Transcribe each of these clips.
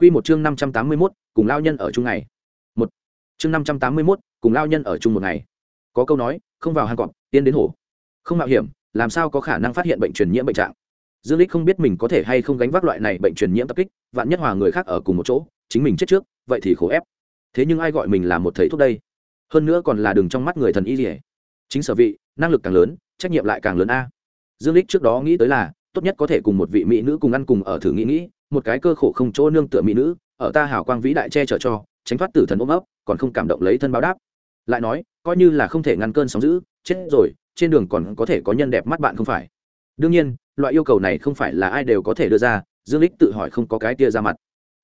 Quy một chương năm trăm tám mươi 581, cùng lao nhân ở chung ngày. Một chương năm trăm tám mươi 581, cùng lao nhân ở chung một ngày. Có câu nói, không vào hang cọp, tiên đến hổ. Không mạo hiểm, làm sao có khả năng phát hiện bệnh truyền nhiễm bệnh trạng. Dương Lịch không biết mình có thể hay không gánh vác loại này bệnh truyền nhiễm tập kích, vạn nhất hòa người khác ở cùng một chỗ, chính mình chết trước, vậy thì khổ ép. Thế nhưng ai gọi mình là một thầy thuốc đây? Hơn nữa còn là đường trong mắt người thần y liễu. Chính sở vị, năng lực càng lớn, trách nhiệm lại càng lớn a. Dương Lịch trước đó nghĩ tới là, tốt nhất có thể cùng một vị mỹ nữ cùng ăn cùng ở thử nghĩ nghĩ, một cái cơ khổ không chỗ nương tựa mỹ nữ, ở ta hảo quang vĩ đại che chở cho, tránh thoát tử thần ôm ấp, còn không cảm động lấy thân báo đáp. Lại nói, coi như là không thể ngăn cơn sóng giữ chết rồi, trên đường còn có thể có nhân đẹp mắt bạn không phải. Đương nhiên, loại yêu cầu này không phải là ai đều có thể đưa ra, dương lích tự hỏi không có cái tia ra mặt.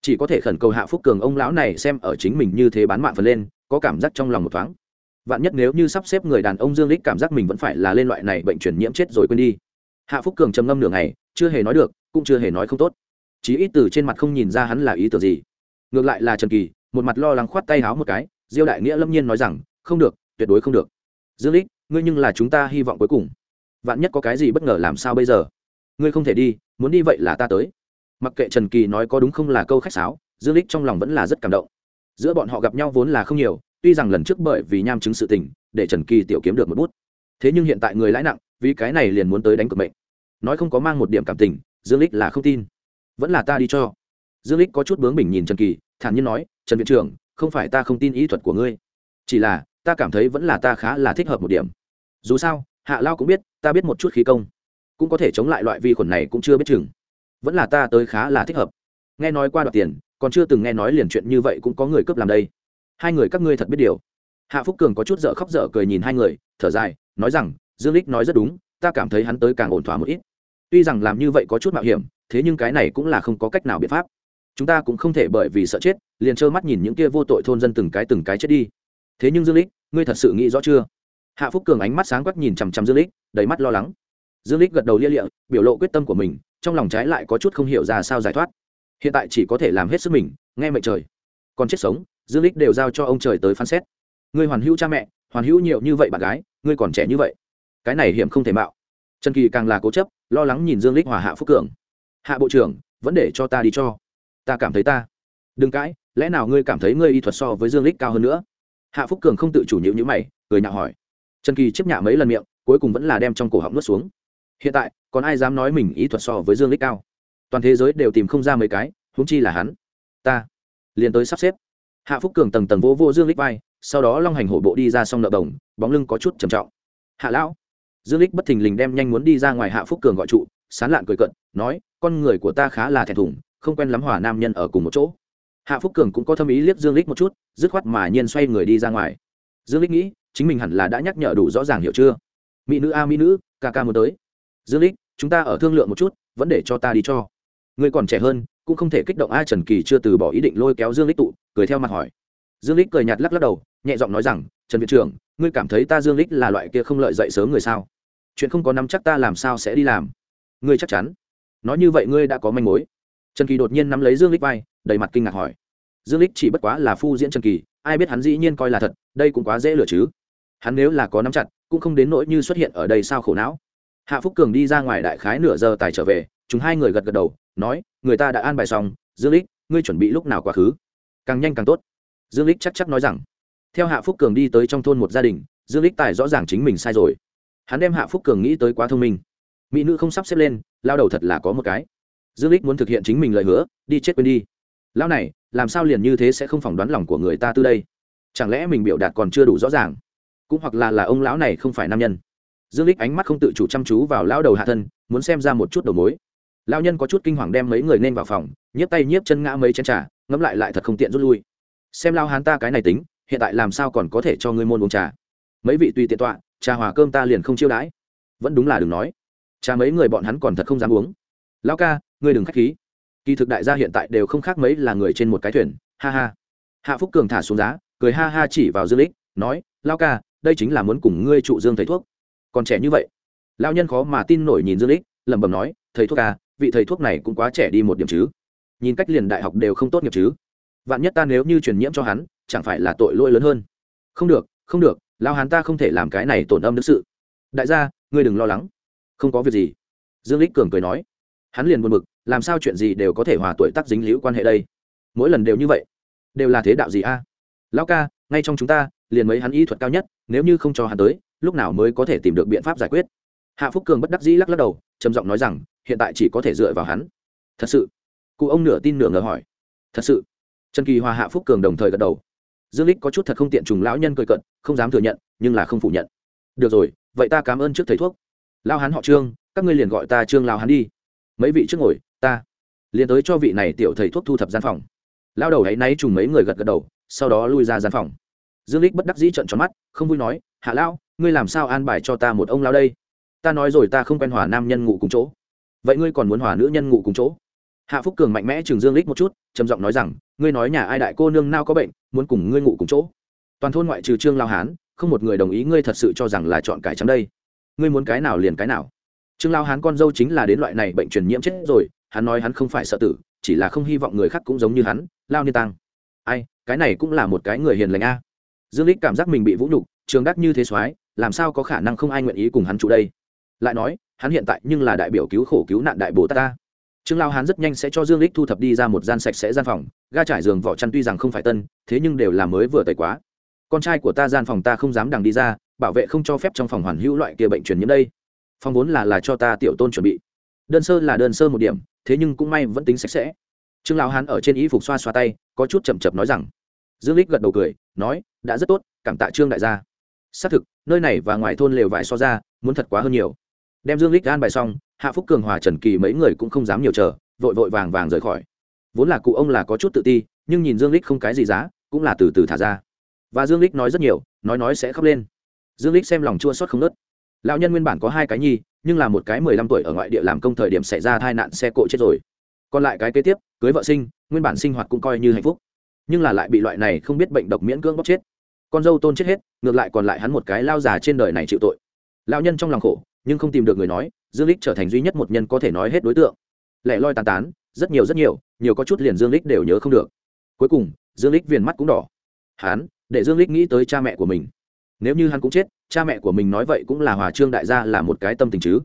Chỉ có thể khẩn cầu hạ phúc cường ông lão này xem ở chính mình như thế bán mạng phần lên, có cảm giác trong lòng một thoáng. Vạn nhất nếu như sắp xếp người đàn ông dương lích cảm giác mình vẫn phải là lên loại này bệnh truyền nhiễm chết rồi quên đi. Hạ phúc cường trầm ngâm nửa ngày, chưa hề nói được, cũng chưa hề nói không tốt chí ít từ trên mặt không nhìn ra hắn là ý tưởng gì. Ngược lại là trần kỳ, một mặt lo lắng khoát tay háo một cái, diêu đại nghĩa lâm nhiên nói rằng, không được, tuyệt đối không được. Dương lích, ngươi nhưng là chúng ta hy vọng cuối cùng. Vạn nhất có cái gì bất ngờ làm sao bây giờ? Ngươi không thể đi, muốn đi vậy là ta tới. Mặc kệ trần kỳ nói có đúng không là câu khách sáo, dương lích trong lòng vẫn là rất cảm động. Giữa bọn họ gặp nhau vốn là không nhiều, tuy rằng lần trước bởi vì nham chứng sự tình, để trần kỳ tiểu kiếm được một bút. Thế nhưng hiện tại người lãi nặng, vì cái này liền muốn tới đánh cược mệnh. Nói không có mang một điểm cảm tình, dương lích là không tin vẫn là ta đi cho. Dương lích có chút bướng bỉnh nhìn trần kỳ, thản nhiên nói, trần viện trưởng, không phải ta không tin ý thuật của ngươi, chỉ là ta cảm thấy vẫn là ta khá là thích hợp một điểm. Dù sao, hạ lao cũng biết, ta biết một chút khí công, cũng có thể chống lại loại vi khuẩn này cũng chưa biết chừng. Vẫn là ta tới khá là thích hợp. Nghe nói qua đoạt tiền, còn chưa từng nghe nói liền chuyện như vậy cũng có người cướp làm đây. Hai người các ngươi thật biết điều. Hạ phúc cường có chút dở khóc dở cười nhìn hai người, thở dài, nói rằng, dương lích nói rất đúng, ta cảm thấy hắn tới càng ổn thỏa một ít. Tuy rằng làm như vậy có chút mạo hiểm thế nhưng cái này cũng là không có cách nào biện pháp. Chúng ta cũng không thể bởi vì sợ chết, liền trơ mắt nhìn những kia vô tội thôn dân từng cái từng cái chết đi. Thế nhưng dương lích, ngươi thật sự nghĩ rõ chưa? Hạ phúc cường ánh mắt sáng quắc nhìn chằm chằm dương lích, đầy mắt lo lắng. Dương lích gật đầu lia lịa, biểu lộ quyết tâm của mình, trong lòng trái lại có chút không hiểu ra sao giải thoát. Hiện tại chỉ có thể làm hết sức mình, nghe mệnh trời. Còn chết sống, dương lích đều giao cho ông trời tới phán xét. Ngươi hoàn hữu cha mẹ, hoàn hữu nhiều như vậy bạn gái, ngươi còn trẻ như vậy. Cái này hiểm không thể mạo. Trần kỳ càng là cố chấp, lo lắng nhìn dương lích hòa hạ phúc cường hạ bộ trưởng, vẫn để cho ta đi cho. Ta cảm thấy ta. Đừng cãi, lẽ nào ngươi cảm thấy ngươi y thuật so với dương lích cao hơn nữa? Hạ phúc cường không tự chủ nhịu như mày, cười nhạo hỏi. Trần kỳ chấp nhạ mấy lần miệng, cuối cùng vẫn là đem trong cổ họng nuốt xuống. Hiện tại, còn ai dám nói mình y thuật so với dương lích cao? Toàn thế giới đều tìm không ra mấy cái, huống chi là hắn. Ta. Liền tới sắp xếp. Hạ phúc cường tầng tầng vô vô dương lích vai, sau đó long hành hổ bộ đi ra xong nợ đồng bóng lưng có chút trầm trọng. Hạ lão. Dương lích bất thình lình đem nhanh muốn đi ra ngoài hạ phúc cường gọi trụ sán lạn cười cận nói, con người của ta khá là thẹn thùng, không quen lắm hòa nam nhân ở cùng một chỗ. Hạ phúc cường cũng có thâm ý liếc dương lích một chút, dứt khoát mà nhiên xoay người đi ra ngoài. Dương lích nghĩ, chính mình hẳn là đã nhắc nhở đủ rõ ràng hiểu chưa? Mỹ nữ a, mỹ nữ, ca ca muốn tới. Dương lích, chúng ta ở thương lượng một chút, vẫn để cho ta đi cho. Người còn trẻ hơn, cũng không thể kích động a trần kỳ chưa từ bỏ ý định lôi kéo dương lích tụ, cười theo mặt hỏi. Dương lích cười nhạt lắc lắc đầu, nhẹ giọng nói rằng, trần viện trưởng, ngươi cảm thấy ta dương lích là loại kia không lợi dậy sớm người sao? Chuyện không có nắm chắc ta làm sao sẽ đi làm? Ngươi chắc chắn. Nói như vậy ngươi đã có manh mối. Trần kỳ đột nhiên nắm lấy dương lích vai, đầy mặt kinh ngạc hỏi. Dương lích chỉ bất quá là phu diễn trần kỳ, ai biết hắn dĩ nhiên coi là thật, đây cũng quá dễ lừa chứ. Hắn nếu là có nắm chặt, cũng không đến nỗi như xuất hiện ở đây sao khổ não. Hạ phúc cường đi ra ngoài đại khái nửa giờ tài trở về, chúng hai người gật gật đầu, nói, người ta đã an bài xong, dương lích ngươi chuẩn bị lúc nào quá khứ? Càng nhanh càng tốt. Dương lích chắc chắc nói rằng. Theo hạ phúc cường đi tới trong thôn một gia đình, dương lích tài rõ ràng chính mình sai rồi. Hắn đem hạ phúc cường nghĩ tới quá thông minh mỹ nữ không sắp xếp lên, lao đầu thật là có một cái. Dương lích muốn thực hiện chính mình lời hứa, đi chết quên đi. Lão này, làm sao liền như thế sẽ không phỏng đoán lòng của người ta từ đây? Chẳng lẽ mình biểu đạt còn chưa đủ rõ ràng? Cũng hoặc là là ông lão này không phải nam nhân. Dương lích ánh mắt không tự chủ chăm chú vào lão đầu hạ thân, muốn xem ra một chút đầu mối. Lão nhân có chút kinh hoàng đem mấy người nên vào phòng, nhấc tay nhiếp chân ngã mấy chân trà, ngẫm lại lại thật không tiện rút lui. Xem lao hán ta cái này tính, hiện tại làm sao còn có thể cho ngươi môn uống trà? Mấy vị tùy tiện tọa, trà hòa cơm ta liền không chiêu đãi. Vẫn đúng là đừng nói trà mấy người bọn hắn còn thật không dám uống. Lão ca, ngươi đừng k h á c h khí. Kỳ thực đại gia hiện tại đều không khác mấy là người trên một cái thuyền. Ha ha. Hạ phúc cường thả xuống giá, cười ha ha chỉ vào dương lích, nói lao ca, đây chính là muốn cùng ngươi trụ dương thầy thuốc. Còn trẻ như vậy. Lao nhân khó mà tin nổi nhìn dương lích, lẩm bẩm nói, thầy thuốc ca, vị thầy thuốc này cũng quá trẻ đi một điểm chứ. Nhìn cách liền đại học đều không tốt nghiệp chứ. Vạn nhất ta nếu như truyền nhiễm cho hắn, chẳng phải là tội lỗi lớn hơn? Không được không được lao hắn ta không thể làm cái này tổn âm đức sự. Đại gia, ngươi đừng lo lắng không có việc gì. Dương lích cường cười nói, hắn liền buồn bực, làm sao chuyện gì đều có thể hòa tuổi tác dính liễu quan hệ đây? Mỗi lần đều như vậy, đều là thế đạo gì a? Lão ca, ngay trong chúng ta, liền mấy hắn y thuật cao nhất, nếu như không cho hắn tới, lúc nào mới có thể tìm được biện pháp giải quyết? Hạ phúc cường bất đắc dĩ lắc lắc đầu, trầm giọng nói rằng, hiện tại chỉ có thể dựa vào hắn. Thật sự? Cụ ông nửa tin nửa ngờ hỏi. Thật sự? Trần kỳ hòa hạ phúc cường đồng thời gật đầu. Dương lích có chút thật không tiện trùng lão nhân cười cận không dám thừa nhận, nhưng là không phủ nhận. Được rồi, vậy ta cảm ơn trước thầy thuốc lao Hán họ trương, các ngươi liền gọi ta trương lao Hán đi. Mấy vị trước ngồi, ta liền tới cho vị này tiểu thầy thuốc thu thập gian phòng. Lao đầu hãy náy trùng mấy người gật gật đầu, sau đó lui ra gian phòng. Dương lích bất đắc dĩ trận tròn mắt, không vui nói, hạ lao ngươi làm sao an bài cho ta một ông lao đây? Ta nói rồi ta không quen hòa nam nhân ngủ cùng chỗ. Vậy ngươi còn muốn hòa nữ nhân ngủ cùng chỗ? Hạ phúc cường mạnh mẽ chừng dương lích một chút, trầm giọng nói rằng, ngươi nói nhà ai đại cô nương nao có bệnh, muốn cùng ngươi ngủ cùng chỗ? Toàn thôn ngoại trừ trương lao hán, không một người đồng ý ngươi thật sự cho rằng là chọn cải trắng đây ngươi muốn cái nào liền cái nào. Trương lao hán con dâu chính là đến loại này bệnh truyền nhiễm chết rồi, hắn nói hắn không phải sợ tử, chỉ là không hy vọng người khác cũng giống như hắn, lao niên tăng ai, cái này cũng là một cái người hiền lành a. Dương lích cảm giác mình bị vũ nhục, trường đắc như thế soái, làm sao có khả năng không ai nguyện ý cùng hắn trụ đây? Lại nói, hắn hiện tại nhưng là đại biểu cứu khổ cứu nạn đại bồ tát ta. Trương lao hán rất nhanh sẽ cho dương lích thu thập đi ra một gian sạch sẽ gian phòng, ga trải giường vỏ chăn tuy rằng không phải tân, thế nhưng đều là mới vừa tẩy quá. Con trai của ta gian phòng ta không dám đằng đi ra bảo vệ không cho phép trong phòng hoàn hữu loại kia bệnh truyền nhiễm đây. Phòng vốn là là cho ta tiểu tôn chuẩn bị. Đơn sơ là đơn sơ một điểm, thế nhưng cũng may vẫn tính sạch sẽ. Trương lão hán ở trên ý phục xoa xoa tay, có chút chậm chậm nói rằng. Dương lích gật đầu cười, nói, đã rất tốt, cảm tạ trương đại gia. Xác thực, nơi này và ngoài thôn lều vải so ra, muốn thật quá hơn nhiều. Đem dương lích gan bài xong, hạ phúc cường, hòa trần kỳ mấy người cũng không dám nhiều chờ, vội vội vàng vàng rời khỏi. Vốn là cụ ông là có chút tự ti, nhưng nhìn dương lích không cái gì giá, cũng là từ từ thả ra. Và dương lích nói rất nhiều, nói nói sẽ khóc lên dương lích xem lòng chua xót không nớt. Lão nhân nguyên bản có hai cái nhi nhưng là một cái mười lăm tuổi ở ngoại địa làm công thời điểm xảy ra tai nạn xe cộ chết rồi. Còn lại cái kế tiếp cưới vợ sinh nguyên bản sinh hoạt cũng coi như hạnh phúc. Nhưng là lại bị loại này không biết bệnh độc miễn cưỡng bóc chết. Con dâu tôn chết hết ngược lại còn lại hắn một cái lao già trên đời này chịu tội. Lão nhân trong lòng khổ nhưng không tìm được người nói dương lích trở thành duy nhất một nhân có thể nói hết đối tượng. Lẻ loi tàn tán rất nhiều rất nhiều nhiều có chút liền dương lích đều nhớ không được. Cuối cùng dương lích viền mắt cũng đỏ. Hán, để dương lích nghĩ tới cha mẹ của mình nếu như hắn cũng chết, cha mẹ của mình nói vậy cũng là hòa trương đại gia là một cái tâm tình chứ.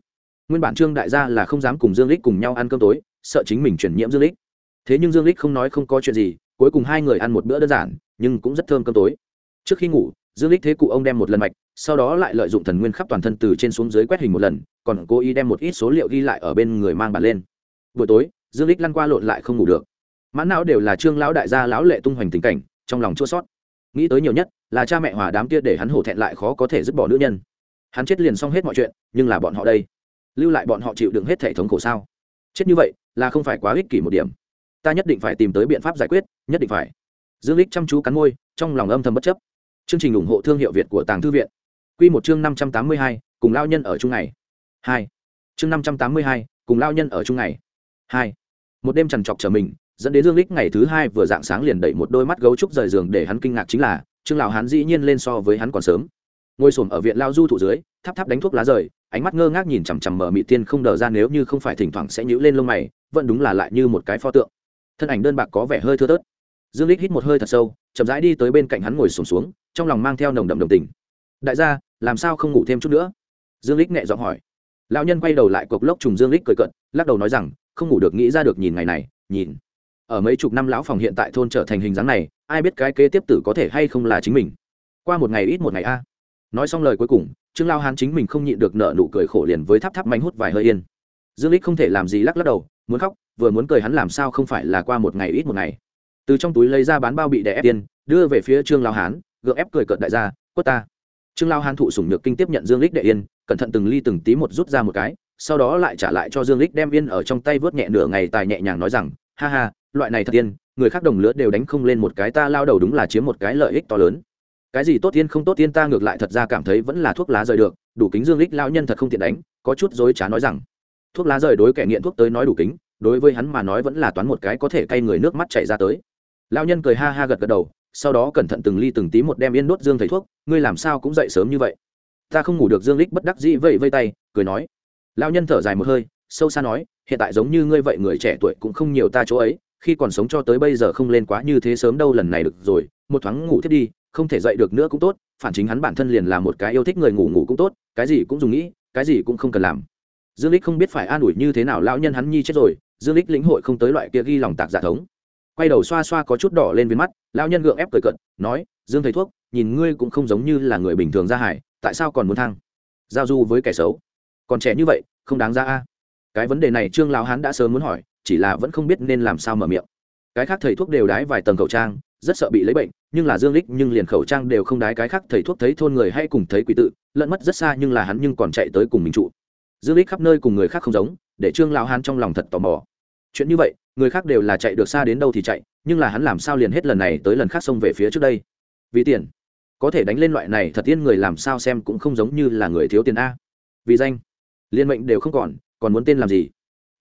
Nguyên bản trương đại gia là không dám cùng dương lích cùng nhau ăn cơm tối, sợ chính mình chuyển nhiễm dương lích. Thế nhưng dương lích không nói không có chuyện gì, cuối cùng hai người ăn một bữa đơn giản, nhưng cũng rất thơm cơm tối. Trước khi ngủ, dương lích thế cụ ông đem một lần mạch, sau đó lại lợi dụng thần nguyên khắp toàn thân từ trên xuống dưới quét hình một lần, còn cố ý đem một ít số liệu ghi lại ở bên người mang bàn lên. Buổi tối, dương lích lăn qua lộn lại không ngủ được. Mãn não đều là trương lão đại gia lão lệ tung hoành tình cảnh, trong lòng chua sót nghĩ tới nhiều nhất là cha mẹ hòa đám kia để hắn hổ thẹn lại khó có thể dứt bỏ nữ nhân. Hắn chết liền xong hết mọi chuyện nhưng là bọn họ đây? Lưu lại bọn họ chịu đựng hết hệ thống khổ sao? Chết như vậy là không phải quá ích kỷ một điểm. Ta nhất định phải tìm tới biện pháp giải quyết nhất định phải. Dương lích chăm chú cắn môi trong lòng âm thầm bất chấp. Chương trình ủng hộ thương hiệu việt của tàng thư viện. Quy một chương năm trăm tám mươi hai, cùng lao nhân ở chung ngày. Hai. Chương năm trăm tám mươi hai, cùng lao nhân ở chung ngày. Hai. Một đêm trằn trọc trở mình dẫn đến dương lích ngày thứ hai vừa dạng sáng liền đẩy một đôi mắt gấu trúc rời giường để hắn kinh ngạc chính là trương lão hắn dĩ nhiên lên so với hắn còn sớm. Ngồi xổm ở viện lao du thủ dưới thắp thắp đánh thuốc lá rời ánh mắt ngơ ngác nhìn chằm chằm mở mị tiên không đờ ra nếu như không phải thỉnh thoảng sẽ nhíu lên lông mày vẫn đúng là lại như một cái pho tượng. Thân ảnh đơn bạc có vẻ hơi thưa tớt. dương lích hít một hơi thật sâu chậm rãi đi tới bên cạnh hắn ngồi sổm xuống, xuống trong lòng mang theo nồng đậm đồng tình. Đại gia làm sao không ngủ thêm chút nữa? Dương lích nhẹ giọng hỏi. Lão nhân quay đầu lại cộc lốc trùng dương lích cười cận lắc đầu nói rằng không ngủ được nghĩ ra được nhìn ngày này nhìn ở mấy chục năm lão phòng hiện tại thôn trở thành hình dáng này, ai biết cái kế tiếp tử có thể hay không là chính mình. Qua một ngày ít một ngày a. Nói xong lời cuối cùng, trương lao hán chính mình không nhịn được nợ nụ cười khổ liền với tháp tháp mánh hút vài hơi yên. Dương lích không thể làm gì lắc lắc đầu, muốn khóc, vừa muốn cười hắn làm sao không phải là qua một ngày ít một ngày. Từ trong túi lấy ra bán bao bị đè ép yên, đưa về phía trương lao hán, gượng ép cười cợt đại gia, quất ta. Trương lao hán thụ sủng nhược kinh tiếp nhận dương lích đệ yên, cẩn thận từng ly từng tí một rút ra một cái, sau đó lại trả lại cho dương lích đem yên ở trong tay vớt nhẹ nửa ngày tài nhẹ nhàng nói rằng, ha ha loại này thật tiên người khác đồng lứa đều đánh không lên một cái ta lao đầu đúng là chiếm một cái lợi ích to lớn. Cái gì tốt tiên không tốt tiên ta ngược lại thật ra cảm thấy vẫn là thuốc lá rời được, đủ kính dương lích lao nhân thật không tiện đánh, có chút dối trá nói rằng, thuốc lá rời đối kẻ nghiện thuốc tới nói đủ kính, đối với hắn mà nói vẫn là toán một cái có thể cay người nước mắt chảy ra tới. Lao nhân cười ha ha gật gật đầu, sau đó cẩn thận từng ly từng tí một đem yên đốt dương thầy thuốc, ngươi làm sao cũng dậy sớm như vậy? Ta không ngủ được dương lích bất đắc dĩ vẫy vây tay, cười nói. Lao nhân thở dài một hơi, sâu xa nói, hiện tại giống như ngươi vậy người trẻ tuổi cũng không nhiều ta chỗ ấy khi còn sống cho tới bây giờ không lên quá như thế sớm đâu lần này được rồi, một thoáng ngủ thiết đi, không thể dậy được nữa cũng tốt, phản chính hắn bản thân liền là một cái yêu thích người ngủ ngủ cũng tốt, cái gì cũng dùng nghĩ, cái gì cũng không cần làm. Dương lích không biết phải an ủi như thế nào lão nhân hắn nhi chết rồi, dương lích lĩnh hội không tới loại kia ghi lòng tạc giả thống. Quay đầu xoa xoa có chút đỏ lên viên mắt, lão nhân gượng ép cười cận nói, dương thầy thuốc, nhìn ngươi cũng không giống như là người bình thường ra hải tại sao còn muốn thăng? Giao du với kẻ xấu. Còn trẻ như vậy, không đáng ra a. Cái vấn đề này trương lão hán đã sớm muốn hỏi chỉ là vẫn không biết nên làm sao mở miệng. Cái khác thầy thuốc đều đái vài tầng khẩu trang, rất sợ bị lấy bệnh, nhưng là dương lích nhưng liền khẩu trang đều không đái, cái khác thầy thuốc thấy thôn người hay cùng thấy quỷ tự, lẫn mất rất xa nhưng là hắn nhưng còn chạy tới cùng mình trụ. Dương lích khắp nơi cùng người khác không giống, để trương lão hán trong lòng thật tò mò. Chuyện như vậy, người khác đều là chạy được xa đến đâu thì chạy, nhưng là hắn làm sao liền hết lần này tới lần khác xông về phía trước đây? Vì tiền. Có thể đánh lên loại này, thật tiên người làm sao xem cũng không giống như là người thiếu tiền a. Vì danh. Liên mệnh đều không còn còn muốn tên làm gì?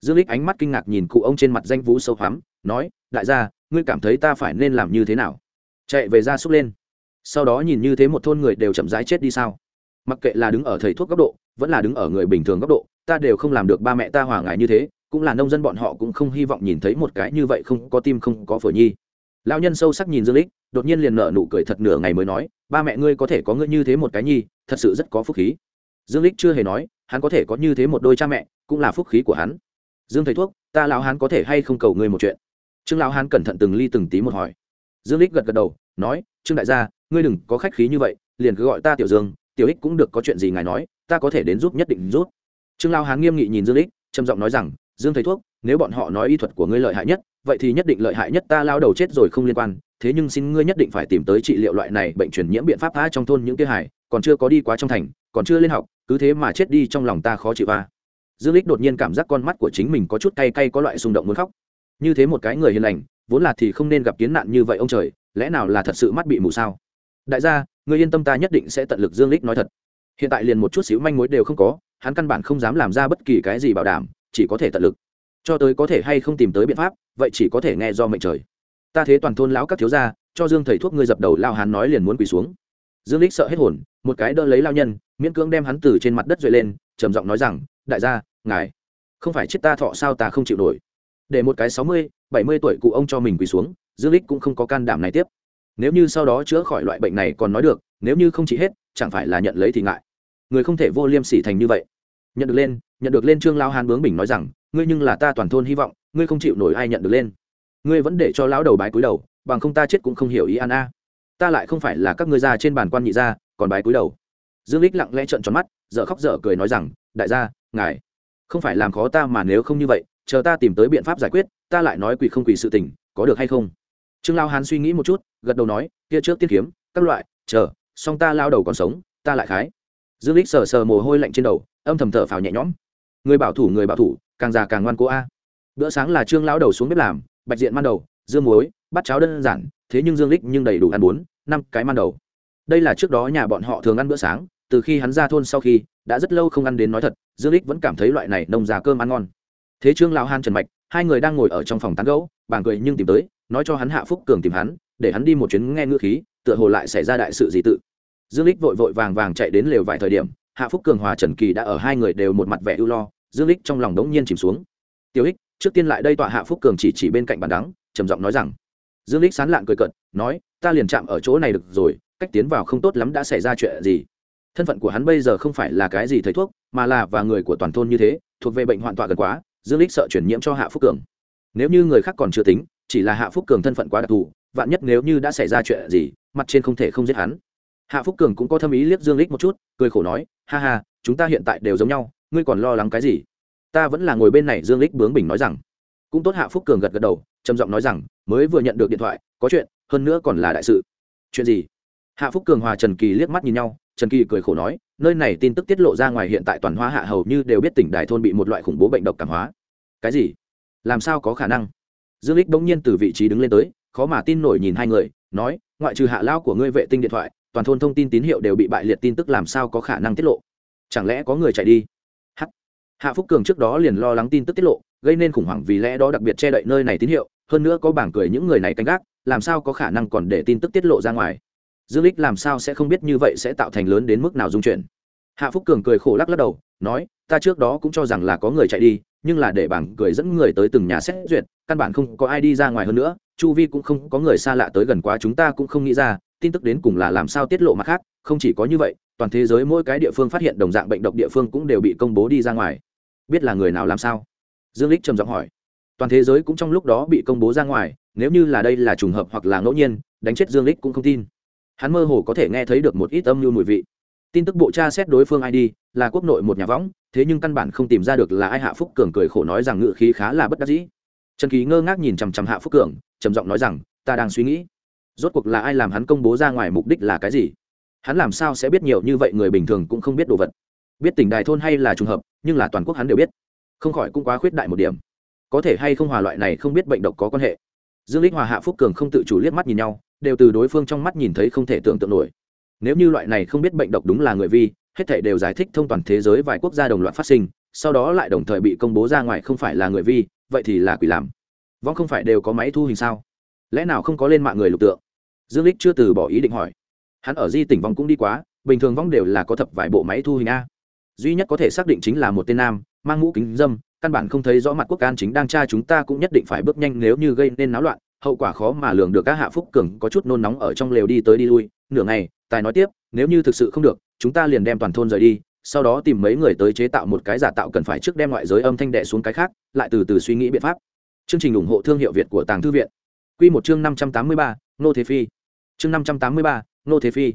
Dương lích ánh mắt kinh ngạc nhìn cụ ông trên mặt danh vũ sâu hoắm, nói, đại gia, ngươi cảm thấy ta phải nên làm như thế nào? Chạy về ra xúc lên. Sau đó nhìn như thế một thôn người đều chậm rãi chết đi sao? Mặc kệ là đứng ở thầy thuốc góc độ, vẫn là đứng ở người bình thường góc độ, ta đều không làm được ba mẹ ta hòa ngại như thế, cũng là nông dân bọn họ cũng không hy vọng nhìn thấy một cái như vậy không có tim không có phổi nhi. Lao nhân sâu sắc nhìn dương lích, đột nhiên liền nở nụ cười thật nửa ngày mới nói, ba mẹ ngươi có thể có ngươi như thế một cái nhi, thật sự rất có phúc khí. Dương lích chưa hề nói, hắn có thể có như thế một đôi cha mẹ, cũng là phúc khí của hắn dương thầy thuốc, ta lão hán có thể hay không cầu ngươi một chuyện? Trương lão hán cẩn thận từng ly từng tí một hỏi. Dương lích gật gật đầu, nói, trương đại gia, ngươi đừng có khách khí như vậy, liền cứ gọi ta tiểu dương, tiểu ích cũng được có chuyện gì ngài nói, ta có thể đến giúp nhất định giúp. Trương lão hán nghiêm nghị nhìn dương lích trầm giọng nói rằng, dương thầy thuốc, nếu bọn họ nói y thuật của ngươi lợi hại nhất, vậy thì nhất định lợi hại nhất ta lao đầu chết rồi không liên quan, thế nhưng xin ngươi nhất định phải tìm tới trị liệu loại này bệnh truyền nhiễm biện pháp tha trong thôn những kia hải còn chưa có đi quá trong thành, còn chưa lên học, cứ thế mà chết đi trong lòng ta khó chịu va dương lích đột nhiên cảm giác con mắt của chính mình có chút cay cay có loại xung động muốn khóc. Như thế một cái người hiền lành, vốn là thì không nên gặp kiến nạn như vậy ông trời, lẽ nào là thật sự mắt bị mù sao? Đại gia người yên tâm ta nhất định sẽ tận lực dương lích nói thật. Hiện tại liền một chút xíu manh mối đều không có, hắn căn bản không dám làm ra bất kỳ cái gì bảo đảm, chỉ có thể tận lực. Cho tới có thể hay không tìm tới biện pháp, vậy chỉ có thể nghe do mệnh trời. Ta thế toàn thôn lão các thiếu gia, cho dương thầy thuốc ngươi dập đầu lao hắn nói liền muốn quỳ xuống. Dương lích sợ hết hồn, một cái đỡ lấy lao nhân, miễn cưỡng đem hắn từ trên mặt đất dậy lên, trầm giọng nói rằng, đại gia ngài không phải chết ta thọ sao ta không chịu nổi. Để một cái sáu mươi bảy mươi tuổi cụ ông cho mình quỳ xuống dương lích cũng không có can đảm này tiếp. Nếu như sau đó chữa khỏi loại bệnh này còn nói được nếu như không chỉ hết chẳng phải là nhận lấy thì ngại. Người không thể vô liêm sỉ thành như vậy. Nhận được lên nhận được lên trương lao hàn bướng bình nói rằng ngươi nhưng là ta toàn thôn hy vọng ngươi không chịu nổi ai nhận được lên. Ngươi vẫn để cho lão đầu bái cúi đầu bằng không ta chết cũng không hiểu ý an a. Ta lại không phải là các ngươi ra trên bàn quan nhị ra, còn bái cúi đầu. Dương lích lặng lẽ trợn tròn mắt dở khóc dở cười nói rằng đại gia ngài không phải làm khó ta mà nếu không như vậy, chờ ta tìm tới biện pháp giải quyết, ta lại nói quỷ không quỷ sự tình, có được hay không? Trương lao hán suy nghĩ một chút, gật đầu nói, kia trước tiết kiếm, các loại, chờ song ta lao đầu còn sống, ta lại khái. Dương lích sờ sờ mồ hôi lạnh trên đầu, âm thầm thở phào nhẹ nhõm. Người bảo thủ, người bảo thủ, càng già càng ngoan cố a. Bữa sáng là trương lão đầu xuống bếp làm, bạch diện man đầu dương muối bắt cháo đơn giản, thế nhưng dương lích nhưng đầy đủ ăn bốn, năm cái man đầu. Đây là trước đó nhà bọn họ thường ăn bữa sáng từ khi hắn ra thôn sau khi, đã rất lâu không ăn đến nói thật, dương lích vẫn cảm thấy loại này nông già cơm ăn ngon. Thế trương lão han trần mạch, hai người đang ngồi ở trong phòng tán gẫu, bàng cười nhưng tìm tới, nói cho hắn hạ phúc cường tìm hắn, để hắn đi một chuyến nghe ngữ khí, tựa hồ lại xảy ra đại sự gì tự. Dương lích vội vội vàng vàng chạy đến lều vài thời điểm, hạ phúc cường hòa trần kỳ đã ở hai người đều một mặt vẻ ưu lo, dương lích trong lòng đống nhiên chìm xuống. Tiêu ích, trước tiên lại đây tọa hạ phúc cường chỉ chỉ bên cạnh bàn đắng, trầm giọng nói rằng. Dương lích sán lạng cười cận nói, ta liền chạm ở chỗ này được rồi, cách tiến vào không tốt lắm đã xảy ra chuyện gì thân phận của hắn bây giờ không phải là cái gì thầy thuốc, mà là và người của toàn thôn như thế, thuộc về bệnh hoạn tọa gần quá, dương lích sợ chuyển nhiễm cho hạ phúc cường. Nếu như người khác còn chưa tính, chỉ là hạ phúc cường thân phận quá đặc thù, vạn nhất nếu như đã xảy ra chuyện gì, mặt trên không thể không giết hắn. Hạ phúc cường cũng có thâm ý liếc dương lích một chút, cười khổ nói, ha ha, chúng ta hiện tại đều giống nhau, ngươi còn lo lắng cái gì? Ta vẫn là ngồi bên này, dương lích bướng bình nói rằng. Cũng tốt hạ phúc cường gật gật đầu, trầm giọng nói rằng, mới vừa nhận được điện thoại, có chuyện, hơn nữa còn là đại sự. Chuyện gì? Hạ phúc cường hòa trần kỳ liếc mắt nhìn nhau trần kỳ cười khổ nói, nơi này tin tức tiết lộ ra ngoài hiện tại toàn hóa hạ hầu như đều biết tỉnh đài thôn bị một loại khủng bố bệnh độc cảm hóa. Cái gì? Làm sao có khả năng? Dương lích bỗng nhiên từ vị trí đứng lên tới, khó mà tin nổi nhìn hai người, nói, ngoại trừ hạ lao của ngươi vệ tinh điện thoại, toàn thôn thông tin tín hiệu đều bị bại liệt tin tức làm sao có khả năng tiết lộ? Chẳng lẽ có người chạy đi? H hạ phúc cường trước đó liền lo lắng tin tức tiết lộ, gây nên khủng hoảng vì lẽ đó đặc biệt che đậy nơi này tín hiệu, hơn nữa có bảng cười những người này canh gác, làm sao có khả năng còn để tin tức tiết lộ ra ngoài? Dương lích làm sao sẽ không biết như vậy sẽ tạo thành lớn đến mức nào dung chuyển. Hạ phúc cường cười khổ lắc lắc đầu, nói, ta trước đó cũng cho rằng là có người chạy đi, nhưng là để bảng cười dẫn người tới từng nhà xét duyệt, căn bản không có ai đi ra ngoài hơn nữa, chu vi cũng không có người xa lạ tới gần quá chúng ta cũng không nghĩ ra, tin tức đến cùng là làm sao tiết lộ mặt khác, không chỉ có như vậy, toàn thế giới mỗi cái địa phương phát hiện đồng dạng bệnh độc địa phương cũng đều bị công bố đi ra ngoài. Biết là người nào làm sao? Dương lích trầm giọng hỏi. Toàn thế giới cũng trong lúc đó bị công bố ra ngoài, nếu như là đây là trùng hợp hoặc là ngẫu nhiên, đánh chết dương lích cũng không tin hắn mơ hồ có thể nghe thấy được một ít âm mưu mùi vị. Tin tức bộ tra xét đối phương id là quốc nội một nhà võng, thế nhưng căn bản không tìm ra được là ai hạ phúc cường cười khổ nói rằng ngự khí khá là bất đắc dĩ. Trần kỳ ngơ ngác nhìn chằm chằm hạ phúc cường, trầm giọng nói rằng, ta đang suy nghĩ, rốt cuộc là ai làm hắn công bố ra ngoài mục đích là cái gì? Hắn làm sao sẽ biết nhiều như vậy, người bình thường cũng không biết đồ vật. Biết tỉnh đài thôn hay là trùng hợp, nhưng là toàn quốc hắn đều biết. Không khỏi cũng quá khuyết đại một điểm. Có thể hay không hòa loại này không biết bệnh độc có quan hệ. Dương lích hòa hạ phúc cường không tự chủ liếc mắt nhìn nhau đều từ đối phương trong mắt nhìn thấy không thể tưởng tượng nổi. Nếu như loại này không biết bệnh độc đúng là người vi, hết thể đều giải thích thông toàn thế giới vài quốc gia đồng loạt phát sinh, sau đó lại đồng thời bị công bố ra ngoài không phải là người vi, vậy thì là quỷ làm. Vong không phải đều có máy thu hình sao? Lẽ nào không có lên mạng người lục tượng? Dương lích chưa từ bỏ ý định hỏi. Hắn ở di tỉnh vong cũng đi quá, bình thường vong đều là có thập vài bộ máy thu hình a. Duy nhất có thể xác định chính là một tên nam, mang mũ kính dâm, căn bản không thấy rõ mặt quốc an chính đang tra chúng ta cũng nhất định phải bước nhanh nếu như gây nên náo loạn hậu quả khó mà lường được các hạ phúc cường có chút nôn nóng ở trong lều đi tới đi lui. Nửa ngày, tài nói tiếp, nếu như thực sự không được, chúng ta liền đem toàn thôn rời đi, sau đó tìm mấy người tới chế tạo một cái giả tạo cần phải trước đem ngoại giới âm thanh đệ xuống cái khác, lại từ từ suy nghĩ biện pháp. Chương trình ủng hộ thương hiệu việt của tàng thư viện. Q một chương năm trăm tám mươi ba nô thế phi. Chương năm trăm tám mươi ba nô thế phi.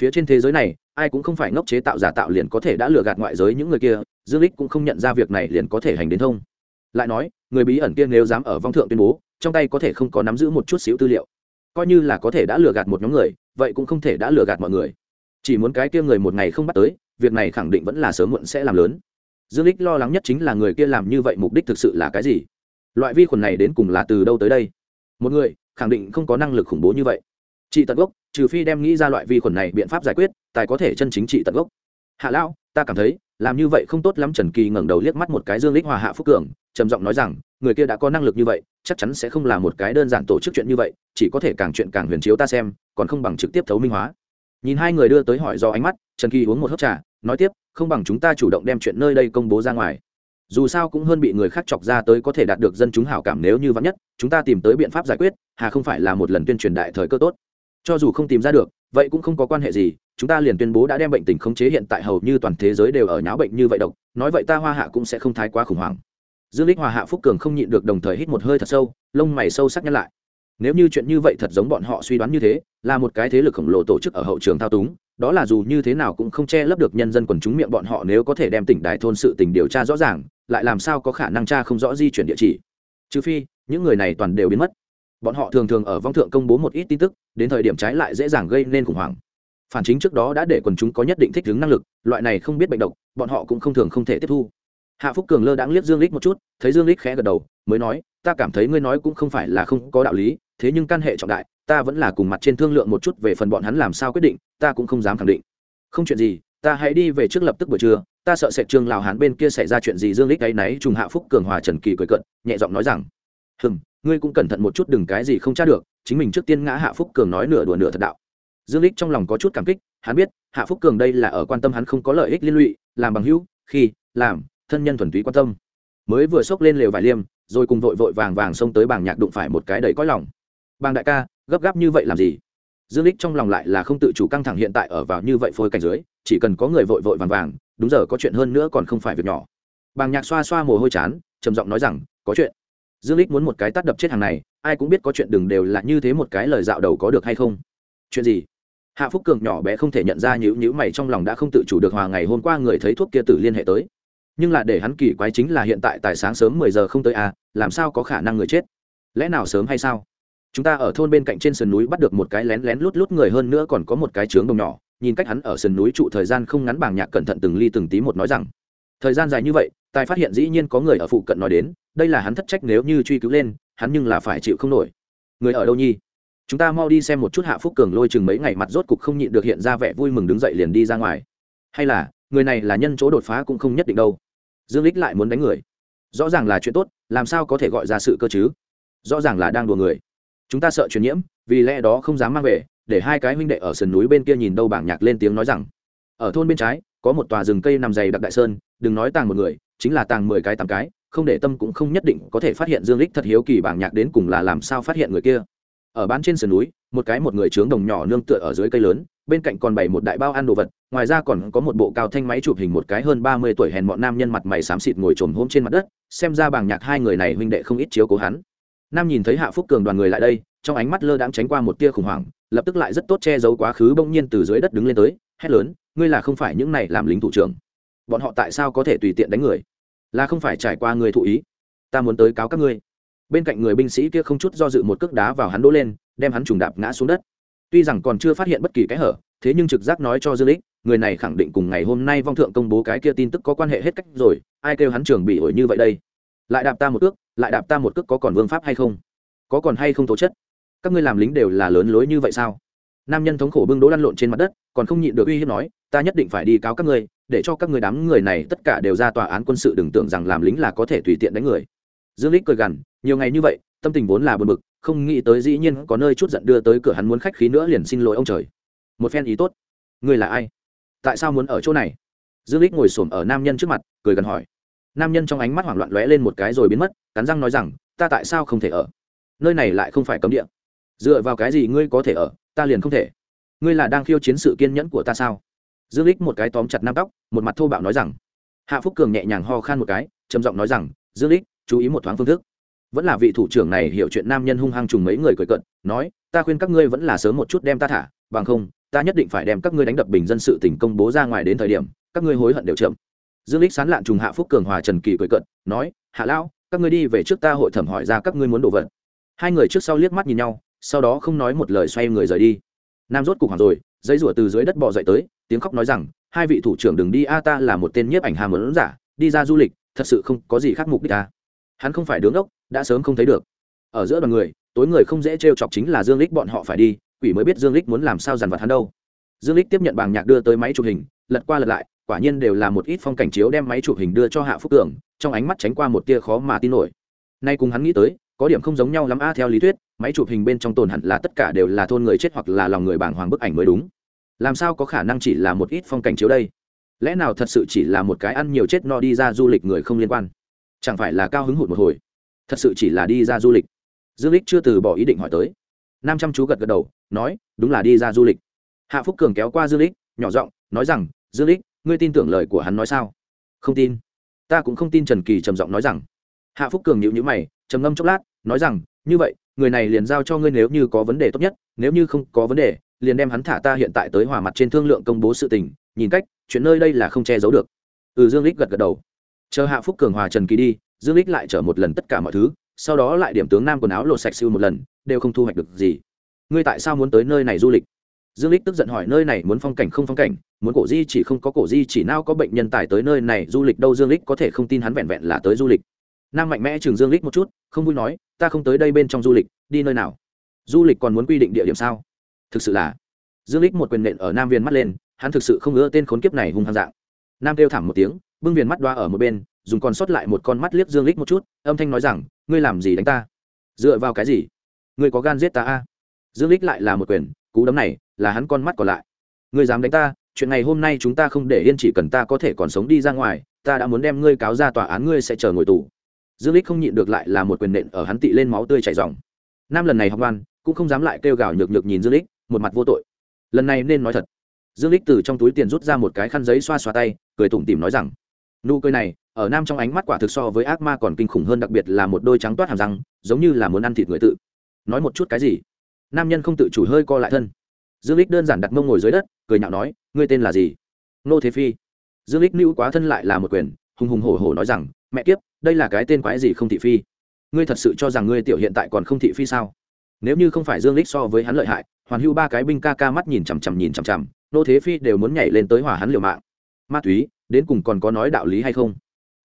Phía trên thế giới này, ai cũng không phải ngốc chế tạo giả tạo liền có thể đã lừa gạt ngoại giới những người kia, dương lích cũng không nhận ra việc này liền có thể hành đến thông. Lại nói, người bí ẩn kia nếu dám ở vong thượng tuyên bố trong tay có thể không có nắm giữ một chút xíu tư liệu. Coi như là có thể đã lừa gạt một nhóm người, vậy cũng không thể đã lừa gạt mọi người. Chỉ muốn cái kia người một ngày không bắt tới, việc này khẳng định vẫn là sớm muộn sẽ làm lớn. Dương lích lo lắng nhất chính là người kia làm như vậy mục đích thực sự là cái gì? Loại vi khuẩn này đến cùng là từ đâu tới đây? Một người, khẳng định không có năng lực khủng bố như vậy. Trị tận gốc, trừ phi đem nghĩ ra loại vi khuẩn này biện pháp giải quyết, tài có thể chân chính trị tận gốc. Hạ lão, ta cảm thấy làm như vậy không tốt lắm. Trần kỳ ngẩng đầu liếc mắt một cái dương lích hòa hạ phúc cường, trầm giọng nói rằng, người kia đã có năng lực như vậy, chắc chắn sẽ không là một cái đơn giản tổ chức chuyện như vậy, chỉ có thể càng chuyện càng huyền chiếu ta xem, còn không bằng trực tiếp thấu minh hóa. Nhìn hai người đưa tới hỏi do ánh mắt, trần kỳ uống một hớp trà, nói tiếp, không bằng chúng ta chủ động đem chuyện nơi đây công bố ra ngoài. Dù sao cũng hơn bị người khác chọc ra tới có thể đạt được dân chúng hảo cảm nếu như vắn nhất, chúng ta tìm tới biện pháp giải quyết, hà không phải là một lần tuyên truyền đại thời cơ tốt. Cho dù không tìm ra được, vậy cũng không có quan hệ gì chúng ta liền tuyên bố đã đem bệnh tình khống chế hiện tại hầu như toàn thế giới đều ở nháo bệnh như vậy độc, nói vậy ta hoa hạ cũng sẽ không thái quá khủng hoảng. Dương lích hòa hạ phúc cường không nhịn được đồng thời hít một hơi thật sâu, lông mày sâu sắc nhăn lại. Nếu như chuyện như vậy thật giống bọn họ suy đoán như thế, là một cái thế lực khổng lồ tổ chức ở hậu trường thao túng, đó là dù như thế nào cũng không che lấp được nhân dân quần chúng miệng bọn họ nếu có thể đem tỉnh đại thôn sự tình điều tra rõ ràng, lại làm sao có khả năng tra không rõ di chuyển địa chỉ. Trừ phi, những người này toàn đều biến mất. Bọn họ thường thường ở vong thượng công bố một ít tin tức, đến thời điểm trái lại dễ dàng gây nên khủng hoảng phản chính trước đó đã để quần chúng có nhất định thích ứng năng lực, loại này không biết bệnh độc, bọn họ cũng không thường không thể tiếp thu. Hạ phúc cường lơ đãng liếc dương lích một chút, thấy dương lích khẽ gật đầu, mới nói, ta cảm thấy ngươi nói cũng không phải là không có đạo lý, thế nhưng căn hệ trọng đại, ta vẫn là cùng mặt trên thương lượng một chút về phần bọn hắn làm sao quyết định, ta cũng không dám khẳng định. Không chuyện gì, ta hãy đi về trước lập tức buổi trưa, ta sợ sẽ trương lào hán bên kia xảy ra chuyện gì. Dương lích ấy náy trùng hạ phúc cường hòa trần kỳ cười cận nhẹ giọng nói rằng, hừm, ngươi cũng cẩn thận một chút, đừng cái gì không tra được, chính mình trước tiên ngã hạ phúc cường nói nửa đùa nửa thật đạo dương lích trong lòng có chút cảm kích, hắn biết, hạ phúc cường đây là ở quan tâm hắn không có lợi ích liên lụy, làm bằng hữu, khi, làm, thân nhân thuần túy quan tâm. Mới vừa xốc lên lều vải liêm, rồi cùng vội vội vàng vàng xông tới bảng nhạc đụng phải một cái đầy cõi lòng. Bàng đại ca, gấp gáp như vậy làm gì? Dương lích trong lòng lại là không tự chủ căng thẳng hiện tại ở vào như vậy phôi cảnh dưới, chỉ cần có người vội vội vàng vàng, đúng giờ có chuyện hơn nữa còn không phải việc nhỏ. Bàng nhạc xoa xoa mồ hôi chán, trầm giọng nói rằng, có chuyện. Dương lích muốn một cái tắt đập chết hàng này, ai cũng biết có chuyện đừng đều là như thế một cái lời dạo đầu có được hay không chuyện gì? Hạ phúc cường nhỏ bé không thể nhận ra nhữ nhữ mày trong lòng đã không tự chủ được hòa ngày hôm qua người thấy thuốc kia tử liên hệ tới. Nhưng là để hắn kỳ quái chính là hiện tại tại sáng sớm mười giờ không tới à làm sao có khả năng người chết? Lẽ nào sớm hay sao? Chúng ta ở thôn bên cạnh trên sườn núi bắt được một cái lén lén lút lút người hơn nữa còn có một cái trướng đồng nhỏ, nhìn cách hắn ở sườn núi trụ thời gian không ngắn bảng nhạc cẩn thận từng ly từng tí một nói rằng, thời gian dài như vậy, tài phát hiện dĩ nhiên có người ở phụ cận nói đến, đây là hắn thất trách nếu như truy cứu lên, hắn nhưng là phải chịu không nổi. Người ở đâu nhi? Chúng ta mau đi xem một chút hạ phúc cường lôi chừng mấy ngày mặt rốt cục không nhịn được hiện ra vẻ vui mừng đứng dậy liền đi ra ngoài. Hay là, người này là nhân chỗ đột phá cũng không nhất định đâu. Dương lích lại muốn đánh người. Rõ ràng là chuyện tốt, làm sao có thể gọi ra sự cơ chứ? Rõ ràng là đang đùa người. Chúng ta sợ truyền nhiễm, vì lẽ đó không dám mang về, để hai cái huynh đệ ở sườn núi bên kia nhìn đâu bảng nhạc lên tiếng nói rằng, ở thôn bên trái, có một tòa rừng cây nằm dày đặc đại sơn, đừng nói tàng một người, chính là tàng mười cái tám cái, không để tâm cũng không nhất định có thể phát hiện dương lích thật hiếu kỳ bảng nhạc đến cùng là làm sao phát hiện người kia ở bán trên sườn núi, một cái một người trướng đồng nhỏ nương tựa ở dưới cây lớn, bên cạnh còn bày một đại bao ăn đồ vật, ngoài ra còn có một bộ cao thanh máy chụp hình một cái hơn ba mươi tuổi hèn bọn nam nhân mặt mày xám xịt ngồi trồm hôm trên mặt đất, xem ra bảng nhạc hai người này huynh đệ không ít chiếu cố hắn. Nam nhìn thấy hạ phúc cường đoàn người lại đây, trong ánh mắt lơ đãng tránh qua một tia khủng hoảng, lập tức lại rất tốt che giấu quá khứ bỗng nhiên từ dưới đất đứng lên tới, hét lớn, ngươi là không phải những này làm lính thủ trưởng. Bọn họ tại sao có thể tùy tiện đánh người? Là không phải trải qua người thụ ý. Ta muốn tới cáo các ngươi bên cạnh người binh sĩ kia không chút do dự một cước đá vào hắn đỗ lên, đem hắn trùng đạp ngã xuống đất. Tuy rằng còn chưa phát hiện bất kỳ cái hở, thế nhưng trực giác nói cho dương lích người này khẳng định cùng ngày hôm nay vong thượng công bố cái kia tin tức có quan hệ hết cách rồi, ai kêu hắn trường bị ổi như vậy đây? Lại đạp ta một cước, lại đạp ta một cước có còn vương pháp hay không? Có còn hay không tố chất? Các ngươi làm lính đều là lớn lối như vậy sao? Nam nhân thống khổ bưng đỗ lăn lộn trên mặt đất, còn không nhịn được uy hiếp nói, ta nhất định phải đi cáo các ngươi, để cho các người đám người này tất cả đều ra tòa án quân sự đừng tưởng rằng làm lính là có thể tùy tiện đánh người dương lích cười gằn, nhiều ngày như vậy, tâm tình vốn là buồn bực, không nghĩ tới dĩ nhiên có nơi chút giận đưa tới cửa hắn muốn khách khí nữa liền xin lỗi ông trời. Một phen ý tốt. Ngươi là ai? Tại sao muốn ở chỗ này? Dương lích ngồi xổm ở nam nhân trước mặt, cười gần hỏi. Nam nhân trong ánh mắt hoảng loạn lóe lên một cái rồi biến mất, cắn răng nói rằng, ta tại sao không thể ở? Nơi này lại không phải cấm địa. Dựa vào cái gì ngươi có thể ở, ta liền không thể. Ngươi là đang khiêu chiến sự kiên nhẫn của ta sao? Dương lích một cái tóm chặt nam tóc, một mặt thô bạo nói rằng. Hạ phúc cường nhẹ nhàng ho khan một cái, trầm giọng nói rằng, dương lích chú ý một thoáng phương thức. Vẫn là vị thủ trưởng này hiểu chuyện nam nhân hung hăng trùng mấy người cười cận nói, ta khuyên các ngươi vẫn là sớm một chút đem ta thả, bằng không, ta nhất định phải đem các ngươi đánh đập bình dân sự tình công bố ra ngoài đến thời điểm, các ngươi hối hận đều chậm. Dương lích sán lạn trùng hạ phúc cường hòa trần kỳ cười cận nói, hạ lão, các ngươi đi về trước ta hội thẩm hỏi ra các ngươi muốn đồ vật. Hai người trước sau liếc mắt nhìn nhau, sau đó không nói một lời xoay người rời đi. Nam rốt cục hoàng rồi giấy rủa từ dưới đất bò dậy tới, tiếng khóc nói rằng, hai vị thủ trưởng đừng đi a, ta là một tên nhiếp ảnh hàm lớn giả, đi ra du lịch, thật sự không có gì khác mục đích ta hắn không phải đứng ốc, đã sớm không thấy được. Ở giữa đoàn người, tối người không dễ trêu chọc chính là dương lích bọn họ phải đi, quỷ mới biết dương lích muốn làm sao dằn vặt hắn đâu. Dương lích tiếp nhận bảng nhạc đưa tới máy chụp hình, lật qua lật lại, quả nhiên đều là một ít phong cảnh chiếu đem máy chụp hình đưa cho hạ phúc tưởng trong ánh mắt tránh qua một tia khó mà tin nổi. Nay cùng hắn nghĩ tới, có điểm không giống nhau lắm. A, theo lý thuyết, máy chụp hình bên trong tồn hẳn là tất cả đều là thôn người chết hoặc là lòng người bảng hoàng bức ảnh mới đúng. Làm sao có khả năng chỉ là một ít phong cảnh chiếu đây? Lẽ nào thật sự chỉ là một cái ăn nhiều chết no đi ra du lịch người không liên quan? Chẳng phải là cao hứng hụt một hồi. Thật sự chỉ là đi ra du lịch. Dương lích chưa từ bỏ ý định hỏi tới. Nam chăm chú gật gật đầu, nói, đúng là đi ra du lịch. Hạ phúc cường kéo qua dương lích, nhỏ giọng nói rằng, dương lích, ngươi tin tưởng lời của hắn nói sao? Không tin. Ta cũng không tin trần kỳ trầm giọng nói rằng. Hạ phúc cường nhịu nhữ mày, trầm ngâm chốc lát, nói rằng, như vậy, người này liền giao cho ngươi nếu như có vấn đề tốt nhất, nếu như không có vấn đề, liền đem hắn thả ta hiện tại tới hòa mặt trên thương lượng công bố sự tình, nhìn cách, chuyện nơi đây là không che giấu được. Ừ dương lích gật gật đầu chờ hạ phúc cường hòa trần kỳ đi, dương lích lại chở một lần tất cả mọi thứ, sau đó lại điểm tướng nam quần áo lột sạch siêu một lần, đều không thu hoạch được gì. Ngươi tại sao muốn tới nơi này du lịch? Dương lích tức giận hỏi, nơi này muốn phong cảnh không phong cảnh, muốn cổ di chỉ không có cổ di chỉ nào có bệnh nhân tài tới nơi này du lịch đâu dương lích có thể không tin hắn vẹn vẹn là tới du lịch. Nam mạnh mẽ trường dương lích một chút, không vui nói, ta không tới đây bên trong du lịch, đi nơi nào? Du lịch còn muốn quy định địa điểm sao? Thực sự là, dương lích một quyền nện ở nam viên mắt lên, hắn thực sự không ngỡ tên khốn kiếp này hung hăng dạng. Nam kêu thảm một tiếng bưng viền mắt đoa ở một bên, dùng còn sót lại một con mắt liếc dương lích một chút, âm thanh nói rằng, ngươi làm gì đánh ta? Dựa vào cái gì? Ngươi có gan giết ta a? Dương lích lại là một quyền, cú đấm này là hắn con mắt còn lại. Ngươi dám đánh ta, chuyện này hôm nay chúng ta không để yên chỉ cần ta có thể còn sống đi ra ngoài, ta đã muốn đem ngươi cáo ra tòa án, ngươi sẽ chờ ngồi tù. Dương lích không nhịn được lại là một quyền nện ở hắn tị lên máu tươi chảy ròng. Nam lần này học ngoan, cũng không dám lại kêu gào nhược nhược nhìn dương lích một mặt vô tội. Lần này nên nói thật. Dương lích từ trong túi tiền rút ra một cái khăn giấy xoa xoa tay, cười tủm tỉm nói rằng nụ cười này, ở nam trong ánh mắt quả thực so với ác ma còn kinh khủng hơn, đặc biệt là một đôi trắng toát hàm răng, giống như là muốn ăn thịt người tự. Nói một chút cái gì? Nam nhân không tự chủ hơi co lại thân. Dương lích đơn giản đặt mông ngồi dưới đất, cười nhạo nói, ngươi tên là gì? Nô thế phi. Dương lích nữ quá thân lại là một quyền, hùng hùng hổ hổ nói rằng, mẹ kiếp, đây là cái tên quái gì không thị phi? Ngươi thật sự cho rằng ngươi tiểu hiện tại còn không thị phi sao? Nếu như không phải dương lích so với hắn lợi hại, hoàn hưu ba cái binh ca ca mắt nhìn chằm chằm nhìn chằm chằm, nô thế phi đều muốn nhảy lên tới hỏa hắn liều mạng. Ma túy đến cùng còn có nói đạo lý hay không?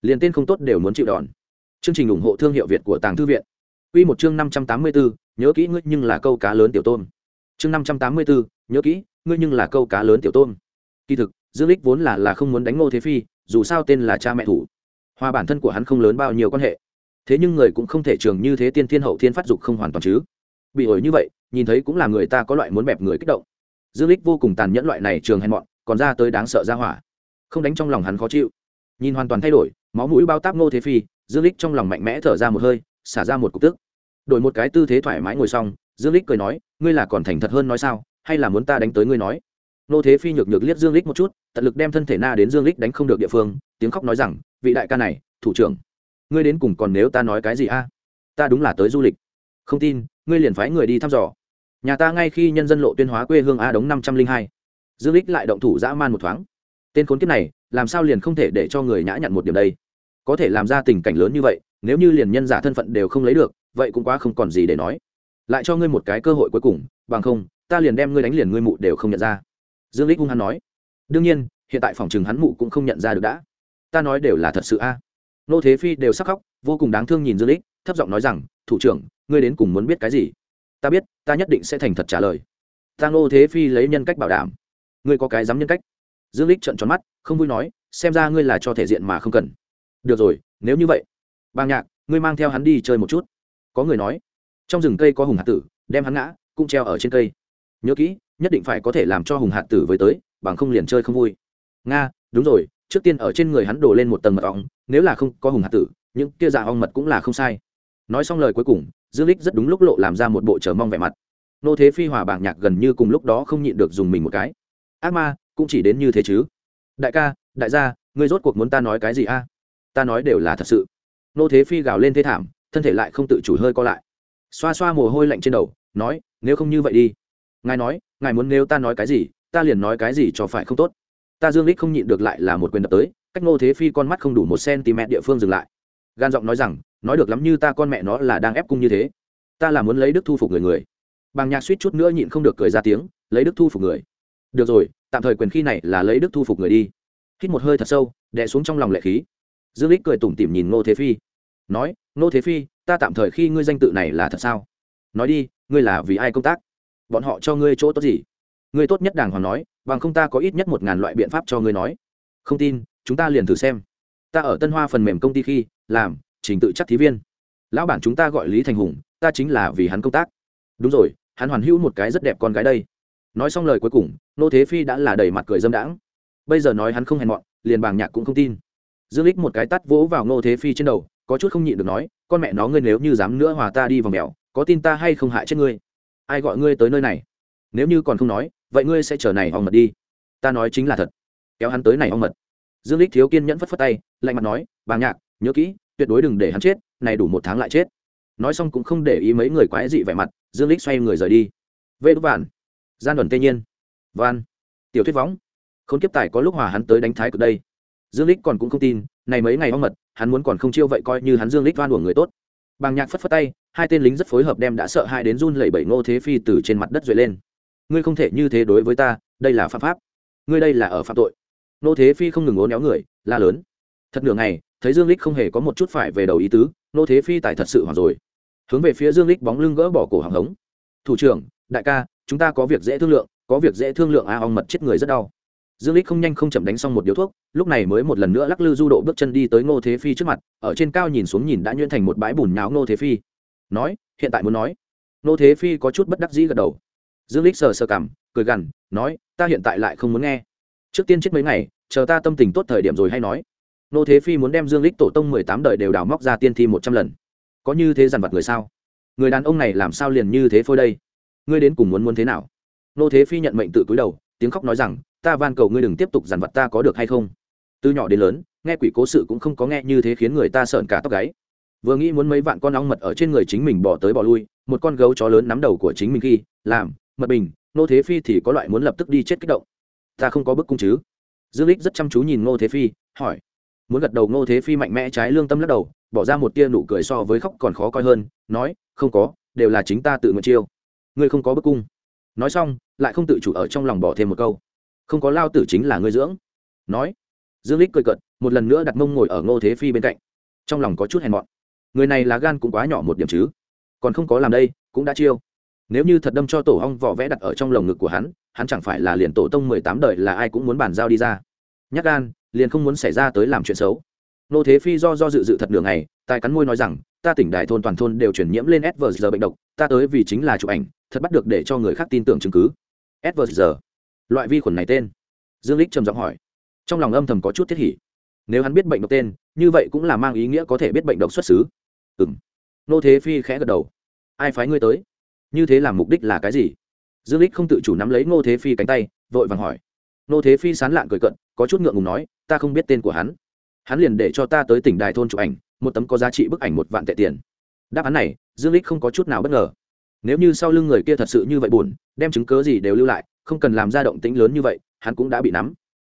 Liền tên không tốt đều muốn chịu đòn. Chương trình ủng hộ thương hiệu việt của tàng thư viện. Quy một chương năm trăm tám mươi bốn nhớ kỹ ngươi nhưng là câu cá lớn tiểu tôn chương năm trăm tám mươi bốn nhớ kỹ, ngươi nhưng là câu cá lớn tiểu tôn kỳ thực, dương lích vốn là là không muốn đánh ngô thế phi, dù sao tên là cha mẹ thủ. Hoa bản thân của hắn không lớn bao nhiêu quan hệ. Thế nhưng người cũng không thể trường như thế tiên thiên hậu thiên phát dục không hoàn toàn chứ. Bị ổi như vậy, nhìn thấy cũng là người ta có loại muốn bẹp người kích động. Dương lích vô cùng tàn nhẫn loại này trường hèn mọn, còn ra tới đáng sợ ra hỏa không đánh trong lòng hắn khó chịu. Nhìn hoàn toàn thay đổi, máu mũi bao táp ngô thế phi, dương lích trong lòng mạnh mẽ thở ra một hơi, xả ra một cục tức. Đổi một cái tư thế thoải mái ngồi xong, dương lích cười nói, ngươi là còn thành thật hơn nói sao? Hay là muốn ta đánh tới ngươi nói? Ngô thế phi nhược nhược liếc dương lích một chút, tận lực đem thân thể na đến dương lích đánh không được địa phương, tiếng khóc nói rằng, vị đại ca này, thủ trưởng, ngươi đến cùng còn nếu ta nói cái gì a? Ta đúng là tới du lịch. Không tin, ngươi liền phái người đi thăm dò. Nhà ta ngay khi nhân dân lộ tuyên hóa quê hương a đống năm trăm linh hai. Dương lích lại động thủ dã man một thoáng tên khốn kiếp này, làm sao liền không thể để cho người nhã nhặn một điểm đây? Có thể làm ra tình cảnh lớn như vậy, nếu như liền nhân giả thân phận đều không lấy được, vậy cũng quá không còn gì để nói. Lại cho ngươi một cái cơ hội cuối cùng, bằng không, ta liền đem ngươi đánh liền ngươi mụ đều không nhận ra. Dương lích hung hắn nói. Đương nhiên, hiện tại phòng chừng hắn mụ cũng không nhận ra được đã. Ta nói đều là thật sự a. Nô thế phi đều sắc khóc, vô cùng đáng thương nhìn dương lích thấp giọng nói rằng, thủ trưởng, ngươi đến cùng muốn biết cái gì? Ta biết, ta nhất định sẽ thành thật trả lời. Ta nô thế phi lấy nhân cách bảo đảm. Ngươi có cái dám nhân cách? Dương lích trợn tròn mắt, không vui nói, xem ra ngươi là cho thể diện mà không cần. Được rồi, nếu như vậy, Bàng nhạc, ngươi mang theo hắn đi chơi một chút. Có người nói. Trong rừng cây có hùng hạt tử, đem hắn ngã, cũng treo ở trên cây. Nhớ kỹ, nhất định phải có thể làm cho hùng hạt tử với tới, bằng không liền chơi không vui. Nga, đúng rồi, trước tiên ở trên người hắn đổ lên một tầng mật ong, nếu là không có hùng hạt tử, những kia dạ ong mật cũng là không sai. Nói xong lời cuối cùng, dương lích rất đúng lúc lộ làm ra một bộ chờ mong vẻ mặt. Nô thế phi hòa bảng nhạc gần như cùng lúc đó không nhịn được dùng mình một cái. Ác ma cũng chỉ đến như thế chứ. Đại ca, đại gia, ngươi rốt cuộc muốn ta nói cái gì a? Ta nói đều là thật sự. Nô thế phi gào lên thế thảm, thân thể lại không tự chủ hơi co lại. Xoa xoa mồ hôi lạnh trên đầu, nói, nếu không như vậy đi. Ngài nói, ngài muốn nếu ta nói cái gì, ta liền nói cái gì cho phải không tốt. Ta dương lích không nhịn được lại là một quyền đập tới, cách nô thế phi con mắt không đủ một cm địa phương dừng lại. Gan giọng nói rằng, nói được lắm như ta con mẹ nó là đang ép cung như thế. Ta là muốn lấy đức thu phục người người. Bằng nhạc suýt chút nữa nhịn không được cười ra tiếng, lấy đức thu phục người. Được rồi tạm thời quyền khi này là lấy đức thu phục người đi. Hít một hơi thật sâu, đè xuống trong lòng lệ khí. Dương lích cười tủm tỉm nhìn ngô thế phi. Nói, ngô thế phi, ta tạm thời khi ngươi danh tự này là thật sao? Nói đi, ngươi là vì ai công tác? Bọn họ cho ngươi chỗ tốt gì? Ngươi tốt nhất đàng hoàng nói, bằng không ta có ít nhất một ngàn loại biện pháp cho ngươi nói. Không tin, chúng ta liền thử xem. Ta ở tân hoa phần mềm công ty khi, làm, trình tự chắc thí viên. Lão bản chúng ta gọi lý thành hùng, ta chính là vì hắn công tác. Đúng rồi, hắn hoàn hữu một cái rất đẹp con gái đây nói xong lời cuối cùng, nô thế phi đã là đầy mặt cười dâm đãng. Bây giờ nói hắn không hèn mọn, liền bàng nhạc cũng không tin. Dương lích một cái tắt vỗ vào nô thế phi trên đầu, có chút không nhịn được nói, con mẹ nó ngươi nếu như dám nữa hòa ta đi vào mèo, có tin ta hay không hại chết ngươi? Ai gọi ngươi tới nơi này? Nếu như còn không nói, vậy ngươi sẽ chờ này ong mật đi. Ta nói chính là thật. Kéo hắn tới này ong mật. Dương lích thiếu kiên nhẫn phất phất tay, lạnh mặt nói, bàng nhạc, nhớ kỹ, tuyệt đối đừng để hắn chết, này đủ một tháng lại chết. Nói xong cũng không để ý mấy người quái dị vẻ mặt, dương lích xoay người rời đi. Vê đúc vạn gian luận tây nhiên. Van tiểu thuyết võng. Không kiếp tài có lúc hòa hắn tới đánh thái cực đây. Dương lích còn cũng không tin, này mấy ngày hoang mật, hắn muốn còn không chiêu vậy coi như hắn dương lích van của người tốt. Bàng nhạc phất phất tay, hai tên lính rất phối hợp đem đã sợ hãi đến run lẩy bẩy ngô thế phi từ trên mặt đất duệ lên. Ngươi không thể như thế đối với ta, đây là phạm pháp. Ngươi đây là ở phạm tội. Ngô thế phi không ngừng ố néo người, la lớn. Thật nửa ngày, thấy dương lích không hề có một chút phải về đầu ý tứ, ngô thế phi tài thật sự hoảng rồi. Hướng về phía dương lích bóng lưng gỡ bỏ cổ hàng hống. Thủ trưởng, đại ca chúng ta có việc dễ thương lượng, có việc dễ thương lượng a, ong mật chết người rất đau. Dương lích không nhanh không chậm đánh xong một điếu thuốc, lúc này mới một lần nữa lắc lư du độ bước chân đi tới ngô thế phi trước mặt, ở trên cao nhìn xuống nhìn đã nhuyễn thành một bãi bùn nháo ngô thế phi. Nói, hiện tại muốn nói. Ngô thế phi có chút bất đắc dĩ gật đầu. Dương lích sờ sờ cảm, cười gằn, nói, ta hiện tại lại không muốn nghe. Trước tiên chết mấy ngày, chờ ta tâm tình tốt thời điểm rồi hay nói. Ngô thế phi muốn đem dương lích tổ tông mười tám đời đều đào móc ra tiên thi một trăm lần. Có như thế dằn vặt người sao? Người đàn ông này làm sao liền như thế phôi đây? Ngươi đến cùng muốn muốn thế nào? Nô thế phi nhận mệnh tự cúi đầu, tiếng khóc nói rằng, ta van cầu ngươi đừng tiếp tục dằn vặt ta có được hay không? Từ nhỏ đến lớn, nghe quỷ cố sự cũng không có nghe như thế khiến người ta sợn cả tóc gáy. Vừa nghĩ muốn mấy vạn con ong mật ở trên người chính mình bỏ tới bỏ lui, một con gấu chó lớn nắm đầu của chính mình khi, làm, mật bình, nô thế phi thì có loại muốn lập tức đi chết kích động. Ta không có bức cung chứ? Dương lích rất chăm chú nhìn ngô thế phi, hỏi. Muốn gật đầu ngô thế phi mạnh mẽ trái lương tâm lắc đầu, bỏ ra một tia nụ cười so với khóc còn khó coi hơn, nói, không có, đều là chính ta tự nguyện chiêu ngươi không có bức cung. Nói xong, lại không tự chủ ở trong lòng bỏ thêm một câu. Không có lao tử chính là ngươi dưỡng. Nói, dương lích cười cận một lần nữa đặt mông ngồi ở ngô thế phi bên cạnh. Trong lòng có chút hèn mọn. Người này là gan cũng quá nhỏ một điểm chứ. Còn không có làm đây, cũng đã chiêu. Nếu như thật đâm cho tổ ong vỏ vẽ đặt ở trong lồng ngực của hắn hắn chẳng phải là liền tổ tông mười tám đời là ai cũng muốn bàn giao đi ra. Nhắc gan, liền không muốn xảy ra tới làm chuyện xấu. Nô thế phi do do dự dự thật đường này tài cắn môi nói rằng, ta tỉnh đại thôn toàn thôn đều chuyển nhiễm lên s bệnh độc, ta tới vì chính là chụp ảnh thật bắt được để cho người khác tin tưởng chứng cứ. S loại vi khuẩn này tên. Dương lích trầm giọng hỏi. Trong lòng âm thầm có chút thiết hỉ. Nếu hắn biết bệnh độc tên, như vậy cũng là mang ý nghĩa có thể biết bệnh độc xuất xứ. Ừm. Nô thế phi khẽ gật đầu. Ai phái ngươi tới? Như thế làm mục đích là cái gì? Dương lích không tự chủ nắm lấy ngô thế phi cánh tay, vội vàng hỏi. Ngô thế phi sán lạn cười cận, có chút ngượng ngùng nói, ta không biết tên của hắn. Hắn liền để cho ta tới tỉnh đài thôn chụp ảnh, một tấm có giá trị bức ảnh một vạn tệ tiền. Đáp án này, dương lích không có chút nào bất ngờ nếu như sau lưng người kia thật sự như vậy buồn, đem chứng cớ gì đều lưu lại, không cần làm ra động tĩnh lớn như vậy, hắn cũng đã bị nắm.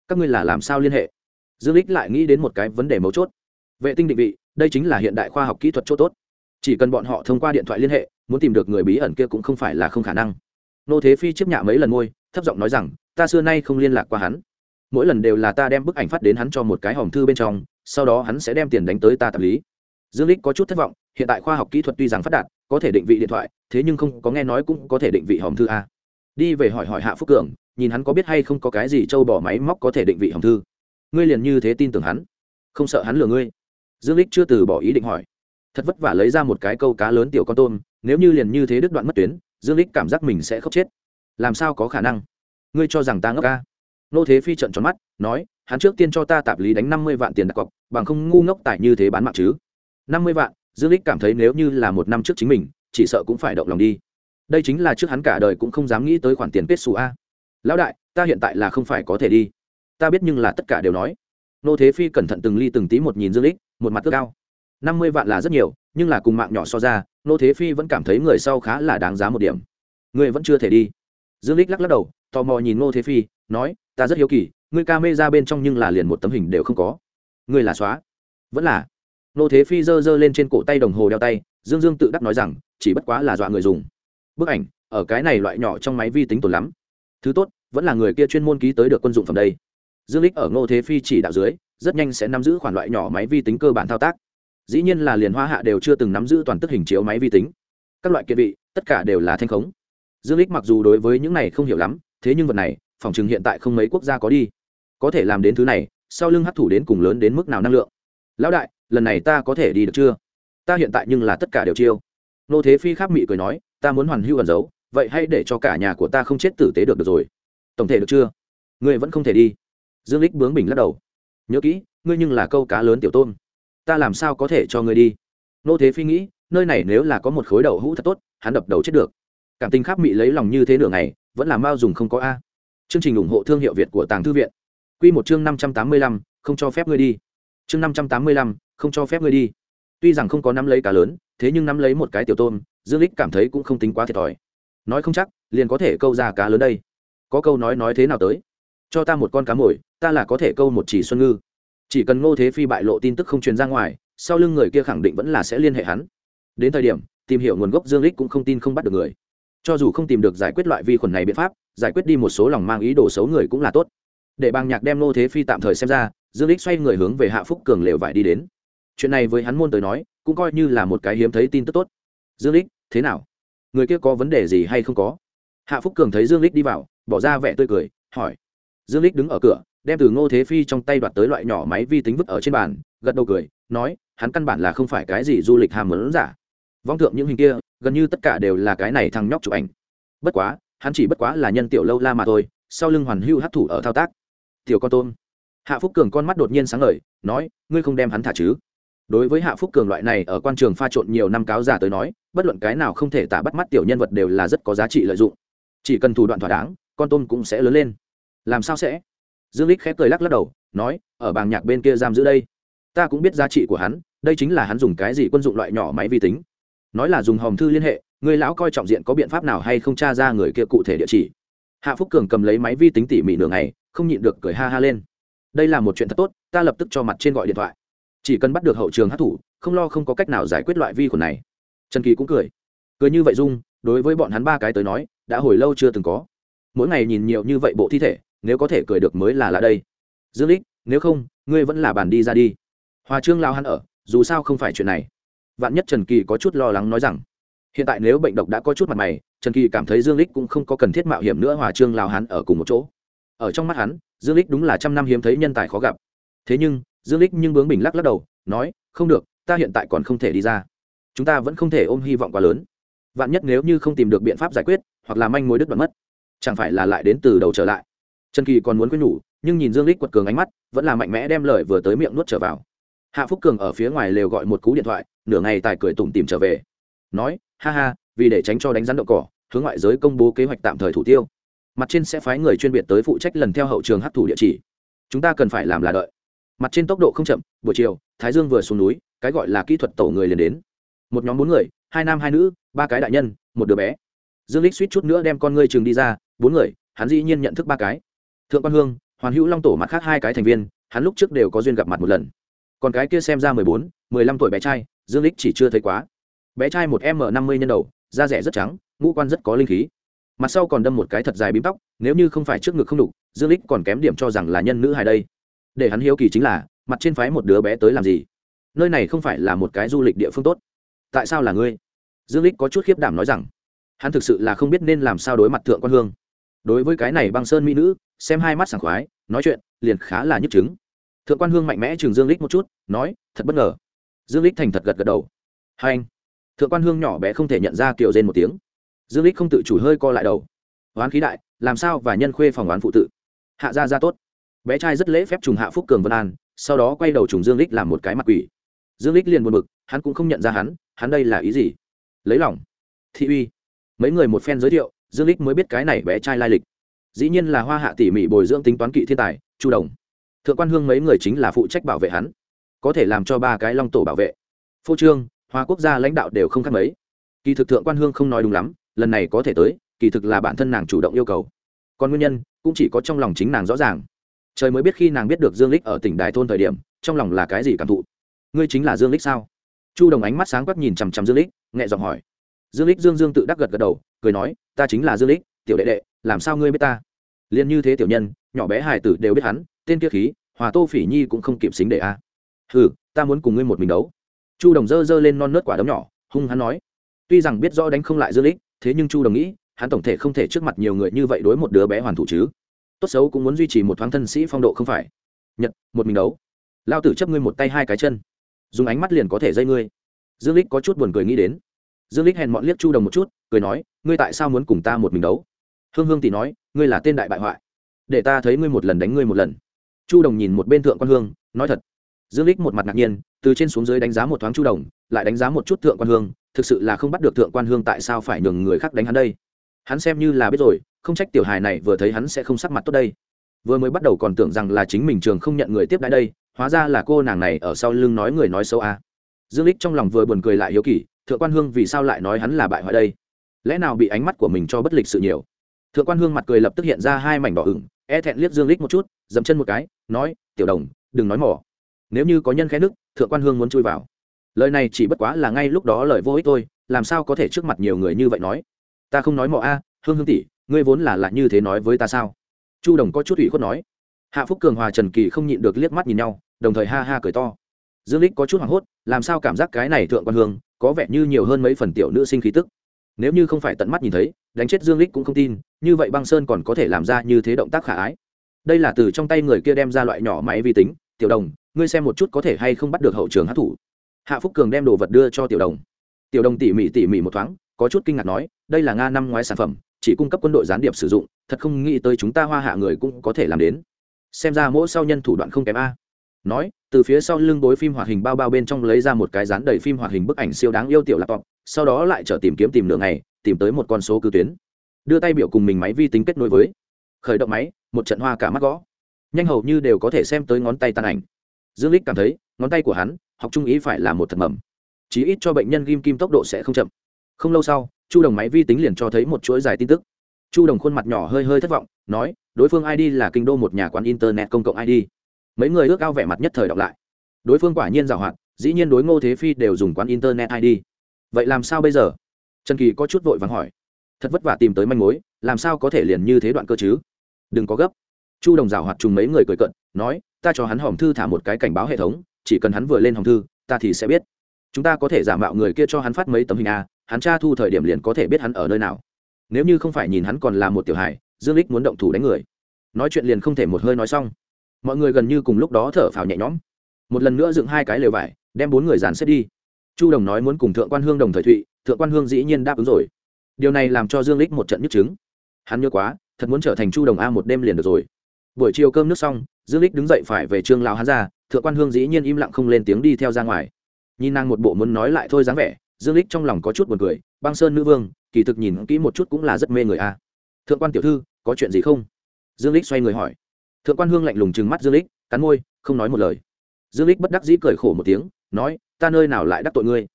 Các ngươi là làm sao liên hệ? Dương lích lại nghĩ đến một cái vấn đề mấu chốt. Vệ tinh định vị, đây chính là hiện đại khoa học kỹ thuật chỗ tốt. Chỉ cần bọn họ thông qua điện thoại liên hệ, muốn tìm được người bí ẩn kia cũng không phải là không khả năng. Nô thế phi chấp nhạ mấy lần môi, thấp giọng nói rằng, ta xưa nay không liên lạc qua hắn. Mỗi lần đều là ta đem bức ảnh phát đến hắn cho một cái hòm thư bên trong, sau đó hắn sẽ đem tiền đánh tới ta tạp lý. Dương lích có chút thất vọng, hiện tại khoa học kỹ thuật tuy rằng phát đạt có thể định vị điện thoại, thế nhưng không có nghe nói cũng có thể định vị hòm thư a. Đi về hỏi hỏi hạ phúc cường, nhìn hắn có biết hay không có cái gì trâu bỏ máy móc có thể định vị hòm thư. Ngươi liền như thế tin tưởng hắn? Không sợ hắn lừa ngươi? Dương lích chưa từ bỏ ý định hỏi. Thật vất vả lấy ra một cái câu cá lớn tiểu con tôm, nếu như liền như thế đứt đoạn mất tuyến, dương lích cảm giác mình sẽ khóc chết. Làm sao có khả năng? Ngươi cho rằng ta ngốc ca nô thế phi trận tròn mắt, nói, hắn trước tiên cho ta tạp lý đánh năm mươi vạn tiền đặt cọc, bằng không ngu ngốc tại như thế bán mạng chứ? Năm mươi vạn dương lích cảm thấy nếu như là một năm trước chính mình, chỉ sợ cũng phải động lòng đi. Đây chính là trước hắn cả đời cũng không dám nghĩ tới khoản tiền kết xù a. Lão đại, ta hiện tại là không phải có thể đi. Ta biết nhưng là tất cả đều nói. Nô thế phi cẩn thận từng ly từng tí một nhìn dương lích, một mặt tước cao năm mươi vạn là rất nhiều, nhưng là cùng mạng nhỏ so ra, nô thế phi vẫn cảm thấy người sau khá là đáng giá một điểm. Người vẫn chưa thể đi. Dương lích lắc lắc đầu, tò mò nhìn nô thế phi, nói, ta rất hiếu kỳ, ngươi ca mê ra bên trong nhưng là liền một tấm hình đều không có. Ngươi là xóa? Vẫn là nô thế phi giơ giơ lên trên cổ tay đồng hồ đeo tay dương dương tự đắc nói rằng chỉ bất quá là dọa người dùng. Bức ảnh ở cái này loại nhỏ trong máy vi tính tồn lắm. Thứ tốt vẫn là người kia chuyên môn ký tới được quân dụng phẩm đây. Dương lích ở ngô thế phi chỉ đạo dưới rất nhanh sẽ nắm giữ khoản loại nhỏ máy vi tính cơ bản thao tác. Dĩ nhiên là liền hoa hạ đều chưa từng nắm giữ toàn tức hình chiếu máy vi tính. Các loại kiện vị, tất cả đều là thanh khống. Dương lích mặc dù đối với những này không hiểu lắm thế nhưng vật này phòng chừng hiện tại không mấy quốc gia có đi. Có thể làm đến thứ này sau lưng hấp thụ đến cùng lớn đến mức nào năng lượng. Lão đại lần này ta có thể đi được chưa? Ta hiện tại nhưng là tất cả đều chiêu. Nô thế phi khắc mị cười nói ta muốn hoàn hưu ẩn giấu vậy hãy để cho cả nhà của ta không chết tử tế được, được rồi. Tổng thể được chưa? Ngươi vẫn không thể đi. Dương lích bướng bình lắc đầu. Nhớ kỹ ngươi nhưng là câu cá lớn tiểu tôn. Ta làm sao có thể cho ngươi đi? Nô thế phi nghĩ nơi này nếu là có một khối đầu hũ thật tốt hắn đập đầu chết được. Cảm tình khắc mị lấy lòng như thế nửa ngày vẫn là mao dùng không có a. Chương trình ủng hộ thương hiệu việt của tàng thư viện. Quy một chương năm trăm tám mươi lăm không cho phép ngươi đi. Chương năm trăm tám mươi lăm không cho phép ngươi đi. Tuy rằng không có nắm lấy cá lớn, thế nhưng nắm lấy một cái tiểu tôm, dương lích cảm thấy cũng không tính quá thiệt thòi. Nói không chắc, liền có thể câu ra cá lớn đây. Có câu nói nói thế nào tới? Cho ta một con cá mồi, ta là có thể câu một chỉ xuân ngư. Chỉ cần ngô thế phi bại lộ tin tức không truyền ra ngoài, sau lưng người kia khẳng định vẫn là sẽ liên hệ hắn. Đến thời điểm, tìm hiểu nguồn gốc dương lích cũng không tin không bắt được người. Cho dù không tìm được giải quyết loại vi khuẩn này biện pháp, giải quyết đi một số lòng mang ý đồ xấu người cũng là tốt. Để bang nhạc đem ngô thế phi tạm thời xem ra, dương lích xoay người hướng về hạ phúc cường lều vải đi đến chuyện này với hắn môn tới nói, cũng coi như là một cái hiếm thấy tin tức tốt. Dương lích, thế nào? Người kia có vấn đề gì hay không có? Hạ phúc cường thấy dương lích đi vào, bỏ ra vẻ tươi cười, hỏi. Dương lích đứng ở cửa, đem từ ngô thế phi trong tay đoạt tới loại nhỏ máy vi tính vứt ở trên bàn, gật đầu cười, nói, hắn căn bản là không phải cái gì du lịch hàm muốn giả. Vong thượng những hình kia, gần như tất cả đều là cái này thằng nhóc chụp ảnh. Bất quá, hắn chỉ bất quá là nhân tiểu lâu la mà thôi, sau lưng hoàn hưu hát thủ ở thao tác. Tiểu con tôm. Hạ phúc cường con mắt đột nhiên sáng ngời, nói, ngươi không đem hắn thả chứ? Đối với hạ phúc cường loại này ở quan trường pha trộn nhiều năm cáo giả tới nói, bất luận cái nào không thể tả bắt mắt tiểu nhân vật đều là rất có giá trị lợi dụng. Chỉ cần thủ đoạn thỏa đáng, con tôm cũng sẽ lớn lên. Làm sao sẽ? Dương lích khép cười lắc lắc đầu, nói, ở bàng nhạc bên kia giam giữ đây. Ta cũng biết giá trị của hắn, đây chính là hắn dùng cái gì quân dụng loại nhỏ máy vi tính. Nói là dùng hòm thư liên hệ, người lão coi trọng diện có biện pháp nào hay không tra ra người kia cụ thể địa chỉ. Hạ phúc cường cầm lấy máy vi tính tỉ mỉ nửa ngày, không nhịn được cười ha ha lên. Đây là một chuyện thật tốt, ta lập tức cho mặt trên gọi điện thoại chỉ cần bắt được hậu trường hát thủ, không lo không có cách nào giải quyết loại vi khuẩn này. Trần kỳ cũng cười. Cười như vậy dung, đối với bọn hắn ba cái tới nói, đã hồi lâu chưa từng có. Mỗi ngày nhìn nhiều như vậy bộ thi thể, nếu có thể cười được mới là lạ đây. Dương lích, nếu không, ngươi vẫn là bàn đi ra đi. Hòa trương lao hắn ở, dù sao không phải chuyện này. Vạn nhất trần kỳ có chút lo lắng nói rằng, hiện tại nếu bệnh độc đã có chút mặt mày, trần kỳ cảm thấy dương lích cũng không có cần thiết mạo hiểm nữa hòa trương lao hắn ở cùng một chỗ. Ở trong mắt hắn, dương lích đúng là trăm năm hiếm thấy nhân tài khó gặp. Thế nhưng dương lích nhưng bướng bình lắc lắc đầu, nói, không được, ta hiện tại còn không thể đi ra. Chúng ta vẫn không thể ôm hy vọng quá lớn. Vạn nhất nếu như không tìm được biện pháp giải quyết, hoặc là manh mối đứt đoạn mất, chẳng phải là lại đến từ đầu trở lại. Trần kỳ còn muốn quên nhủ, nhưng nhìn dương lích quật cường ánh mắt, vẫn là mạnh mẽ đem lời vừa tới miệng nuốt trở vào. Hạ phúc cường ở phía ngoài lều gọi một cú điện thoại, nửa ngày tài cười tủm tìm trở về. Nói, ha ha, vì để tránh cho đánh rắn đậu cỏ, hướng ngoại giới công bố kế hoạch tạm thời thủ tiêu. Mặt trên sẽ phái người chuyên biệt tới phụ trách lần theo hậu trường hấp thụ địa chỉ. Chúng ta cần phải làm là đợi mặt trên tốc độ không chậm, buổi chiều, thái dương vừa xuống núi, cái gọi là kỹ thuật tổ người liền đến. Một nhóm bốn người, hai nam hai nữ, ba cái đại nhân, một đứa bé. Dương lích suýt chút nữa đem con ngươi trường đi ra, bốn người, hắn dĩ nhiên nhận thức ba cái. Thượng quan hương, hoàn hữu long tổ mặt khác hai cái thành viên, hắn lúc trước đều có duyên gặp mặt một lần. Còn cái kia xem ra mười bốn, mười lăm tuổi bé trai, dương lích chỉ chưa thấy quá. Bé trai một m năm mươi nhân đầu, da rẻ rất trắng, ngũ quan rất có linh khí. Mặt sau còn đâm một cái thật dài bím tóc, nếu như không phải trước ngực không đủ, dương lích còn kém điểm cho rằng là nhân nữ hài đây để hắn hiếu kỳ chính là, mặt trên phái một đứa bé tới làm gì? Nơi này không phải là một cái du lịch địa phương tốt. Tại sao là ngươi? Dương lích có chút khiếp đảm nói rằng, hắn thực sự là không biết nên làm sao đối mặt thượng quan hương. Đối với cái này băng sơn mỹ nữ, xem hai mắt sảng khoái, nói chuyện, liền khá là nhức chứng thượng quan hương mạnh mẽ chừng dương lích một chút, nói, thật bất ngờ. Dương lích thành thật gật gật đầu. Hai anh, thượng quan hương nhỏ bé không thể nhận ra kiệu rên một tiếng. Dương lích không tự chủ hơi co lại đầu. Oán khí đại, làm sao và nhân khuê phòng oán phụ tự? Hạ ra ra tốt bé trai rất lễ phép trùng hạ phúc cường vân an, sau đó quay đầu trùng dương lích làm một cái mặt quỷ. Dương lích liền buồn bực, hắn cũng không nhận ra hắn hắn đây là ý gì? Lấy lòng. Thị uy. Mấy người một phen giới thiệu, dương lích mới biết cái này bé trai lai lịch. Dĩ nhiên là hoa hạ tỉ mỉ bồi dưỡng tính toán kỵ thiên tài, chu đồng. Thượng quan hương mấy người chính là phụ trách bảo vệ hắn. Có thể làm cho ba cái long tổ bảo vệ. Phô trương, hoa quốc gia lãnh đạo đều không khác mấy. Kỳ thực thượng quan hương không nói đúng lắm, lần này có thể tới, kỳ thực là bản thân nàng chủ động yêu cầu. Còn nguyên nhân, cũng chỉ có trong lòng chính nàng rõ ràng trời mới biết khi nàng biết được dương lích ở tỉnh đài thôn thời điểm, trong lòng là cái gì cảm thụ. Ngươi chính là dương lích sao? Chu đồng ánh mắt sáng quắc nhìn chằm chằm dương lích nhẹ giọng hỏi. Dương lích dương dương tự đắc gật gật đầu, cười nói, ta chính là dương lích tiểu đệ đệ, làm sao ngươi biết ta? Liền như thế tiểu nhân, nhỏ bé hài tử đều biết hắn, tên kia khí, hòa tô phỉ nhi cũng không kịp xính đệ a. À. hừ, ta muốn cùng ngươi một mình đấu. Chu đồng dơ dơ lên non nớt quả đấm nhỏ, hung hắn nói, tuy rằng biết rõ đánh không lại dương lích thế nhưng chu đồng nghĩ, hắn tổng thể không thể trước mặt nhiều người như vậy đối một đứa bé hoàn thủ chứ tốt xấu cũng muốn duy trì một thoáng thân sĩ phong độ không phải. Nhật, một mình đấu. Lao tử chấp ngươi một tay hai cái chân. Dùng ánh mắt liền có thể dây ngươi. Dương lích có chút buồn cười nghĩ đến. Dương lích hèn mọn liếc chu đồng một chút, cười nói, ngươi tại sao muốn cùng ta một mình đấu? Hương hương tỷ nói, ngươi là tên đại bại hoại. Để ta thấy ngươi một lần đánh ngươi một lần. Chu đồng nhìn một bên thượng quan hương, nói thật. Dương lích một mặt ngạc nhiên, từ trên xuống dưới đánh giá một thoáng chu đồng, lại đánh giá một chút thượng quan hương, thực sự là không bắt được thượng quan hương tại sao phải nhường người khác đánh hắn đây hắn xem như là biết rồi, không trách tiểu hài này vừa thấy hắn sẽ không sắc mặt tốt đây. Vừa mới bắt đầu còn tưởng rằng là chính mình trường không nhận người tiếp đãi đây, hóa ra là cô nàng này ở sau lưng nói người nói xấu à. dương lích trong lòng vừa buồn cười lại hiếu kỳ, thượng quan hương vì sao lại nói hắn là bại hoại đây? Lẽ nào bị ánh mắt của mình cho bất lịch sự nhiều? Thượng quan hương mặt cười lập tức hiện ra hai mảnh đỏ ửng e thẹn liếc dương lích một chút, dậm chân một cái, nói, tiểu đồng, đừng nói mỏ. Nếu như có nhân khẽ nước thượng quan hương muốn chui vào. Lời này chỉ bất quá là ngay lúc đó lời vô ích thôi, làm sao có thể trước mặt nhiều người như vậy nói? Ta không nói mọ a, hương hương tỷ, ngươi vốn là lại như thế nói với ta sao? Chu đồng có chút ủy khuất nói. Hạ phúc cường hòa trần kỳ không nhịn được liếc mắt nhìn nhau, đồng thời ha ha cười to. Dương lích có chút hoảng hốt, làm sao cảm giác cái này thượng quan hương, có vẻ như nhiều hơn mấy phần tiểu nữ sinh khí tức. Nếu như không phải tận mắt nhìn thấy, đánh chết dương lích cũng không tin, như vậy băng sơn còn có thể làm ra như thế động tác khả ái. Đây là từ trong tay người kia đem ra loại nhỏ máy vi tính, tiểu đồng, ngươi xem một chút có thể hay không bắt được hậu trường hát thủ. Hạ phúc cường đem đồ vật đưa cho tiểu đồng. Tiểu đồng tỉ mỉ tỉ mỉ một thoáng có chút kinh ngạc nói, đây là nga năm ngoái sản phẩm, chỉ cung cấp quân đội gián điệp sử dụng, thật không nghĩ tới chúng ta hoa hạ người cũng có thể làm đến. Xem ra mỗi sau nhân thủ đoạn không kém a. Nói, từ phía sau lưng bối phim hoạt hình bao bao bên trong lấy ra một cái dán đầy phim hoạt hình bức ảnh siêu đáng yêu tiểu laptop, sau đó lại trở tìm kiếm tìm nửa ngày, tìm tới một con số cư tuyến. Đưa tay biểu cùng mình máy vi tính kết nối với. Khởi động máy, một trận hoa cả mắt gõ. Nhanh hầu như đều có thể xem tới ngón tay tan ảnh. Dương lích cảm thấy, ngón tay của hắn, học trung ý phải là một thật mầm. Chí ít cho bệnh nhân ghim kim tốc độ sẽ không chậm không lâu sau, chu đồng máy vi tính liền cho thấy một chuỗi dài tin tức. Chu đồng khuôn mặt nhỏ hơi hơi thất vọng, nói, đối phương id là kinh đô một nhà quán internet công cộng id mấy người ước ao vẻ mặt nhất thời đọc lại. Đối phương quả nhiên giàu hoạt dĩ nhiên đối ngô thế phi đều dùng quán internet id vậy làm sao bây giờ? Trần kỳ có chút vội vàng hỏi. Thật vất vả tìm tới manh mối, làm sao có thể liền như thế đoạn cơ chứ? Đừng có gấp. Chu đồng giảo hoạt trùng mấy người cười cận nói, ta cho hắn hòm thư thả một cái cảnh báo hệ thống, chỉ cần hắn vừa lên hòm thư, ta thì sẽ biết. Chúng ta có thể giả mạo người kia cho hắn phát mấy tấm hình a hắn tra thu thời điểm liền có thể biết hắn ở nơi nào. Nếu như không phải nhìn hắn còn là một tiểu hài, dương lích muốn động thủ đánh người. Nói chuyện liền không thể một hơi nói xong. Mọi người gần như cùng lúc đó thở phào nhẹ nhõm. Một lần nữa dựng hai cái lều vải, đem bốn người dàn xếp đi. Chu đồng nói muốn cùng thượng quan hương đồng thời thụy, thượng quan hương dĩ nhiên đáp ứng rồi. Điều này làm cho dương lích một trận nhức chứng hắn nhớ quá, thật muốn trở thành chu đồng a một đêm liền được rồi. Buổi chiều cơm nước xong, dương lích đứng dậy phải về trương lao hắn ra, thượng quan hương dĩ nhiên im lặng không lên tiếng đi theo ra ngoài. Nhìn nàng một bộ muốn nói lại thôi dáng vẻ dương lích trong lòng có chút buồn cười, băng sơn nữ vương, kỳ thực nhìn kỹ một chút cũng là rất mê người a. Thượng quan tiểu thư, có chuyện gì không? Dương lích xoay người hỏi. Thượng quan hương lạnh lùng trừng mắt dương lích, cắn môi, không nói một lời. Dương lích bất đắc dĩ cười khổ một tiếng, nói, ta nơi nào lại đắc tội ngươi?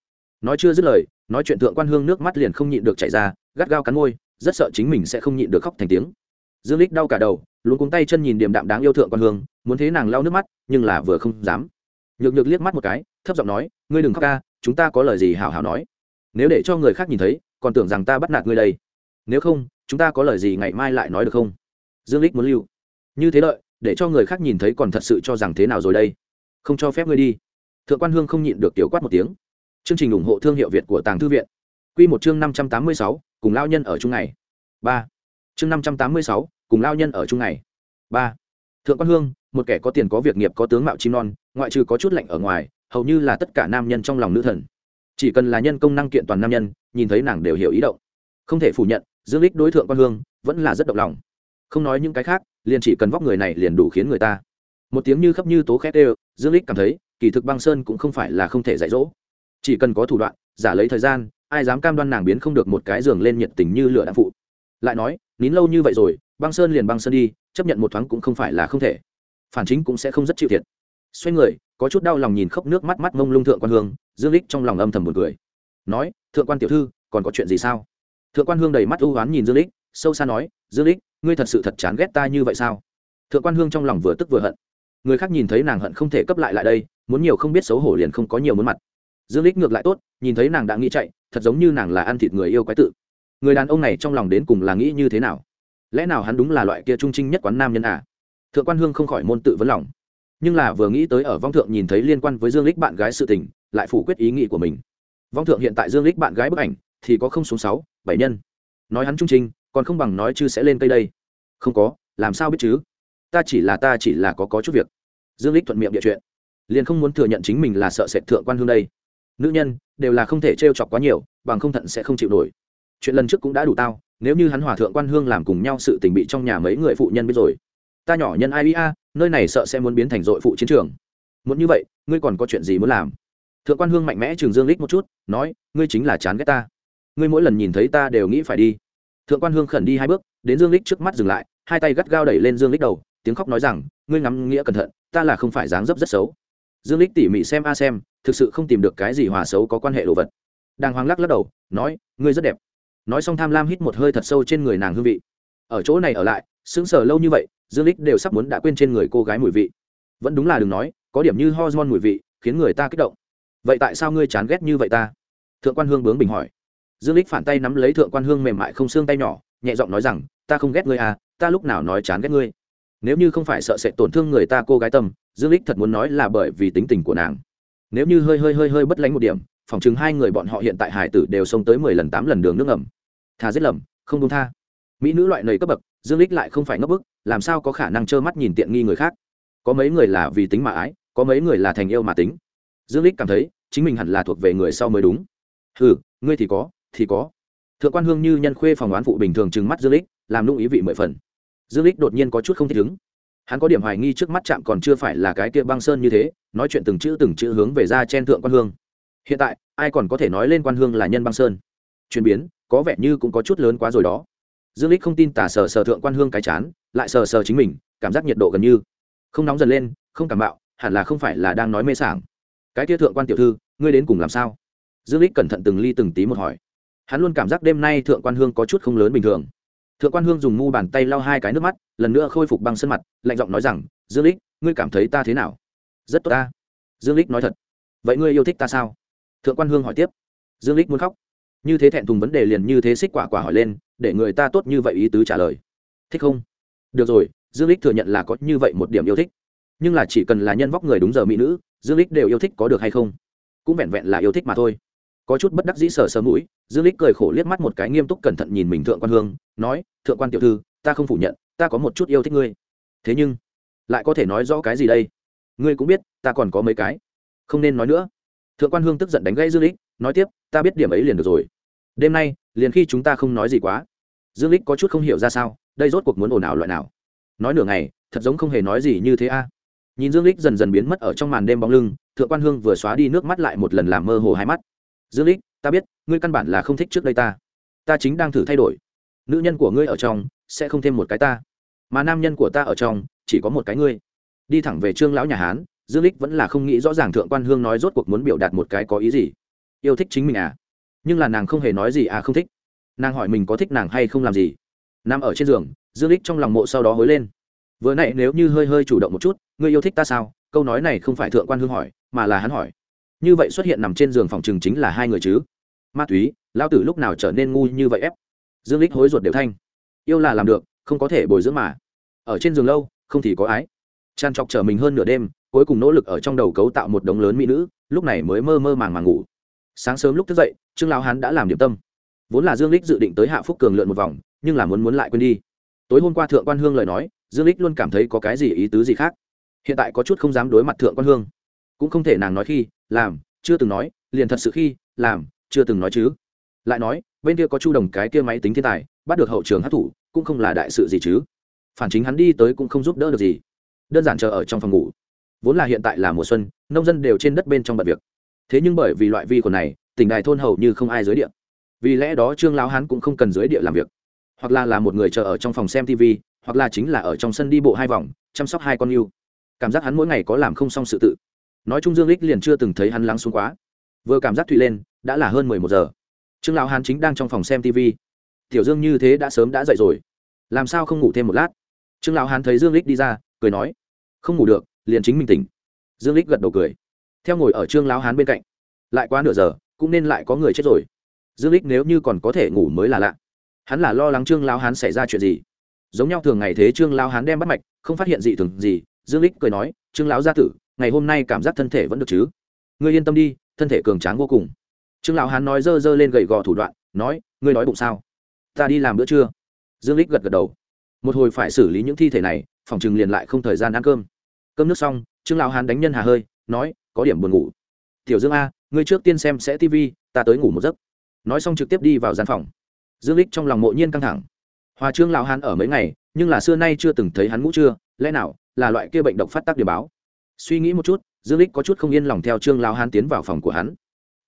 Nói chưa dứt lời, nói chuyện thượng quan hương nước mắt liền không nhịn được chảy ra, gắt gao cắn môi, rất sợ chính mình sẽ không nhịn được khóc thành tiếng. Dương lích đau cả đầu luôn cuống tay chân nhìn điểm đạm đáng yêu thượng quan hương, muốn thế nàng lau nước mắt, nhưng là vừa không dám. Nhược nhược liếc mắt một cái, thấp giọng nói, ngươi đừng khóc ca chúng ta có lời gì hảo hảo nói. Nếu để cho người khác nhìn thấy, còn tưởng rằng ta bắt nạt ngươi đây. Nếu không, chúng ta có lời gì ngày mai lại nói được không? Dương lích muốn lưu. Như thế lợi để cho người khác nhìn thấy còn thật sự cho rằng thế nào rồi đây. Không cho phép ngươi đi. Thượng quan hương không nhịn được tiểu quát một tiếng. Chương trình ủng hộ thương hiệu việt của tàng thư viện. Quy một chương năm trăm tám mươi sáu, cùng lao nhân ở chung ngày. Ba. Chương năm trăm tám mươi sáu, cùng lao nhân ở chung ngày. Ba. Thượng quan hương, một kẻ có tiền có việc nghiệp có tướng mạo chim non, ngoại trừ có chút lạnh ở ngoài hầu như là tất cả nam nhân trong lòng nữ thần. Chỉ cần là nhân công năng kiện toàn nam nhân, nhìn thấy nàng đều hiểu ý động. Không thể phủ nhận, dương lích đối thượng quan hương, vẫn là rất động lòng. Không nói những cái khác, liền chỉ cần vóc người này liền đủ khiến người ta. Một tiếng như khắp như tố khét đều, dương lích cảm thấy, kỳ thực băng sơn cũng không phải là không thể dạy dỗ. Chỉ cần có thủ đoạn, giả lấy thời gian, ai dám cam đoan nàng biến không được một cái giường lên nhiệt tình như lửa đạn phụ. Lại nói, nín lâu như vậy rồi, băng sơn liền băng sơn đi, chấp nhận một thoáng cũng không phải là không thể. Phản chính cũng sẽ không rất chịu thiệt xoay người, có chút đau lòng nhìn khóc nước mắt mắt mông lung thượng quan hương, dương lích trong lòng âm thầm một cười. Nói, thượng quan tiểu thư, còn có chuyện gì sao? Thượng quan hương đầy mắt ưu hoán nhìn dương lích sâu xa nói, dương lích ngươi thật sự thật chán ghét ta như vậy sao? Thượng quan hương trong lòng vừa tức vừa hận. Người khác nhìn thấy nàng hận không thể cấp lại lại đây, muốn nhiều không biết xấu hổ liền không có nhiều muốn mặt. Dương lích ngược lại tốt, nhìn thấy nàng đã nghĩ chạy, thật giống như nàng là ăn thịt người yêu quái tự. Người đàn ông này trong lòng đến cùng là nghĩ như thế nào? Lẽ nào hắn đúng là loại kia trung trinh nhất quán nam nhân à? Thượng quan hương không khỏi môn tự vấn lòng nhưng là vừa nghĩ tới ở vong thượng nhìn thấy liên quan với dương lích bạn gái sự tình, lại phủ quyết ý nghĩ của mình. Vong thượng hiện tại dương lích bạn gái bức ảnh thì có không xuống sáu, bảy nhân. Nói hắn trung trinh, còn không bằng nói chứ sẽ lên cây đây. Không có, làm sao biết chứ? Ta chỉ là, ta chỉ là có có chút việc. Dương lích thuận miệng địa chuyện. Liền không muốn thừa nhận chính mình là sợ sệt thượng quan hương đây. Nữ nhân, đều là không thể trêu chọc quá nhiều, bằng không thận sẽ không chịu nổi. Chuyện lần trước cũng đã đủ tao, nếu như hắn hòa thượng quan hương làm cùng nhau sự tình bị trong nhà mấy người phụ nhân biết rồi ta nhỏ nhân ai a, nơi này sợ sẽ muốn biến thành dội phụ chiến trường. Muốn như vậy, ngươi còn có chuyện gì muốn làm? Thượng quan hương mạnh mẽ trường dương lích một chút, nói, ngươi chính là chán ghét ta. Ngươi mỗi lần nhìn thấy ta đều nghĩ phải đi. Thượng quan hương khẩn đi hai bước, đến dương lích trước mắt dừng lại, hai tay gắt gao đẩy lên dương lích đầu, tiếng khóc nói rằng, ngươi ngắm nghĩa cẩn thận, ta là không phải dáng dấp rất xấu. Dương lích tỉ mỉ xem a xem, thực sự không tìm được cái gì hòa xấu có quan hệ đồ vật. Đàng hoàng lắc lắc đầu, nói, ngươi rất đẹp. Nói xong tham lam hít một hơi thật sâu trên người nàng hương vị. Ở chỗ này ở lại, sững sờ lâu như vậy dương lích đều sắp muốn đã quên trên người cô gái mùi vị. Vẫn đúng là đừng nói, có điểm như hormone mùi vị, khiến người ta kích động. Vậy tại sao ngươi chán ghét như vậy ta? Thượng quan hương bướng bình hỏi. Dương lích phản tay nắm lấy thượng quan hương mềm mại không xương tay nhỏ, nhẹ giọng nói rằng, ta không ghét ngươi à ta lúc nào nói chán ghét ngươi? Nếu như không phải sợ sẽ tổn thương người ta cô gái tâm, dương lích thật muốn nói là bởi vì tính tình của nàng. Nếu như hơi hơi hơi hơi bất lánh một điểm, phòng chứng hai người bọn họ hiện tại hải tử đều xông tới mười lần tám lần đường nước ngầm. Thà giết lầm, không đúng tha. Mỹ nữ loại nầy cấp bậc dương lích lại không phải ngấp bức, làm sao có khả năng trơ mắt nhìn tiện nghi người khác? Có mấy người là vì tính mà ái, có mấy người là thành yêu mà tính. Dương lích cảm thấy, chính mình hẳn là thuộc về người sau mới đúng. Ừ ngươi thì có thì có. Thượng quan hương như nhân khuê phòng đoán phụ bình thường trừng mắt dương lích, làm nung ý vị mười phần. Dương lích đột nhiên có chút không thích ứng. Hắn có điểm hoài nghi trước mắt chạm còn chưa phải là cái kia băng sơn như thế, nói chuyện từng chữ từng chữ hướng về ra chen thượng quan hương. Hiện tại, ai còn có thể nói lên quan hương là nhân băng sơn? Chuyển biến, có vẻ như cũng có chút lớn quá rồi đó dương lích không tin tả sờ sờ thượng quan hương cái chán, lại sờ sờ chính mình, cảm giác nhiệt độ gần như không nóng dần lên, không cảm bạo, hẳn là không phải là đang nói mê sảng. Cái kia thượng quan tiểu thư, ngươi đến cùng làm sao? Dương lích cẩn thận từng ly từng tí một hỏi. Hắn luôn cảm giác đêm nay thượng quan hương có chút không lớn bình thường. Thượng quan hương dùng mu bàn tay lau hai cái nước mắt, lần nữa khôi phục băng sân mặt, lạnh giọng nói rằng, dương lích ngươi cảm thấy ta thế nào? Rất tốt ta. Dương lích nói thật. Vậy ngươi yêu thích ta sao? Thượng quan hương hỏi tiếp. Dương lích muốn khóc như thế thẹn thùng vấn đề liền như thế xích quả quả hỏi lên, để người ta tốt như vậy ý tứ trả lời. Thích không? Được rồi, dương lích thừa nhận là có như vậy một điểm yêu thích. Nhưng là chỉ cần là nhân vóc người đúng giờ mỹ nữ, dương lích đều yêu thích có được hay không? Cũng vẹn vẹn là yêu thích mà thôi. Có chút bất đắc dĩ sờ sờ mũi, dương lích cười khổ liếc mắt một cái nghiêm túc cẩn thận nhìn mình thượng quan hương, nói, thượng quan tiểu thư, ta không phủ nhận, ta có một chút yêu thích ngươi. Thế nhưng, lại có thể nói rõ cái gì đây? Ngươi cũng biết, ta còn có mấy cái. Không nên nói nữa. Thượng quan hương tức giận đánh gãy dương lích, nói tiếp, ta biết điểm ấy liền được rồi đêm nay, liền khi chúng ta không nói gì quá, dương lích có chút không hiểu ra sao, đây rốt cuộc muốn ồn ào loại nào. Nói nửa ngày, thật giống không hề nói gì như thế a. Nhìn dương lích dần dần biến mất ở trong màn đêm bóng lưng, thượng quan hương vừa xóa đi nước mắt lại một lần làm mơ hồ hai mắt. Dương lích ta biết, ngươi căn bản là không thích trước đây ta. Ta chính đang thử thay đổi. Nữ nhân của ngươi ở trong, sẽ không thêm một cái ta. Mà nam nhân của ta ở trong, chỉ có một cái ngươi. Đi thẳng về trương lão nhà hán, dương lích vẫn là không nghĩ rõ ràng thượng quan hương nói rốt cuộc muốn biểu đạt một cái có ý gì. Yêu thích chính mình à? Nhưng là nàng không hề nói gì à không thích. Nàng hỏi mình có thích nàng hay không làm gì. Nằm ở trên giường, dương lích trong lòng mộ sau đó hối lên. Vừa nãy nếu như hơi hơi chủ động một chút, ngươi yêu thích ta sao? Câu nói này không phải thượng quan hương hỏi, mà là hắn hỏi. Như vậy xuất hiện nằm trên giường phòng chừng chính là hai người chứ? Ma túy lao tử lúc nào trở nên ngu như vậy ép? Dương lích hối ruột đều thanh. Yêu là làm được, không có thể bồi dưỡng mà. Ở trên giường lâu, không thì có ái. Tràn trọc trở mình hơn nửa đêm, cuối cùng nỗ lực ở trong đầu cấu tạo một đống lớn mỹ nữ, lúc này mới mơ mơ màng màng ngủ sáng sớm lúc thức dậy, trương lao hán đã làm điểm tâm. Vốn là dương lích dự định tới hạ phúc cường lượn một vòng, nhưng là muốn muốn lại quên đi. Tối hôm qua thượng quan hương lời nói, dương lích luôn cảm thấy có cái gì ý tứ gì khác. Hiện tại có chút không dám đối mặt thượng quan hương. Cũng không thể nàng nói khi, làm, chưa từng nói, liền thật sự khi, làm, chưa từng nói chứ. Lại nói, bên kia có chu đồng cái kia máy tính thiên tài, bắt được hậu trường hát thủ, cũng không là đại sự gì chứ. Phản chính hắn đi tới cũng không giúp đỡ được gì. Đơn giản chờ ở trong phòng ngủ. Vốn là hiện tại là mùa xuân, nông dân đều trên đất bên trong bận việc thế nhưng bởi vì loại vi khuẩn này, tỉnh đài thôn hầu như không ai dưới địa. Vì lẽ đó trương lão hán cũng không cần dưới địa làm việc. Hoặc là là một người chờ ở trong phòng xem tv hoặc là chính là ở trong sân đi bộ hai vòng, chăm sóc hai con yêu. Cảm giác hắn mỗi ngày có làm không xong sự tự. Nói chung dương lích liền chưa từng thấy hắn lắng xuống quá. Vừa cảm giác thụy lên, đã là hơn mười một giờ. Trương lão hán chính đang trong phòng xem tv tiểu dương như thế đã sớm đã dậy rồi. Làm sao không ngủ thêm một lát? Trương lão hán thấy dương lích đi ra, cười nói. Không ngủ được, liền chính mình tỉnh. Dương lích gật đầu cười theo ngồi ở trương lão hán bên cạnh, lại qua nửa giờ, cũng nên lại có người chết rồi. Dương lích nếu như còn có thể ngủ mới là lạ. Hắn là lo lắng trương lão hán xảy ra chuyện gì. Giống nhau thường ngày thế trương lão hán đem bắt mạch, không phát hiện gì thường gì, dương lích cười nói, trương lão gia tử, ngày hôm nay cảm giác thân thể vẫn được chứ? Ngươi yên tâm đi, thân thể cường tráng vô cùng. Trương lão hán nói dơ dơ lên gậy gò thủ đoạn, nói, ngươi nói bụng sao? Ta đi làm bữa trưa. Dương lích gật gật đầu. Một hồi phải xử lý những thi thể này, phòng chừng liền lại không thời gian ăn cơm. Cơm nước xong, trương lão hán đánh nhân hà hơi, nói có điểm buồn ngủ. Tiểu dương a, ngươi trước tiên xem sẽ tv ta tới ngủ một giấc. Nói xong trực tiếp đi vào gian phòng. Dương lích trong lòng mộ nhiên căng thẳng. Hòa trương lão hán ở mấy ngày, nhưng là xưa nay chưa từng thấy hắn ngủ chưa lẽ nào là loại kia bệnh độc phát tác điểm báo? Suy nghĩ một chút, dương lích có chút không yên lòng theo trương lão hán tiến vào phòng của hắn.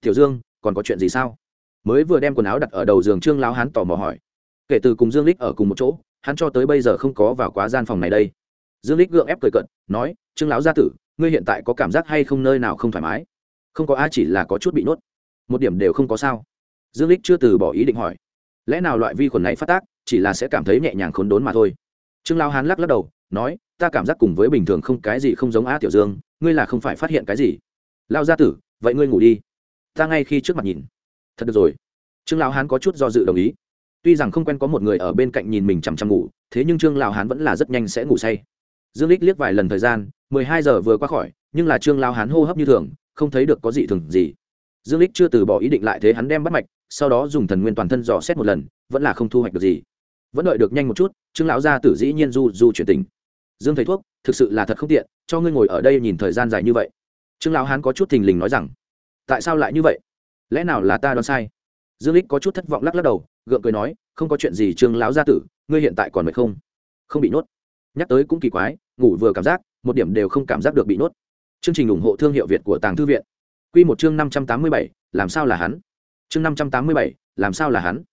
Tiểu dương, còn có chuyện gì sao? Mới vừa đem quần áo đặt ở đầu giường, trương lão hán tò mò hỏi. Kể từ cùng dương lích ở cùng một chỗ, hắn cho tới bây giờ không có vào quá gian phòng này đây. Dương lích gượng ép cười cận nói, trương lão gia tử ngươi hiện tại có cảm giác hay không nơi nào không thoải mái? Không có ai chỉ là có chút bị nuốt một điểm đều không có sao. Dương lích chưa từ bỏ ý định hỏi. Lẽ nào loại vi khuẩn này phát tác, chỉ là sẽ cảm thấy nhẹ nhàng khốn đốn mà thôi? Trương lão hán lắc lắc đầu, nói, ta cảm giác cùng với bình thường không cái gì không giống a, tiểu dương, ngươi là không phải phát hiện cái gì. Lao gia tử, vậy ngươi ngủ đi. Ta ngay khi trước mặt nhìn. Thật được rồi. Trương lão hán có chút do dự đồng ý. Tuy rằng không quen có một người ở bên cạnh nhìn mình chằm chằm ngủ, thế nhưng trương lão hán vẫn là rất nhanh sẽ ngủ say dương lích liếc vài lần thời gian, mười hai giờ vừa qua khỏi, nhưng là trương lão hán hô hấp như thường, không thấy được có gì thường gì. Dương lích chưa từ bỏ ý định lại thế hắn đem bắt mạch, sau đó dùng thần nguyên toàn thân dò xét một lần, vẫn là không thu hoạch được gì. Vẫn đợi được nhanh một chút, trương lão gia tử dĩ nhiên du du chuyển tình dương thầy thuốc, thực sự là thật không tiện, cho ngươi ngồi ở đây nhìn thời gian dài như vậy. Trương lão hán có chút thình lình nói rằng, tại sao lại như vậy? Lẽ nào là ta đoán sai? Dương lích có chút thất vọng lắc lắc đầu, gượng cười nói, không có chuyện gì trương lão gia tử, ngươi hiện tại còn mệt không? Không bị nuốt nhắc tới cũng kỳ quái, ngủ vừa cảm giác, một điểm đều không cảm giác được bị nuốt chương trình ủng hộ thương hiệu việt của tàng thư viện. Quy một chương năm trăm tám mươi bảy, làm sao là hắn? Chương năm trăm tám mươi bảy, làm sao là hắn?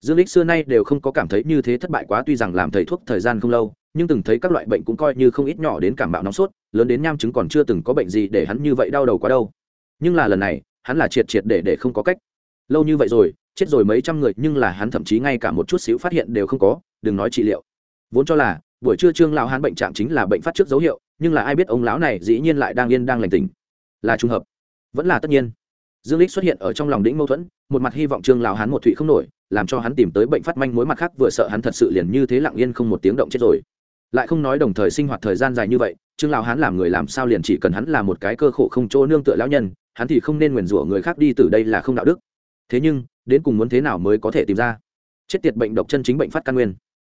Dương lích xưa nay đều không có cảm thấy như thế thất bại quá, tuy rằng làm thầy thuốc thời gian không lâu, nhưng từng thấy các loại bệnh cũng coi như không ít nhỏ đến cảm bạo nóng sốt, lớn đến nham chứng còn chưa từng có bệnh gì để hắn như vậy đau đầu quá đâu. Nhưng là lần này, hắn là triệt triệt để để không có cách. Lâu như vậy rồi, chết rồi mấy trăm người, nhưng là hắn thậm chí ngay cả một chút xíu phát hiện đều không có, đừng nói trị liệu. Vốn cho là buổi trưa trương lão hán bệnh trạng chính là bệnh phát trước dấu hiệu, nhưng là ai biết ông lão này dĩ nhiên lại đang yên đang lành tỉnh. Là trùng hợp. Vẫn là tất nhiên. Dương lích xuất hiện ở trong lòng đĩnh mâu thuẫn, một mặt hy vọng trương lão hán một thụy không nổi, làm cho hắn tìm tới bệnh phát manh mối mặt khác vừa sợ hắn thật sự liền như thế lặng yên không một tiếng động chết rồi. Lại không nói đồng thời sinh hoạt thời gian dài như vậy, trương lão hán làm người làm sao liền chỉ cần hắn là một cái cơ khổ không chỗ nương tựa lão nhân, hắn thì không nên nguyền rủa người khác đi từ đây là không đạo đức. Thế nhưng, đến cùng muốn thế nào mới có thể tìm ra? Chết tiệt bệnh độc chân chính bệnh phát căn nguyên.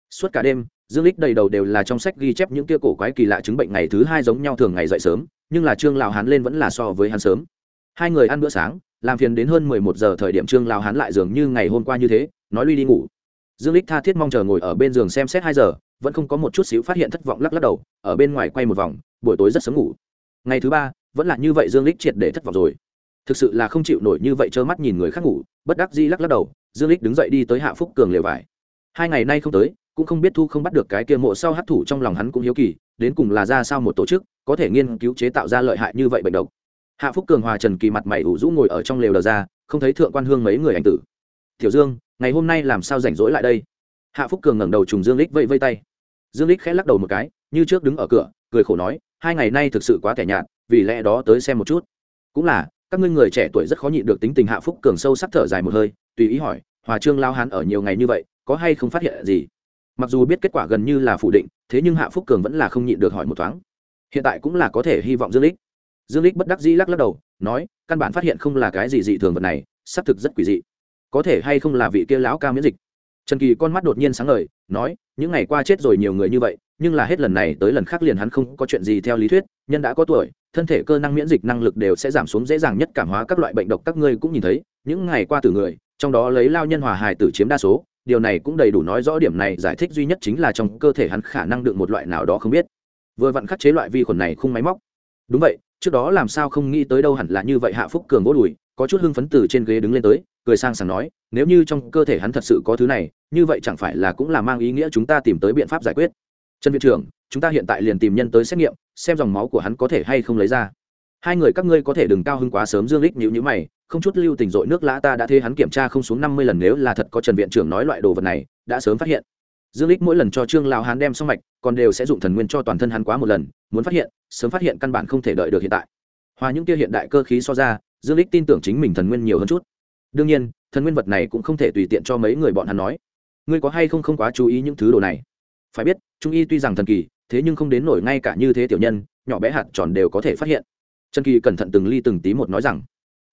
Suốt cả đêm dương lích đầy đầu đều là trong sách ghi chép những kia cổ quái kỳ lạ chứng bệnh ngày thứ hai giống nhau thường ngày dậy sớm, nhưng là trương lão hắn lên vẫn là so với hắn sớm. Hai người ăn bữa sáng, làm phiền đến hơn mười một giờ thời điểm trương lão hắn lại dường như ngày hôm qua như thế, nói lui đi ngủ. Dương lích tha thiết mong chờ ngồi ở bên giường xem xét hai giờ, vẫn không có một chút xíu phát hiện thất vọng lắc lắc đầu, ở bên ngoài quay một vòng, buổi tối rất sớm ngủ. Ngày thứ ba, vẫn là như vậy dương lích triệt để thất vọng rồi. Thực sự là không chịu nổi như vậy trơ mắt nhìn người khác ngủ, bất đắc dĩ lắc lắc đầu, dương lích đứng dậy đi tới hạ phúc cường lều vải. Hai ngày nay không tới cũng không biết thu không bắt được cái kia mộ sau hát thủ trong lòng hắn cũng hiếu kỳ, đến cùng là ra sao một tổ chức, có thể nghiên cứu chế tạo ra lợi hại như vậy bệnh độc. Hạ phúc cường hòa trần kỳ mặt mày ủ rũ ngồi ở trong lều đờ ra, không thấy thượng quan hương mấy người ảnh tử. Tiểu dương, ngày hôm nay làm sao rảnh rỗi lại đây? Hạ phúc cường ngẩng đầu trùng dương lích vây vây tay. Dương lích khẽ lắc đầu một cái, như trước đứng ở cửa, cười khổ nói, hai ngày nay thực sự quá kẻ nhạt, vì lẽ đó tới xem một chút. Cũng là, các ngươi người trẻ tuổi rất khó nhịn được tính tình hạ phúc cường sâu sắc thở dài một hơi, tùy ý hỏi, hòa trương lao hán ở nhiều ngày như vậy, có hay không phát hiện gì? Mặc dù biết kết quả gần như là phủ định, thế nhưng hạ phúc cường vẫn là không nhịn được hỏi một thoáng. Hiện tại cũng là có thể hy vọng dương lích. Dương lích bất đắc dĩ lắc lắc đầu, nói, căn bản phát hiện không là cái gì dị thường vật này, xác thực rất quỷ dị. Có thể hay không là vị kia lão ca miễn dịch. Trần kỳ con mắt đột nhiên sáng ngời, nói, những ngày qua chết rồi nhiều người như vậy, nhưng là hết lần này tới lần khác liền hắn không có chuyện gì theo lý thuyết, nhân đã có tuổi, thân thể cơ năng miễn dịch năng lực đều sẽ giảm xuống dễ dàng nhất cảm hóa các loại bệnh độc các ngươi cũng nhìn thấy, những ngày qua từ người, trong đó lấy lao nhân hòa hài tử chiếm đa số điều này cũng đầy đủ nói rõ điểm này, giải thích duy nhất chính là trong cơ thể hắn khả năng đựng một loại nào đó không biết. Vừa vặn khắc chế loại vi khuẩn này không máy móc. Đúng vậy, trước đó làm sao không nghĩ tới đâu hẳn là như vậy hạ phúc cường vỗ đùi, có chút hưng phấn từ trên ghế đứng lên tới, cười sang sảng nói, nếu như trong cơ thể hắn thật sự có thứ này, như vậy chẳng phải là cũng là mang ý nghĩa chúng ta tìm tới biện pháp giải quyết. Trần viện trưởng, chúng ta hiện tại liền tìm nhân tới xét nghiệm, xem dòng máu của hắn có thể hay không lấy ra hai người các ngươi có thể đừng cao hưng quá sớm dương lích nhữ nhữ mày, không chút lưu tình dội nước lã ta đã thế hắn kiểm tra không xuống năm mươi lần nếu là thật có trần viện trưởng nói loại đồ vật này, đã sớm phát hiện. Dương lích mỗi lần cho trương lao hán đem xong mạch, còn đều sẽ dụng thần nguyên cho toàn thân hắn quá một lần, muốn phát hiện, sớm phát hiện căn bản không thể đợi được hiện tại. Hòa những kia hiện đại cơ khí so ra, dương lích tin tưởng chính mình thần nguyên nhiều hơn chút. Đương nhiên, thần nguyên vật này cũng không thể tùy tiện cho mấy người bọn hắn nói. Ngươi có hay không không quá chú ý những thứ đồ này? Phải biết, trung y tuy rằng thần kỳ, thế nhưng không đến nổi ngay cả như thế tiểu nhân, nhỏ bé hạt tròn đều có thể phát hiện trần kỳ cẩn thận từng ly từng tí một nói rằng,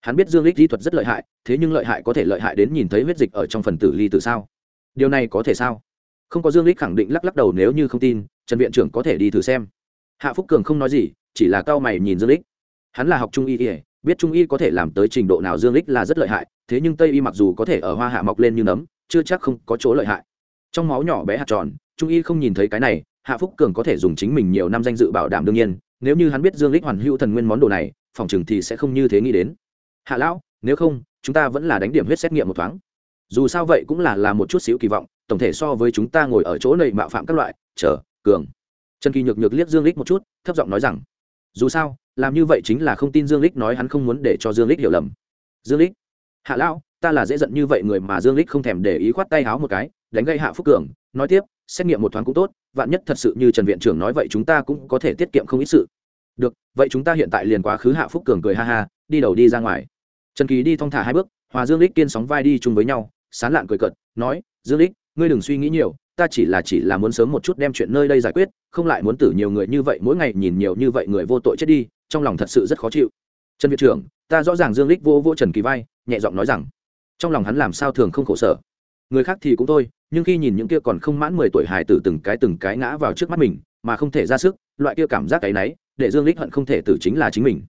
hắn biết dương lích kỹ thuật rất lợi hại, thế nhưng lợi hại có thể lợi hại đến nhìn thấy huyết dịch ở trong phần tử ly từ sao? Điều này có thể sao? Không có dương lích khẳng định lắc lắc đầu nếu như không tin, trần viện trưởng có thể đi thử xem. Hạ phúc cường không nói gì, chỉ là cao mày nhìn dương lích. Hắn là học trung y ỉa biết trung y có thể làm tới trình độ nào dương lích là rất lợi hại, thế nhưng tây y mặc dù có thể ở hoa hạ mọc lên như nấm, chưa chắc không có chỗ lợi hại. Trong máu nhỏ bé hạt tròn, trung y không nhìn thấy cái này, hạ phúc cường có thể dùng chính mình nhiều năm danh dự bảo đảm đương nhiên nếu như hắn biết dương lích hoàn hữu thần nguyên món đồ này, phòng chừng thì sẽ không như thế nghĩ đến. Hạ lão, nếu không, chúng ta vẫn là đánh điểm huyết xét nghiệm một thoáng. Dù sao vậy cũng là là một chút xíu kỳ vọng, tổng thể so với chúng ta ngồi ở chỗ này mạo phạm các loại, chờ, cường. Trần kỳ nhược nhược liếc dương lích một chút, thấp giọng nói rằng, dù sao, làm như vậy chính là không tin dương lích nói hắn không muốn để cho dương lích hiểu lầm. Dương lích, hạ lão, ta là dễ giận như vậy người mà dương lích không thèm để ý khoát tay háo một cái, đánh gây hạ phúc cường, nói tiếp xét nghiệm một thoáng cũng tốt, vạn nhất thật sự như trần viện trưởng nói vậy chúng ta cũng có thể tiết kiệm không ít sự. Được, vậy chúng ta hiện tại liền quá khứ hạ phúc cường cười ha ha, đi đầu đi ra ngoài. Trần kỳ đi thong thả hai bước, hòa dương lích kiên sóng vai đi chung với nhau, sán lạn cười cợt, nói, dương lích, ngươi đừng suy nghĩ nhiều, ta chỉ là chỉ là muốn sớm một chút đem chuyện nơi đây giải quyết, không lại muốn tử nhiều người như vậy, mỗi ngày nhìn nhiều như vậy người vô tội chết đi, trong lòng thật sự rất khó chịu. Trần viện trưởng, ta rõ ràng dương lích vô vô trần kỳ vai, nhẹ giọng nói rằng, trong lòng hắn làm sao thường không khổ sở? Người khác thì cũng thôi, nhưng khi nhìn những kia còn không mãn mười tuổi hài tử từng cái từng cái ngã vào trước mắt mình, mà không thể ra sức, loại kia cảm giác cái náy để dương lích hận không thể tử chính là chính mình.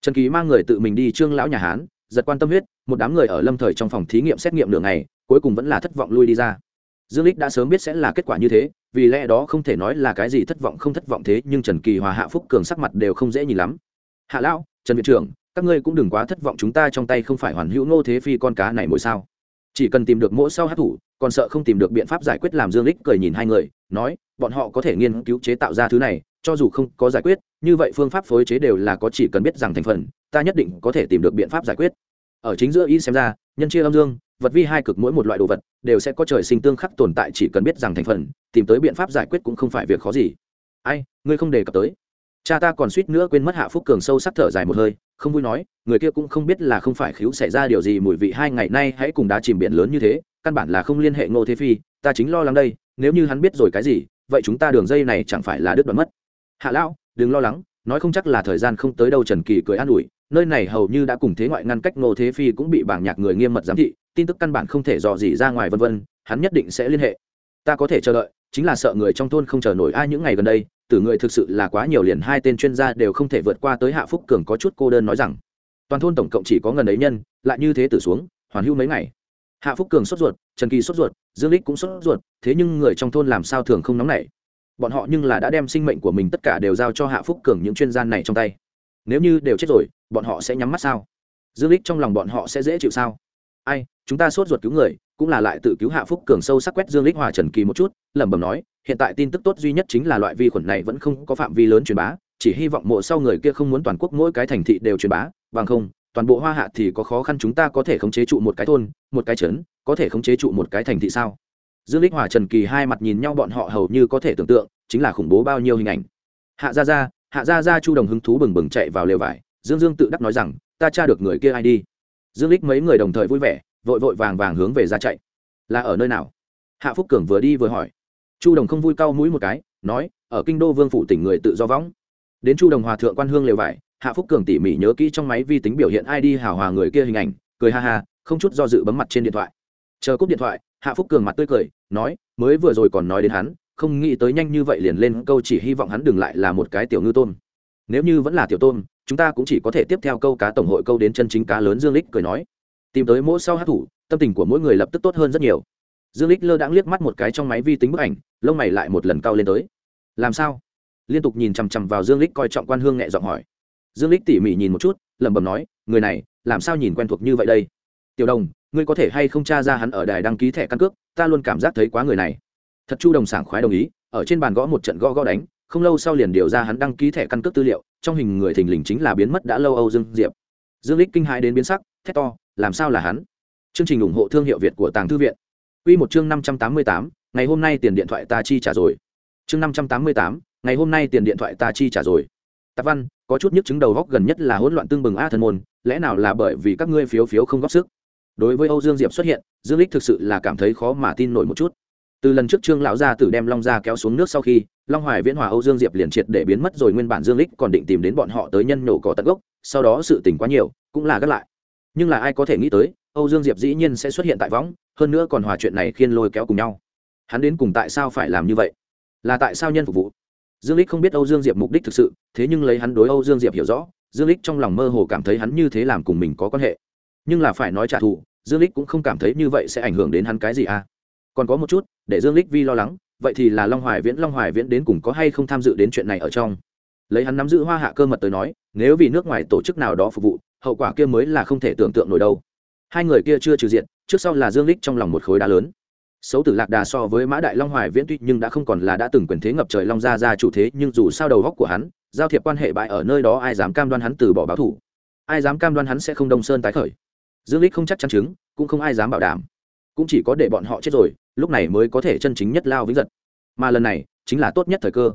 Trần kỳ mang người tự mình đi trương lão nhà hán, giật quan tâm huyết, một đám người ở lâm thời trong phòng thí nghiệm xét nghiệm nửa ngày, cuối cùng vẫn là thất vọng lui đi ra. Dương lích đã sớm biết sẽ là kết quả như thế, vì lẽ đó không thể nói là cái gì thất vọng không thất vọng thế, nhưng trần kỳ hòa hạ phúc cường sắc mặt đều không dễ nhìn lắm. Hạ lão, trần viện trưởng, các ngươi cũng đừng quá thất vọng chúng ta trong tay không phải hoàn hữu ngô thế phi con cá này mỗi sao? Chỉ cần tìm được mỗi sau hát thủ, còn sợ không tìm được biện pháp giải quyết làm dương lích cười nhìn hai người, nói, bọn họ có thể nghiên cứu chế tạo ra thứ này, cho dù không có giải quyết, như vậy phương pháp phối chế đều là có chỉ cần biết rằng thành phần, ta nhất định có thể tìm được biện pháp giải quyết. Ở chính giữa y xem ra, nhân chia âm dương, vật vi hai cực mỗi một loại đồ vật, đều sẽ có trời sinh tương khắc tồn tại chỉ cần biết rằng thành phần, tìm tới biện pháp giải quyết cũng không phải việc khó gì. Ai, ngươi không đề cập tới cha ta còn suýt nữa quên mất hạ phúc cường sâu sắc thở dài một hơi, không vui nói, người kia cũng không biết là không phải khiếu xảy ra điều gì, mùi vị hai ngày nay hãy cùng đá chìm biển lớn như thế, căn bản là không liên hệ ngô thế phi, ta chính lo lắng đây, nếu như hắn biết rồi cái gì, vậy chúng ta đường dây này chẳng phải là đứt đoạn mất. Hạ lão, đừng lo lắng, nói không chắc là thời gian không tới đâu, trần kỳ cười an ủi, nơi này hầu như đã cùng thế ngoại ngăn cách ngô thế phi cũng bị bảng nhạc người nghiêm mật giám thị, tin tức căn bản không thể dò gì ra ngoài vân vân, hắn nhất định sẽ liên hệ. Ta có thể chờ đợi, chính là sợ người trong thôn không chờ nổi, ai, những ngày gần đây tử người thực sự là quá nhiều liền hai tên chuyên gia đều không thể vượt qua tới hạ phúc cường có chút cô đơn nói rằng, toàn thôn tổng cộng chỉ có ngần ấy nhân, lại như thế tử xuống, hoàn hưu mấy ngày. Hạ phúc cường sốt ruột, trần kỳ sốt ruột, dương lích cũng sốt ruột, thế nhưng người trong thôn làm sao thường không nóng nảy? Bọn họ nhưng là đã đem sinh mệnh của mình tất cả đều giao cho hạ phúc cường những chuyên gia này trong tay. Nếu như đều chết rồi, bọn họ sẽ nhắm mắt sao? Dương lích trong lòng bọn họ sẽ dễ chịu sao? Ai, chúng ta sốt ruột cứu người cũng là lại tự cứu hạ phúc cường sâu sắc quét dương lích hòa trần kỳ một chút, lẩm bẩm nói, hiện tại tin tức tốt duy nhất chính là loại vi khuẩn này vẫn không có phạm vi lớn truyền bá, chỉ hy vọng mộ sau người kia không muốn toàn quốc mỗi cái thành thị đều truyền bá, bằng không, toàn bộ hoa hạ thì có khó khăn chúng ta có thể khống chế trụ một cái thôn, một cái trấn, có thể khống chế trụ một cái thành thị sao? Dương lích hòa trần kỳ hai mặt nhìn nhau bọn họ hầu như có thể tưởng tượng, chính là khủng bố bao nhiêu hình ảnh. Hạ gia gia, hạ gia gia chu đồng hứng thú bừng bừng chạy vào lều vải, dương dương tự đắc nói rằng, ta tra được người kia ai đi? Dương lích mấy người đồng thời vui vẻ vội vội vàng vàng hướng về ra chạy. Là ở nơi nào? Hạ phúc cường vừa đi vừa hỏi. Chu đồng không vui cau mũi một cái, nói, ở kinh đô vương phủ tỉnh người tự do võng. Đến chu đồng hòa thượng quan hương lều vải, hạ phúc cường tỉ mỉ nhớ kỹ trong máy vi tính biểu hiện id hào hòa người kia hình ảnh, cười ha ha, không chút do dự bấm mặt trên điện thoại. Chờ cúp điện thoại, hạ phúc cường mặt tươi cười, nói, mới vừa rồi còn nói đến hắn, không nghĩ tới nhanh như vậy liền lên câu chỉ hy vọng hắn đừng lại là một cái tiểu ngư tôm nếu như vẫn là tiểu tôm chúng ta cũng chỉ có thể tiếp theo câu cá tổng hội câu đến chân chính cá lớn dương lích cười nói tìm tới mỗi sau hát thủ, tâm tình của mỗi người lập tức tốt hơn rất nhiều. Dương lích lơ đãng liếc mắt một cái trong máy vi tính bức ảnh, lông mày lại một lần cao lên tới. Làm sao? Liên tục nhìn chằm chằm vào dương lích coi trọng quan hương nhẹ giọng hỏi. Dương lích tỉ mỉ nhìn một chút, lẩm bẩm nói, người này, làm sao nhìn quen thuộc như vậy đây? Tiểu đồng, ngươi có thể hay không tra ra hắn ở đài đăng ký thẻ căn cước, ta luôn cảm giác thấy quá người này. Thật chu đồng sảng khoái đồng ý, ở trên bàn gõ một trận gõ gõ đánh, không lâu sau liền điều ra hắn đăng ký thẻ căn cước tư liệu, trong hình người thình lình chính là biến mất đã lâu âu dương diệp. Dương lích kinh hãi đến biến sắc, thét to làm sao là hắn? Chương trình ủng hộ thương hiệu việt của tàng thư viện. Quy một chương năm trăm tám mươi tám, ngày hôm nay tiền điện thoại ta chi trả rồi. Chương năm trăm tám mươi tám, ngày hôm nay tiền điện thoại ta chi trả rồi. Tạ văn có chút nhức chứng đầu góc gần nhất là hỗn loạn tương bừng a thần môn lẽ nào là bởi vì các ngươi phiếu phiếu không góp sức? Đối với âu dương diệp xuất hiện dương lích thực sự là cảm thấy khó mà tin nổi một chút. Từ lần trước trương lão gia tử đem long gia kéo xuống nước sau khi long hoài viễn hòa âu dương diệp liền triệt để biến mất rồi nguyên bản dương lích còn định tìm đến bọn họ tới nhân nổ cỏ tận gốc sau đó sự tình quá nhiều cũng là gắt lại nhưng là ai có thể nghĩ tới, âu dương diệp dĩ nhiên sẽ xuất hiện tại võng, hơn nữa còn hòa chuyện này khiên lôi kéo cùng nhau. Hắn đến cùng tại sao phải làm như vậy? Là tại sao nhân phục vụ? Dương lích không biết âu dương diệp mục đích thực sự, thế nhưng lấy hắn đối âu dương diệp hiểu rõ, dương lích trong lòng mơ hồ cảm thấy hắn như thế làm cùng mình có quan hệ. Nhưng là phải nói trả thù, dương lích cũng không cảm thấy như vậy sẽ ảnh hưởng đến hắn cái gì à? Còn có một chút, để dương lích vi lo lắng, vậy thì là long hoài viễn, long hoài viễn đến cùng có hay không tham dự đến chuyện này ở trong? Lấy hắn nắm giữ hoa hạ cơ mật tới nói, nếu vì nước ngoài tổ chức nào đó phục vụ hậu quả kia mới là không thể tưởng tượng nổi đâu. Hai người kia chưa trừ diện, trước sau là dương lích trong lòng một khối đá lớn. Xấu tử lạc đà so với mã đại long hoài viễn tuy nhưng đã không còn là đã từng quyền thế ngập trời long gia gia chủ thế, nhưng dù sao đầu góc của hắn, giao thiệp quan hệ bại ở nơi đó ai dám cam đoan hắn từ bỏ báo thủ? Ai dám cam đoan hắn sẽ không đông sơn tái khởi? Dương lích không chắc chắn chứng, cũng không ai dám bảo đảm. Cũng chỉ có để bọn họ chết rồi, lúc này mới có thể chân chính nhất lao vĩnh giật. Mà lần này, chính là tốt nhất thời cơ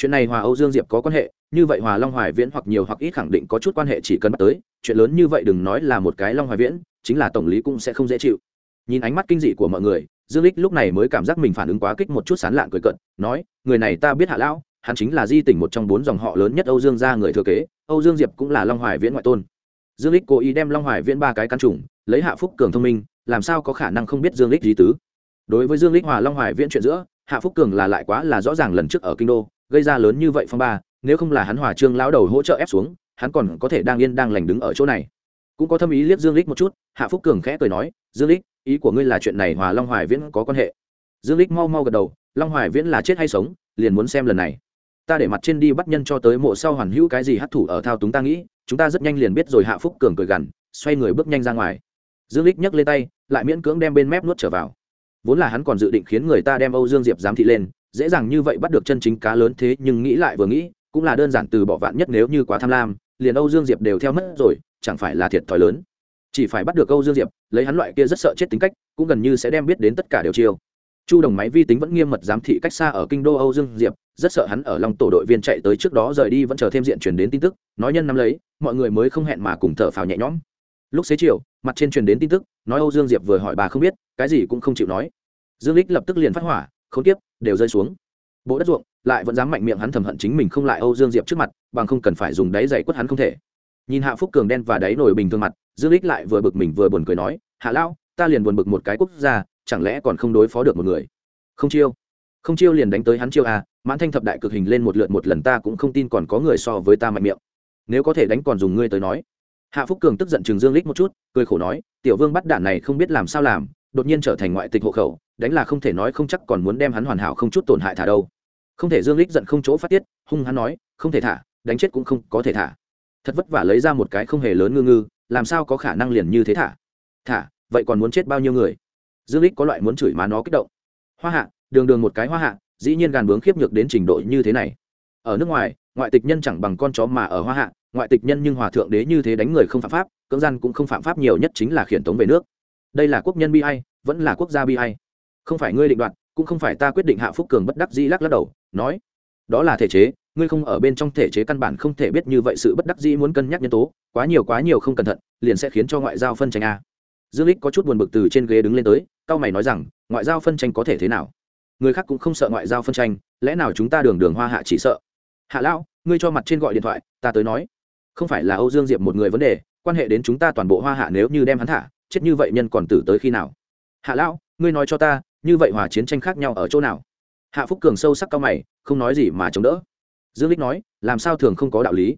chuyện này hòa âu dương diệp có quan hệ, như vậy hòa long hoài viễn hoặc nhiều hoặc ít khẳng định có chút quan hệ chỉ cần bắt tới. Chuyện lớn như vậy đừng nói là một cái long hoài viễn, chính là tổng lý cũng sẽ không dễ chịu. Nhìn ánh mắt kinh dị của mọi người, dương lích lúc này mới cảm giác mình phản ứng quá kích một chút sán lạn cười cận nói, người này ta biết hạ lão, hắn chính là di tỉnh một trong bốn dòng họ lớn nhất âu dương gia người thừa kế, âu dương diệp cũng là long hoài viễn ngoại tôn. Dương lích cố ý đem long hoài viễn ba cái căn trùng, lấy hạ phúc cường thông minh, làm sao có khả năng không biết dương lích gì tứ? Đối với dương lích hòa long hoài viễn chuyện giữa, hạ phúc cường là lại quá là rõ ràng lần trước ở kinh đô gây ra lớn như vậy phong ba, nếu không là hắn hòa trương lão đầu hỗ trợ ép xuống, hắn còn có thể đang yên đang lành đứng ở chỗ này. Cũng có thâm ý liếc dương lích một chút, hạ phúc cường khẽ cười nói, dương lích, ý của ngươi là chuyện này hòa long hoài viễn có quan hệ. Dương lích mau mau gật đầu, long hoài viễn là chết hay sống, liền muốn xem lần này. Ta để mặt trên đi bắt nhân cho tới mộ sau hoàn hữu cái gì hấp thủ ở thao túng ta nghĩ, chúng ta rất nhanh liền biết rồi. Hạ phúc cường cười gằn, xoay người bước nhanh ra ngoài. Dương lích nhấc lên tay, lại miễn cưỡng đem bên mép nuốt trở vào. Vốn là hắn còn dự định khiến người ta đem âu dương diệp giám thị lên dễ dàng như vậy bắt được chân chính cá lớn thế nhưng nghĩ lại vừa nghĩ, cũng là đơn giản từ bỏ vạn nhất nếu như quá tham lam, liền âu dương diệp đều theo mất rồi, chẳng phải là thiệt thòi lớn. Chỉ phải bắt được âu dương diệp, lấy hắn loại kia rất sợ chết tính cách, cũng gần như sẽ đem biết đến tất cả đều chiêu. Chu đồng máy vi tính vẫn nghiêm mật giám thị cách xa ở kinh đô âu dương diệp, rất sợ hắn ở lòng tổ đội viên chạy tới trước đó rời đi vẫn chờ thêm diện truyền đến tin tức, nói nhân năm lấy, mọi người mới không hẹn mà cùng thở phào nhẹ nhõm. Lúc xế chiều, mặt trên truyền đến tin tức, nói âu dương diệp vừa hỏi bà không biết, cái gì cũng không chịu nói. Dương lích lập tức liền phát hỏa không tiếp, đều rơi xuống. Bộ đất ruộng lại vẫn dám mạnh miệng hắn thầm hận chính mình không lại âu dương diệp trước mặt, bằng không cần phải dùng đáy giày quất hắn không thể. Nhìn hạ phúc cường đen và đáy nổi bình thường mặt, dương lích lại vừa bực mình vừa buồn cười nói, hạ lão, ta liền buồn bực một cái quốc gia, chẳng lẽ còn không đối phó được một người? Không chiêu. Không chiêu liền đánh tới hắn chiêu à mãn thanh thập đại cực hình lên một lượt một lần ta cũng không tin còn có người so với ta mạnh miệng. Nếu có thể đánh còn dùng ngươi tới nói. Hạ phúc cường tức giận chừng dương lích một chút, cười khổ nói, tiểu vương bắt đạn này không biết làm sao làm, đột nhiên trở thành ngoại tịch hộ khẩu đánh là không thể nói không chắc còn muốn đem hắn hoàn hảo không chút tổn hại thả đâu. Không thể dương lích giận không chỗ phát tiết, hung hắn nói, không thể thả, đánh chết cũng không có thể thả. Thật vất vả lấy ra một cái không hề lớn ngư ngư, làm sao có khả năng liền như thế thả? Thả, vậy còn muốn chết bao nhiêu người? Dương lích có loại muốn chửi má nó kích động. Hoa hạ, đường đường một cái hoa hạ, dĩ nhiên gàn bướng khiếp nhược đến trình độ như thế này. Ở nước ngoài, ngoại tịch nhân chẳng bằng con chó mà ở hoa hạ, ngoại tịch nhân nhưng hòa thượng đế như thế đánh người không phạm pháp, cưỡng gian cũng không phạm pháp nhiều nhất chính là khiển tống về nước. Đây là quốc nhân bi hay vẫn là quốc gia bi hay không phải ngươi định đoạt, cũng không phải ta quyết định hạ phúc cường bất đắc dĩ lắc lắc đầu, nói, đó là thể chế, ngươi không ở bên trong thể chế căn bản không thể biết như vậy sự bất đắc dĩ muốn cân nhắc nhân tố, quá nhiều quá nhiều không cẩn thận, liền sẽ khiến cho ngoại giao phân tranh a. Dương lích có chút buồn bực từ trên ghế đứng lên tới, cao mày nói rằng, ngoại giao phân tranh có thể thế nào? Người khác cũng không sợ ngoại giao phân tranh, lẽ nào chúng ta đường đường hoa hạ chỉ sợ? Hạ lão, ngươi cho mặt trên gọi điện thoại, ta tới nói. Không phải là âu dương diệp một người vấn đề, quan hệ đến chúng ta toàn bộ hoa hạ nếu như đem hắn thả, chết như vậy nhân còn tử tới khi nào? Hạ lão, ngươi nói cho ta như vậy hòa chiến tranh khác nhau ở chỗ nào? Hạ phúc cường sâu sắc cao mày, không nói gì mà chống đỡ. Dương lích nói, làm sao thường không có đạo lý?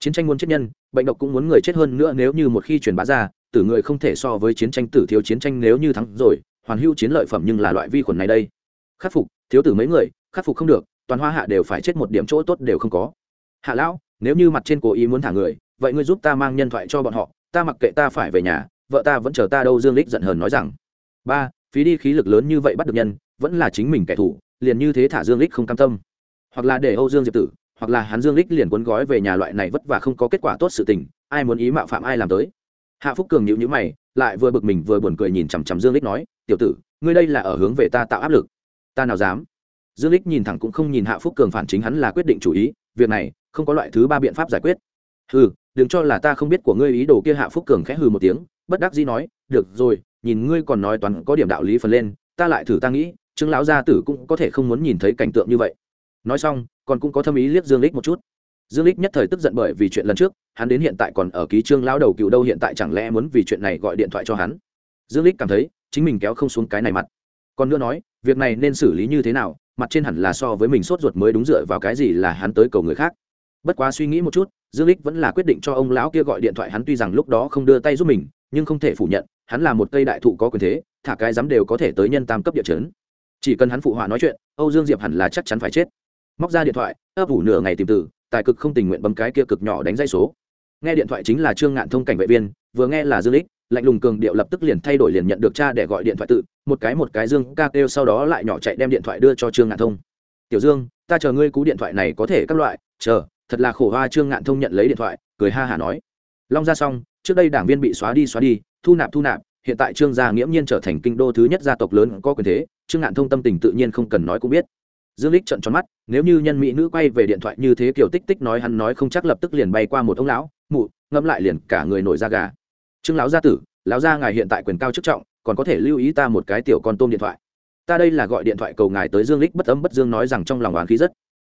Chiến tranh muốn chết nhân, bệnh độc cũng muốn người chết hơn nữa nếu như một khi truyền bá ra, tử người không thể so với chiến tranh, tử thiếu chiến tranh nếu như thắng rồi, hoàn hữu chiến lợi phẩm nhưng là loại vi khuẩn này đây. Khắc phục, thiếu tử mấy người, khắc phục không được, toàn hoa hạ đều phải chết một điểm chỗ tốt đều không có. Hạ lão, nếu như mặt trên cố ý muốn thả người, vậy ngươi giúp ta mang nhân thoại cho bọn họ, ta mặc kệ ta phải về nhà, vợ ta vẫn chờ ta đâu, dương lích giận hờn nói rằng. Ba phí đi khí lực lớn như vậy bắt được nhân, vẫn là chính mình kẻ thù, liền như thế thả dương lích không cam tâm. Hoặc là để âu dương diệp tử, hoặc là hắn dương lích liền cuốn gói về nhà loại này vất vả không có kết quả tốt sự tình, ai muốn ý mạo phạm ai làm tới. Hạ phúc cường nhịu nhữ mày, lại vừa bực mình vừa buồn cười nhìn chằm chằm dương lích nói, tiểu tử, ngươi đây là ở hướng về ta tạo áp lực. Ta nào dám? Dương lích nhìn thẳng cũng không nhìn hạ phúc cường phản chính hắn là quyết định chủ ý, việc này, không có loại thứ ba biện pháp giải quyết. Hừ, đừng cho là ta không biết của ngươi ý đồ kia. Hạ phúc cường khẽ hừ một tiếng, bất đắc dĩ nói, được rồi nhìn ngươi còn nói toán có điểm đạo lý phần lên, ta lại thử ta nghĩ, trương lão gia tử cũng có thể không muốn nhìn thấy cảnh tượng như vậy. Nói xong, còn cũng có thâm ý liếc dương lích một chút. Dương lích nhất thời tức giận bởi vì chuyện lần trước, hắn đến hiện tại còn ở ký trương lão đầu cựu đâu hiện tại chẳng lẽ muốn vì chuyện này gọi điện thoại cho hắn. Dương lích cảm thấy, chính mình kéo không xuống cái này mặt. Còn nữa nói, việc này nên xử lý như thế nào, mặt trên hẳn là so với mình sốt ruột mới đúng dựa vào cái gì là hắn tới cầu người khác. Bất quá suy nghĩ một chút, dương lích vẫn là quyết định cho ông lão kia gọi điện thoại, hắn tuy rằng lúc đó không đưa tay giúp mình nhưng không thể phủ nhận, hắn là một cây đại thụ có quyền thế, thả cái dám đều có thể tới nhân tam cấp địa chấn. Chỉ cần hắn phụ họa nói chuyện, âu dương diệp hẳn là chắc chắn phải chết. Móc ra điện thoại, ấp ủ nửa ngày tìm từ, tài cực không tình nguyện bấm cái kia cực nhỏ đánh dây số. Nghe điện thoại chính là trương ngạn thông cảnh vệ viên, vừa nghe là dương lích lạnh lùng cường điệu lập tức liền thay đổi liền nhận được cha để gọi điện thoại tự, một cái một cái dương ca kêu sau đó lại nhỏ chạy đem điện thoại đưa cho trương ngạn thông. Tiểu dương, ta chờ ngươi cú điện thoại này có thể các loại, chờ, thật là khổ hoa trương ngạn thông nhận lấy điện thoại, cười ha hả nói long gia xong, trước đây đảng viên bị xóa đi xóa đi, thu nạp thu nạp, hiện tại trương gia nghiễm nhiên trở thành kinh đô thứ nhất gia tộc lớn có quyền thế, trương ngạn thông tâm tình tự nhiên không cần nói cũng biết. Dương lích trận tròn mắt, nếu như nhân mỹ nữ quay về điện thoại như thế kiểu tích tích nói hắn nói không chắc lập tức liền bay qua một ông lão, mụ, ngẫm lại liền cả người nổi da gà. Trương lão gia tử, lão gia ngài hiện tại quyền cao chức trọng, còn có thể lưu ý ta một cái tiểu con tôm điện thoại. Ta đây là gọi điện thoại cầu ngài tới dương lích bất âm bất dương nói rằng trong lòng oán khí rất.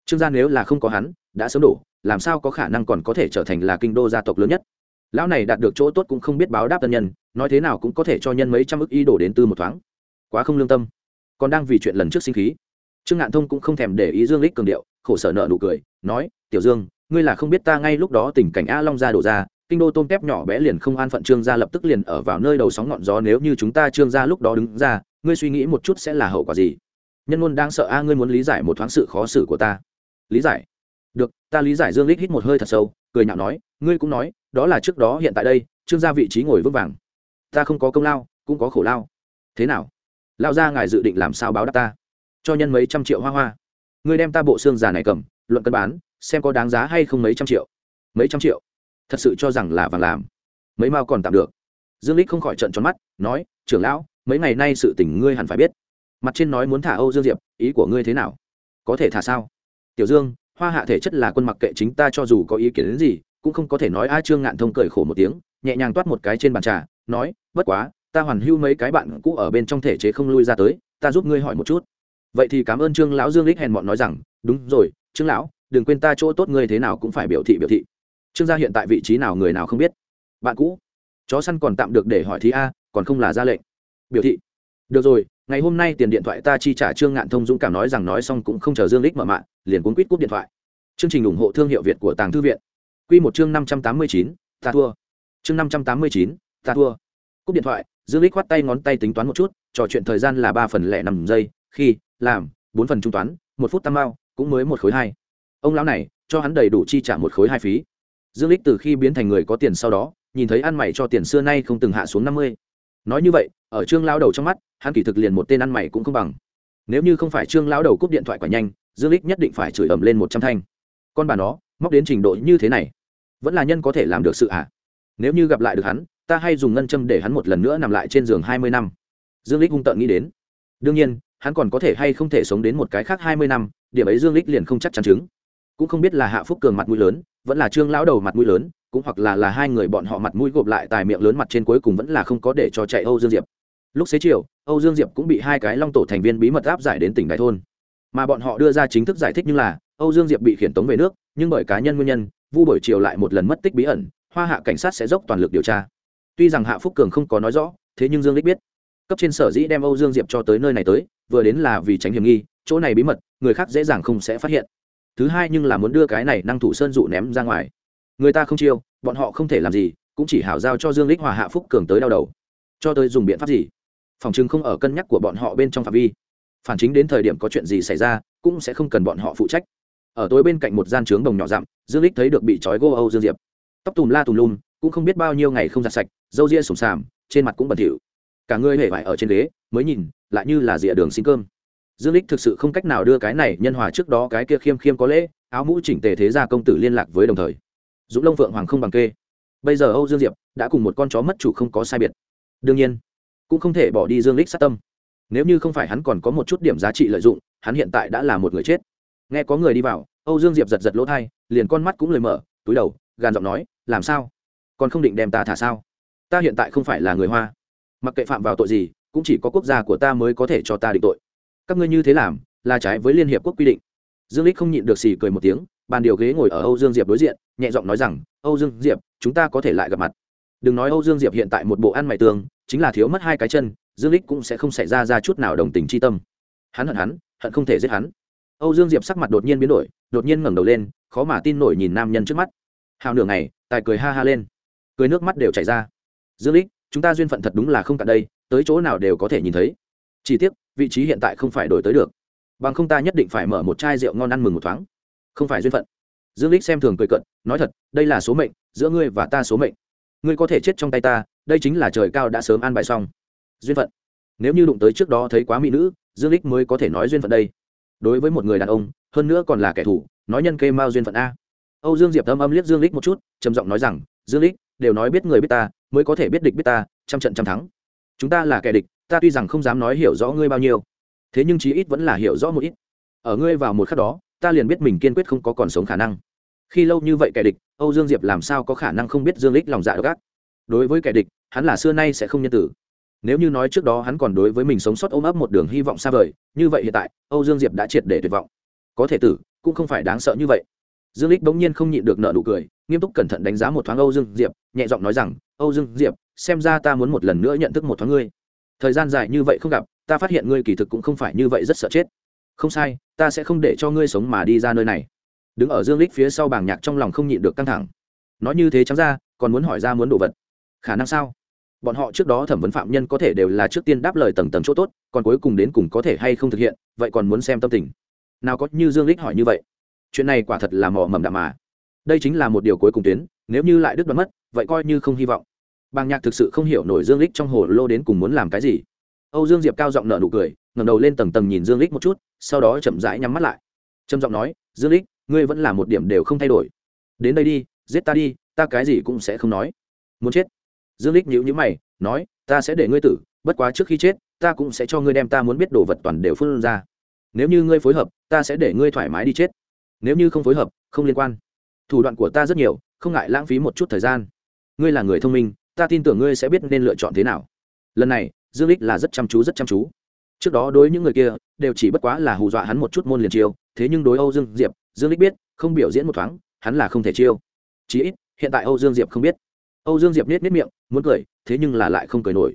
Trương gia nếu là không có hắn, đã sớm đổ, làm sao có khả năng còn có thể trở thành là kinh đô gia tộc lớn nhất? Lão này đạt được chỗ tốt cũng không biết báo đáp tân nhân, nói thế nào cũng có thể cho nhân mấy trăm ức y đổ đến tư một thoáng. Quá không lương tâm. Còn đang vì chuyện lần trước sinh khí. Trương ngạn thông cũng không thèm để ý dương lích cường điệu, khổ sở nợ nụ cười, nói, tiểu dương, ngươi là không biết ta ngay lúc đó tình cảnh a long ra đổ ra, kinh đô tôm tép nhỏ bé liền không an phận trương gia lập tức liền ở vào nơi đầu sóng ngọn gió nếu như chúng ta trương gia lúc đó đứng ra, ngươi suy nghĩ một chút sẽ là hậu quả gì? Nhân luôn đang sợ a, ngươi muốn lý giải một thoáng sự khó xử của ta. Lý giải? Được, ta lý giải. Dương lích hít một hơi thật sâu, cười nhạo nói ngươi cũng nói, đó là trước đó hiện tại đây, trương gia vị trí ngồi vững vàng. Ta không có công lao, cũng có khổ lao. Thế nào? Lao ra ngài dự định làm sao báo đáp ta? Cho nhân mấy trăm triệu hoa hoa. Ngươi đem ta bộ xương già này cầm, luận cân bán, xem có đáng giá hay không mấy trăm triệu. Mấy trăm triệu? Thật sự cho rằng là vàng làm. Mấy mao còn tạm được. Dương lích không khỏi trận tròn mắt, nói, trưởng lão, mấy ngày nay sự tình ngươi hẳn phải biết. Mặt trên nói muốn thả âu dương diệp, ý của ngươi thế nào? Có thể thả sao? Tiểu dương, hoa hạ thể chất là quân mặc kệ chính ta cho dù có ý kiến đến gì cũng không có thể nói a trương ngạn thông cười khổ một tiếng, nhẹ nhàng toát một cái trên bàn trà, nói, bất quá, ta hoàn hưu mấy cái bạn cũ ở bên trong thể chế không lui ra tới, ta giúp ngươi hỏi một chút. Vậy thì cảm ơn trương lão dương lích hèn mọn nói rằng, đúng rồi, trương lão, đừng quên ta chỗ tốt ngươi thế nào cũng phải biểu thị biểu thị. Trương gia hiện tại vị trí nào người nào không biết. Bạn cũ, chó săn còn tạm được để hỏi thí a, còn không là ra lệnh. Biểu thị. Được rồi, ngày hôm nay tiền điện thoại ta chi trả trương ngạn thông dũng cảm nói rằng nói xong cũng không chờ dương lích mở mạng, liền cuốn quýt cúp điện thoại. Chương trình ủng hộ thương hiệu việt của tàng thư viện quy một chương năm trăm tám mươi chín, ta thua. Chương năm trăm tám mươi chín, ta thua. Cúp điện thoại, dương lịch khoát tay ngón tay tính toán một chút, trò chuyện thời gian là ba phần lẻ năm giây, khi, làm, bốn phần trung toán, một phút tam mao, cũng mới một khối hai. Ông lão này, cho hắn đầy đủ chi trả một khối hai phí. Dương lịch từ khi biến thành người có tiền sau đó, nhìn thấy ăn mày cho tiền xưa nay không từng hạ xuống năm mươi. Nói như vậy, ở trương lão đầu trong mắt, hắn kỳ thực liền một tên ăn mày cũng không bằng. Nếu như không phải trương lão đầu cúp điện thoại quả nhanh, dương lịch nhất định phải chửi ầm lên một trăm thanh. Con bà nó, móc đến trình độ như thế này vẫn là nhân có thể làm được sự ạ à? nếu như gặp lại được hắn, ta hay dùng ngân châm để hắn một lần nữa nằm lại trên giường hai mươi năm. Dương lích hung tợn nghĩ đến. Đương nhiên, hắn còn có thể hay không thể sống đến một cái khác hai mươi năm, điểm ấy dương lích liền không chắc chắn chứng. Cũng không biết là hạ phúc cường mặt mũi lớn, vẫn là trương lão đầu mặt mũi lớn, cũng hoặc là là hai người bọn họ mặt mũi gộp lại tài miệng lớn mặt trên cuối cùng vẫn là không có để cho chạy âu dương diệp. Lúc xế chiều, âu dương diệp cũng bị hai cái long tổ thành viên bí mật áp giải đến tỉnh đại thôn. Mà bọn họ đưa ra chính thức giải thích như là, âu dương diệp bị khiển tống về nước, nhưng bởi cá nhân nguyên nhân vu buổi chiều lại một lần mất tích bí ẩn, hoa hạ cảnh sát sẽ dốc toàn lực điều tra. Tuy rằng hạ phúc cường không có nói rõ, thế nhưng dương lích biết. Cấp trên sở dĩ đem âu dương diệp cho tới nơi này tới, vừa đến là vì tránh hiểm nghi, chỗ này bí mật, người khác dễ dàng không sẽ phát hiện. Thứ hai nhưng là muốn đưa cái này năng thủ sơn dụ ném ra ngoài. Người ta không chiêu, bọn họ không thể làm gì, cũng chỉ hảo giao cho dương lích hòa hạ phúc cường tới đau đầu. Cho tới dùng biện pháp gì? Phòng chứng không ở cân nhắc của bọn họ bên trong phạm vi. Phản chính đến thời điểm có chuyện gì xảy ra, cũng sẽ không cần bọn họ phụ trách ở tối bên cạnh một gian trướng đồng nhỏ dặm, dương lích thấy được bị trói gô âu dương diệp. Tóc tùm la tùm lum, cũng không biết bao nhiêu ngày không giặt sạch, râu ria sùng sàm, trên mặt cũng bẩn thỉu. Cả người hề vải ở trên ghế, mới nhìn, lại như là rìa đường xin cơm. Dương lích thực sự không cách nào đưa cái này nhân hòa trước đó cái kia khiêm khiêm có lễ, áo mũ chỉnh tề thế ra công tử liên lạc với đồng thời. Dũng lông phượng hoàng không bằng kê. Bây giờ âu dương diệp đã cùng một con chó mất chủ không có sai biệt. Đương nhiên, cũng không thể bỏ đi dương lích sát tâm. Nếu như không phải hắn còn có một chút điểm giá trị lợi dụng, hắn hiện tại đã là một người chết nghe có người đi vào, âu dương diệp giật giật lỗ thai, liền con mắt cũng lời mở, túi đầu, gàn giọng nói, làm sao? Còn không định đem ta thả sao? Ta hiện tại không phải là người hoa. Mặc kệ phạm vào tội gì, cũng chỉ có quốc gia của ta mới có thể cho ta định tội. Các ngươi như thế làm, là trái với liên hiệp quốc quy định. Dương lích không nhịn được xì cười một tiếng, bàn điều ghế ngồi ở âu dương diệp đối diện, nhẹ giọng nói rằng, âu dương diệp, chúng ta có thể lại gặp mặt. Đừng nói âu dương diệp hiện tại một bộ ăn mày tường, chính là thiếu mất hai cái chân, dương lích cũng sẽ không xảy ra ra chút nào đồng tình chi tâm. Hắn hận hắn, hận không thể giết hắn âu dương diệp sắc mặt đột nhiên biến đổi, đột nhiên ngẩng đầu lên, khó mà tin nổi nhìn nam nhân trước mắt. Hào nửa ngày, tài cười ha ha lên. Cười nước mắt đều chảy ra. Dương lích, chúng ta duyên phận thật đúng là không cả đây, tới chỗ nào đều có thể nhìn thấy. Chỉ tiếc, vị trí hiện tại không phải đổi tới được. Bằng không ta nhất định phải mở một chai rượu ngon ăn mừng một thoáng. Không phải duyên phận. Dương lích xem thường cười cận nói thật, đây là số mệnh, giữa ngươi và ta số mệnh. Ngươi có thể chết trong tay ta, đây chính là trời cao đã sớm an bài xong. Duyên phận. Nếu như đụng tới trước đó thấy quá mỹ nữ, dương lích mới có thể nói duyên phận đây đối với một người đàn ông, hơn nữa còn là kẻ thù, nói nhân kê mao duyên phận a. Âu dương diệp âm âm liếc dương lích một chút, trầm giọng nói rằng, dương lích đều nói biết người biết ta, mới có thể biết địch biết ta, trăm trận trăm thắng. Chúng ta là kẻ địch, ta tuy rằng không dám nói hiểu rõ ngươi bao nhiêu, thế nhưng chí ít vẫn là hiểu rõ một ít. Ở ngươi vào một khắc đó, ta liền biết mình kiên quyết không có còn sống khả năng. Khi lâu như vậy kẻ địch, âu dương diệp làm sao có khả năng không biết dương lích lòng dạ độc ác? Đối với kẻ địch, hắn là xưa nay sẽ không nhân tử nếu như nói trước đó hắn còn đối với mình sống sót ôm ấp một đường hy vọng xa vời, như vậy hiện tại, âu dương diệp đã triệt để tuyệt vọng. Có thể tử, cũng không phải đáng sợ như vậy. Dương lích bỗng nhiên không nhịn được nợ nụ cười, nghiêm túc cẩn thận đánh giá một thoáng âu dương diệp, nhẹ giọng nói rằng, âu dương diệp, xem ra ta muốn một lần nữa nhận thức một thoáng ngươi. Thời gian dài như vậy không gặp, ta phát hiện ngươi kỳ thực cũng không phải như vậy rất sợ chết. Không sai, ta sẽ không để cho ngươi sống mà đi ra nơi này. Đứng ở dương lích phía sau bảng nhạc trong lòng không nhịn được căng thẳng. Nói như thế trắng ra, còn muốn hỏi ra muốn đồ vật. Khả năng sao? Bọn họ trước đó thẩm vấn phạm nhân có thể đều là trước tiên đáp lời tầng tầng chỗ tốt, còn cuối cùng đến cùng có thể hay không thực hiện, vậy còn muốn xem tâm tình. Nào có như dương lích hỏi như vậy. Chuyện này quả thật là mò mầm đạm mà. Đây chính là một điều cuối cùng tuyến, nếu như lại đứt đoạn mất, vậy coi như không hy vọng. Bàng nhạc thực sự không hiểu nổi dương lích trong hồ lô đến cùng muốn làm cái gì. Âu dương diệp cao giọng nở nụ cười, ngẩng đầu lên tầng tầng nhìn dương lích một chút, sau đó chậm rãi nhắm mắt lại. Trầm giọng nói, dương lích, ngươi vẫn là một điểm đều không thay đổi. Đến đây đi, giết ta đi, ta cái gì cũng sẽ không nói. Muốn chết dương lích nhíu nhíu mày, nói, ta sẽ để ngươi tử, bất quá trước khi chết, ta cũng sẽ cho ngươi đem ta muốn biết đồ vật toàn đều phun ra. Nếu như ngươi phối hợp, ta sẽ để ngươi thoải mái đi chết. Nếu như không phối hợp, không liên quan. Thủ đoạn của ta rất nhiều, không ngại lãng phí một chút thời gian. Ngươi là người thông minh, ta tin tưởng ngươi sẽ biết nên lựa chọn thế nào. Lần này, dương lích là rất chăm chú, rất chăm chú. Trước đó đối những người kia, đều chỉ bất quá là hù dọa hắn một chút môn liền chiêu, thế nhưng đối âu dương diệp, dương lích biết, không biểu diễn một thoáng, hắn là không thể chiêu. Chí ít, hiện tại âu dương diệp không biết âu dương diệp nết nết miệng, muốn cười, thế nhưng là lại không cười nổi.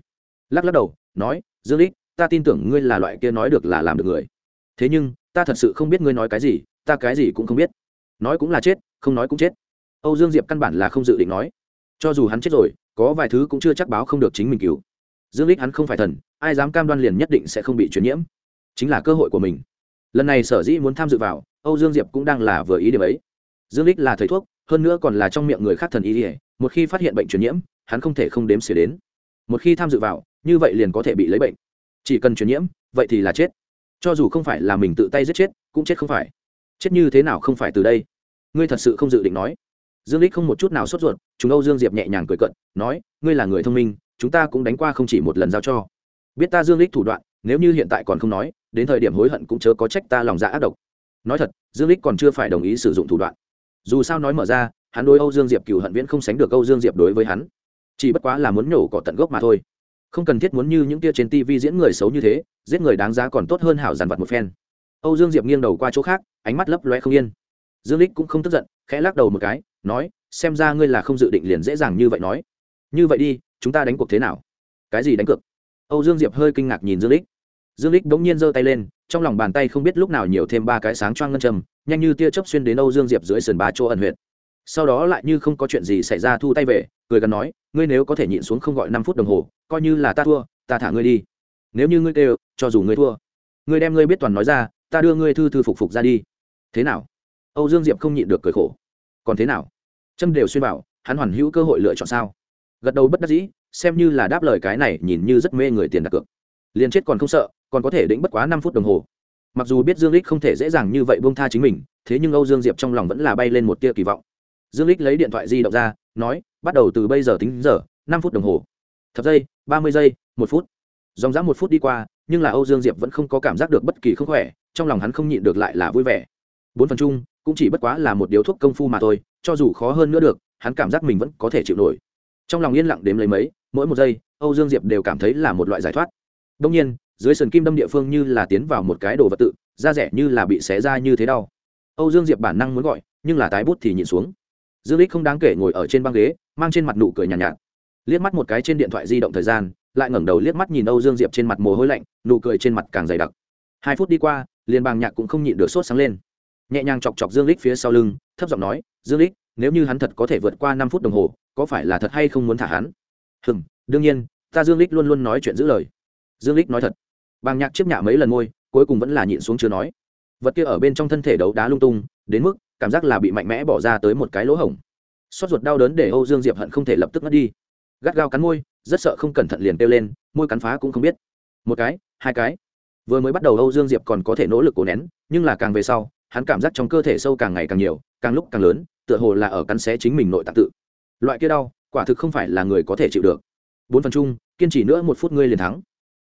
Lắc lắc đầu, nói, dương lích, ta tin tưởng ngươi là loại kia nói được là làm được người. Thế nhưng, ta thật sự không biết ngươi nói cái gì, ta cái gì cũng không biết. Nói cũng là chết, không nói cũng chết. Âu dương diệp căn bản là không dự định nói. Cho dù hắn chết rồi, có vài thứ cũng chưa chắc báo không được chính mình cứu. Dương lích hắn không phải thần, ai dám cam đoan liền nhất định sẽ không bị truyền nhiễm. Chính là cơ hội của mình. Lần này sở dĩ muốn tham dự vào, âu dương diệp cũng đang là vừa ý điểm ấy. Dương lích là thầy thuốc, hơn nữa còn là trong miệng người khác thần y ỉa một khi phát hiện bệnh truyền nhiễm, hắn không thể không đếm xỉa đến. Một khi tham dự vào, như vậy liền có thể bị lấy bệnh. Chỉ cần truyền nhiễm, vậy thì là chết. Cho dù không phải là mình tự tay giết chết, cũng chết không phải. Chết như thế nào không phải từ đây. Ngươi thật sự không dự định nói. Dương lích không một chút nào sốt ruột chúng âu dương diệp nhẹ nhàng cười cận nói, ngươi là người thông minh, chúng ta cũng đánh qua không chỉ một lần giao cho. Biết ta dương lích thủ đoạn, nếu như hiện tại còn không nói, đến thời điểm hối hận cũng chớ có trách ta lòng dạ ác độc. Nói thật, dương lích còn chưa phải đồng ý sử dụng thủ đoạn. Dù sao nói mở ra hắn đối âu dương diệp cựu hận viễn không sánh được âu dương diệp đối với hắn. Chỉ bất quá là muốn nhổ cỏ tận gốc mà thôi. Không cần thiết muốn như những tia trên tv diễn người xấu như thế, giết người đáng giá còn tốt hơn hảo dàn vật một phen. Âu dương diệp nghiêng đầu qua chỗ khác, ánh mắt lấp loe không yên. Dương lích cũng không tức giận, khẽ lắc đầu một cái, nói, xem ra ngươi là không dự định liền dễ dàng như vậy nói. Như vậy đi, chúng ta đánh cuộc thế nào? Cái gì đánh cược? Âu dương diệp hơi kinh ngạc nhìn dương lích dương lích bỗng nhiên giơ tay lên, trong lòng bàn tay không biết lúc nào nhiều thêm ba cái sáng choang ngân châm, nhanh như tia chớp xuyên đến âu dương diệp dưới sườn ba chỗ ẩn huyệt sau đó lại như không có chuyện gì xảy ra thu tay về, cười gần nói, ngươi nếu có thể nhịn xuống không gọi năm phút đồng hồ, coi như là ta thua, ta thả ngươi đi. Nếu như ngươi kêu, cho dù ngươi thua. Ngươi đem ngươi biết toàn nói ra, ta đưa ngươi thư thư phục phục ra đi. Thế nào? Âu dương diệp không nhịn được cười khổ. Còn thế nào? Trâm đều xuyên bảo, hắn hoàn hữu cơ hội lựa chọn sao? Gật đầu bất đắc dĩ, xem như là đáp lời cái này nhìn như rất mê người tiền đặt cược. Liền chết còn không sợ, còn có thể đĩnh bất quá năm phút đồng hồ. Mặc dù biết dương lích không thể dễ dàng như vậy buông tha chính mình, thế nhưng âu dương diệp trong lòng vẫn là bay lên một tia kỳ vọng dương lích lấy điện thoại di động ra, nói, bắt đầu từ bây giờ tính giờ, năm phút đồng hồ. Thập giây, ba mươi giây, một phút. Dòng dã một phút đi qua, nhưng là âu dương diệp vẫn không có cảm giác được bất kỳ không khỏe, trong lòng hắn không nhịn được lại là vui vẻ. Bốn phần chung, cũng chỉ bất quá là một điếu thuốc công phu mà thôi, cho dù khó hơn nữa được, hắn cảm giác mình vẫn có thể chịu nổi. Trong lòng yên lặng đếm lấy mấy, mỗi một giây, âu dương diệp đều cảm thấy là một loại giải thoát. Đông nhiên, dưới sườn kim đâm địa phương như là tiến vào một cái đồ vật tự, da rẻ như là bị xé ra như thế đau. Âu dương diệp bản năng muốn gọi, nhưng là tái bút thì nhìn xuống dương lích không đáng kể ngồi ở trên băng ghế mang trên mặt nụ cười nhàn nhạt, nhạt. Liếc mắt một cái trên điện thoại di động thời gian lại ngẩng đầu liếc mắt nhìn âu dương diệp trên mặt mồ hôi lạnh nụ cười trên mặt càng dày đặc. Hai phút đi qua liền bàng nhạc cũng không nhịn được sốt sáng lên. Nhẹ nhàng chọc chọc dương lích phía sau lưng thấp giọng nói dương lích nếu như hắn thật có thể vượt qua năm phút đồng hồ có phải là thật hay không muốn thả hắn? Hừm đương nhiên ta dương lích luôn luôn nói chuyện giữ lời. Dương lích nói thật. Bàng nhạc chiếc nhạ mấy lần môi cuối cùng vẫn là nhịn xuống chưa nói. Vật kia ở bên trong thân thể đấu đá lung tung đến mức cảm giác là bị mạnh mẽ bỏ ra tới một cái lỗ hổng. Xót ruột đau đớn để âu dương diệp hận không thể lập tức mất đi. Gắt gao cắn môi, rất sợ không cẩn thận liền kêu lên, môi cắn phá cũng không biết. Một cái, hai cái. Vừa mới bắt đầu âu dương diệp còn có thể nỗ lực cố nén, nhưng là càng về sau, hắn cảm giác trong cơ thể sâu càng ngày càng nhiều, càng lúc càng lớn, tựa hồ là ở cắn xé chính mình nội tạng tự. Loại kia đau, quả thực không phải là người có thể chịu được. Bốn phần chung, kiên trì nữa một phút ngươi liền thắng.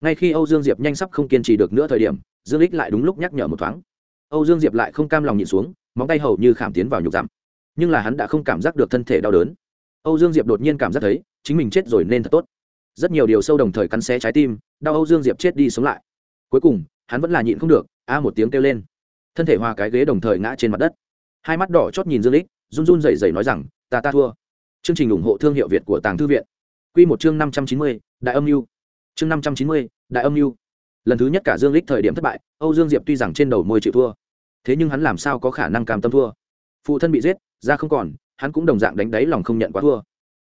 Ngay khi âu dương diệp nhanh sắp không kiên trì được nữa thời điểm, dương lích lại đúng lúc nhắc nhở một thoáng. Âu dương diệp lại không cam lòng nhịn xuống móng tay hầu như khảm tiến vào nhục dặm nhưng là hắn đã không cảm giác được thân thể đau đớn. Âu dương diệp đột nhiên cảm giác thấy, chính mình chết rồi nên thật tốt. Rất nhiều điều sâu đồng thời cắn xé trái tim, đau âu dương diệp chết đi sống lại. Cuối cùng, hắn vẫn là nhịn không được, a một tiếng kêu lên. Thân thể hoa cái ghế đồng thời ngã trên mặt đất. Hai mắt đỏ chót nhìn dương lích, run run rẩy rẩy nói rằng, ta ta thua. Chương trình ủng hộ thương hiệu việt của tàng thư viện. Quy một chương năm trăm chín mươi, đại âm mưu chương năm trăm chín mươi, đại âm mưu lần thứ nhất cả dương lích thời điểm thất bại, âu dương diệp tuy rằng trên đầu môi chịu thua thế nhưng hắn làm sao có khả năng cam tâm thua? Phụ thân bị giết ra không còn, hắn cũng đồng dạng đánh đáy lòng không nhận quá thua.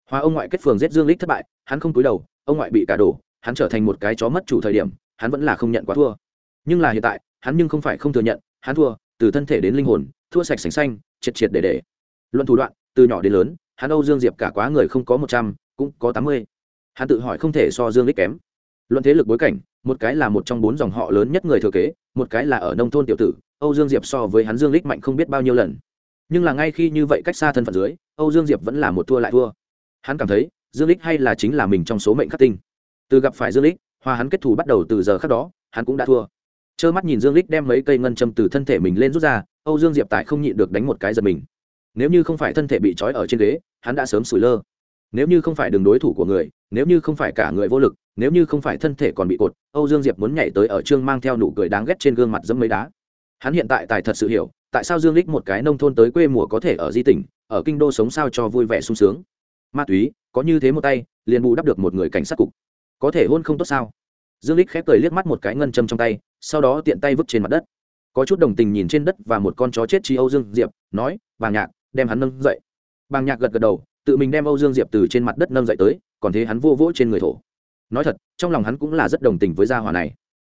Hòa ông ngoại kết phường giết dương lích thất bại, hắn không cúi đầu, ông ngoại bị cả đổ, hắn trở thành một cái chó mất chủ thời điểm, hắn vẫn là không nhận quá thua. Nhưng là hiện tại, hắn nhưng không phải không thừa nhận, hắn thua, từ thân thể đến linh hồn, thua sạch sành xanh, triệt triệt để để. Luận thủ đoạn, từ nhỏ đến lớn, hắn âu dương diệp cả quá người không có một trăm, cũng có tám mươi. Hắn tự hỏi không thể so dương lích kém. Luận thế lực bối cảnh, một cái là một trong bốn dòng họ lớn nhất người thừa kế, một cái là ở nông thôn tiểu tử âu dương diệp so với hắn dương Lịch mạnh không biết bao nhiêu lần. Nhưng là ngay khi như vậy cách xa thân phận dưới âu dương diệp vẫn là một thua lại thua. Hắn cảm thấy dương Lịch hay là chính là mình trong số mệnh khắc tinh. Từ gặp phải dương Lịch, hòa hắn kết thù bắt đầu từ giờ khắc đó hắn cũng đã thua. Trơ mắt nhìn dương Lịch đem mấy cây ngân châm từ thân thể mình lên rút ra âu dương diệp tại không nhịn được đánh một cái giật mình. Nếu như không phải thân thể bị trói ở trên ghế hắn đã sớm sủi lơ. Nếu như không phải đường đối thủ của người nếu như không phải cả người vô lực nếu như không phải thân thể còn bị cột âu dương diệp muốn nhảy tới ở trương mang theo nụ cười đáng ghét trên gương mặt dẫm mấy đá hắn hiện tại tài thật sự hiểu, tại sao dương lích một cái nông thôn tới quê mùa có thể ở di tỉnh, ở kinh đô sống sao cho vui vẻ sung sướng. Ma túy, có như thế một tay, liền bù đắp được một người cảnh sát cục. Có thể hôn không tốt sao? Dương lích khép cười liếc mắt một cái ngân châm trong tay, sau đó tiện tay vứt trên mặt đất. Có chút đồng tình nhìn trên đất và một con chó chết chi âu dương diệp, nói, bàng nhạc, đem hắn nâng dậy. Bàng nhạc gật gật đầu, tự mình đem âu dương diệp từ trên mặt đất nâng dậy tới, còn thế hắn vô vỗ trên người thổ. Nói thật, trong lòng hắn cũng là rất đồng tình với gia hỏa này.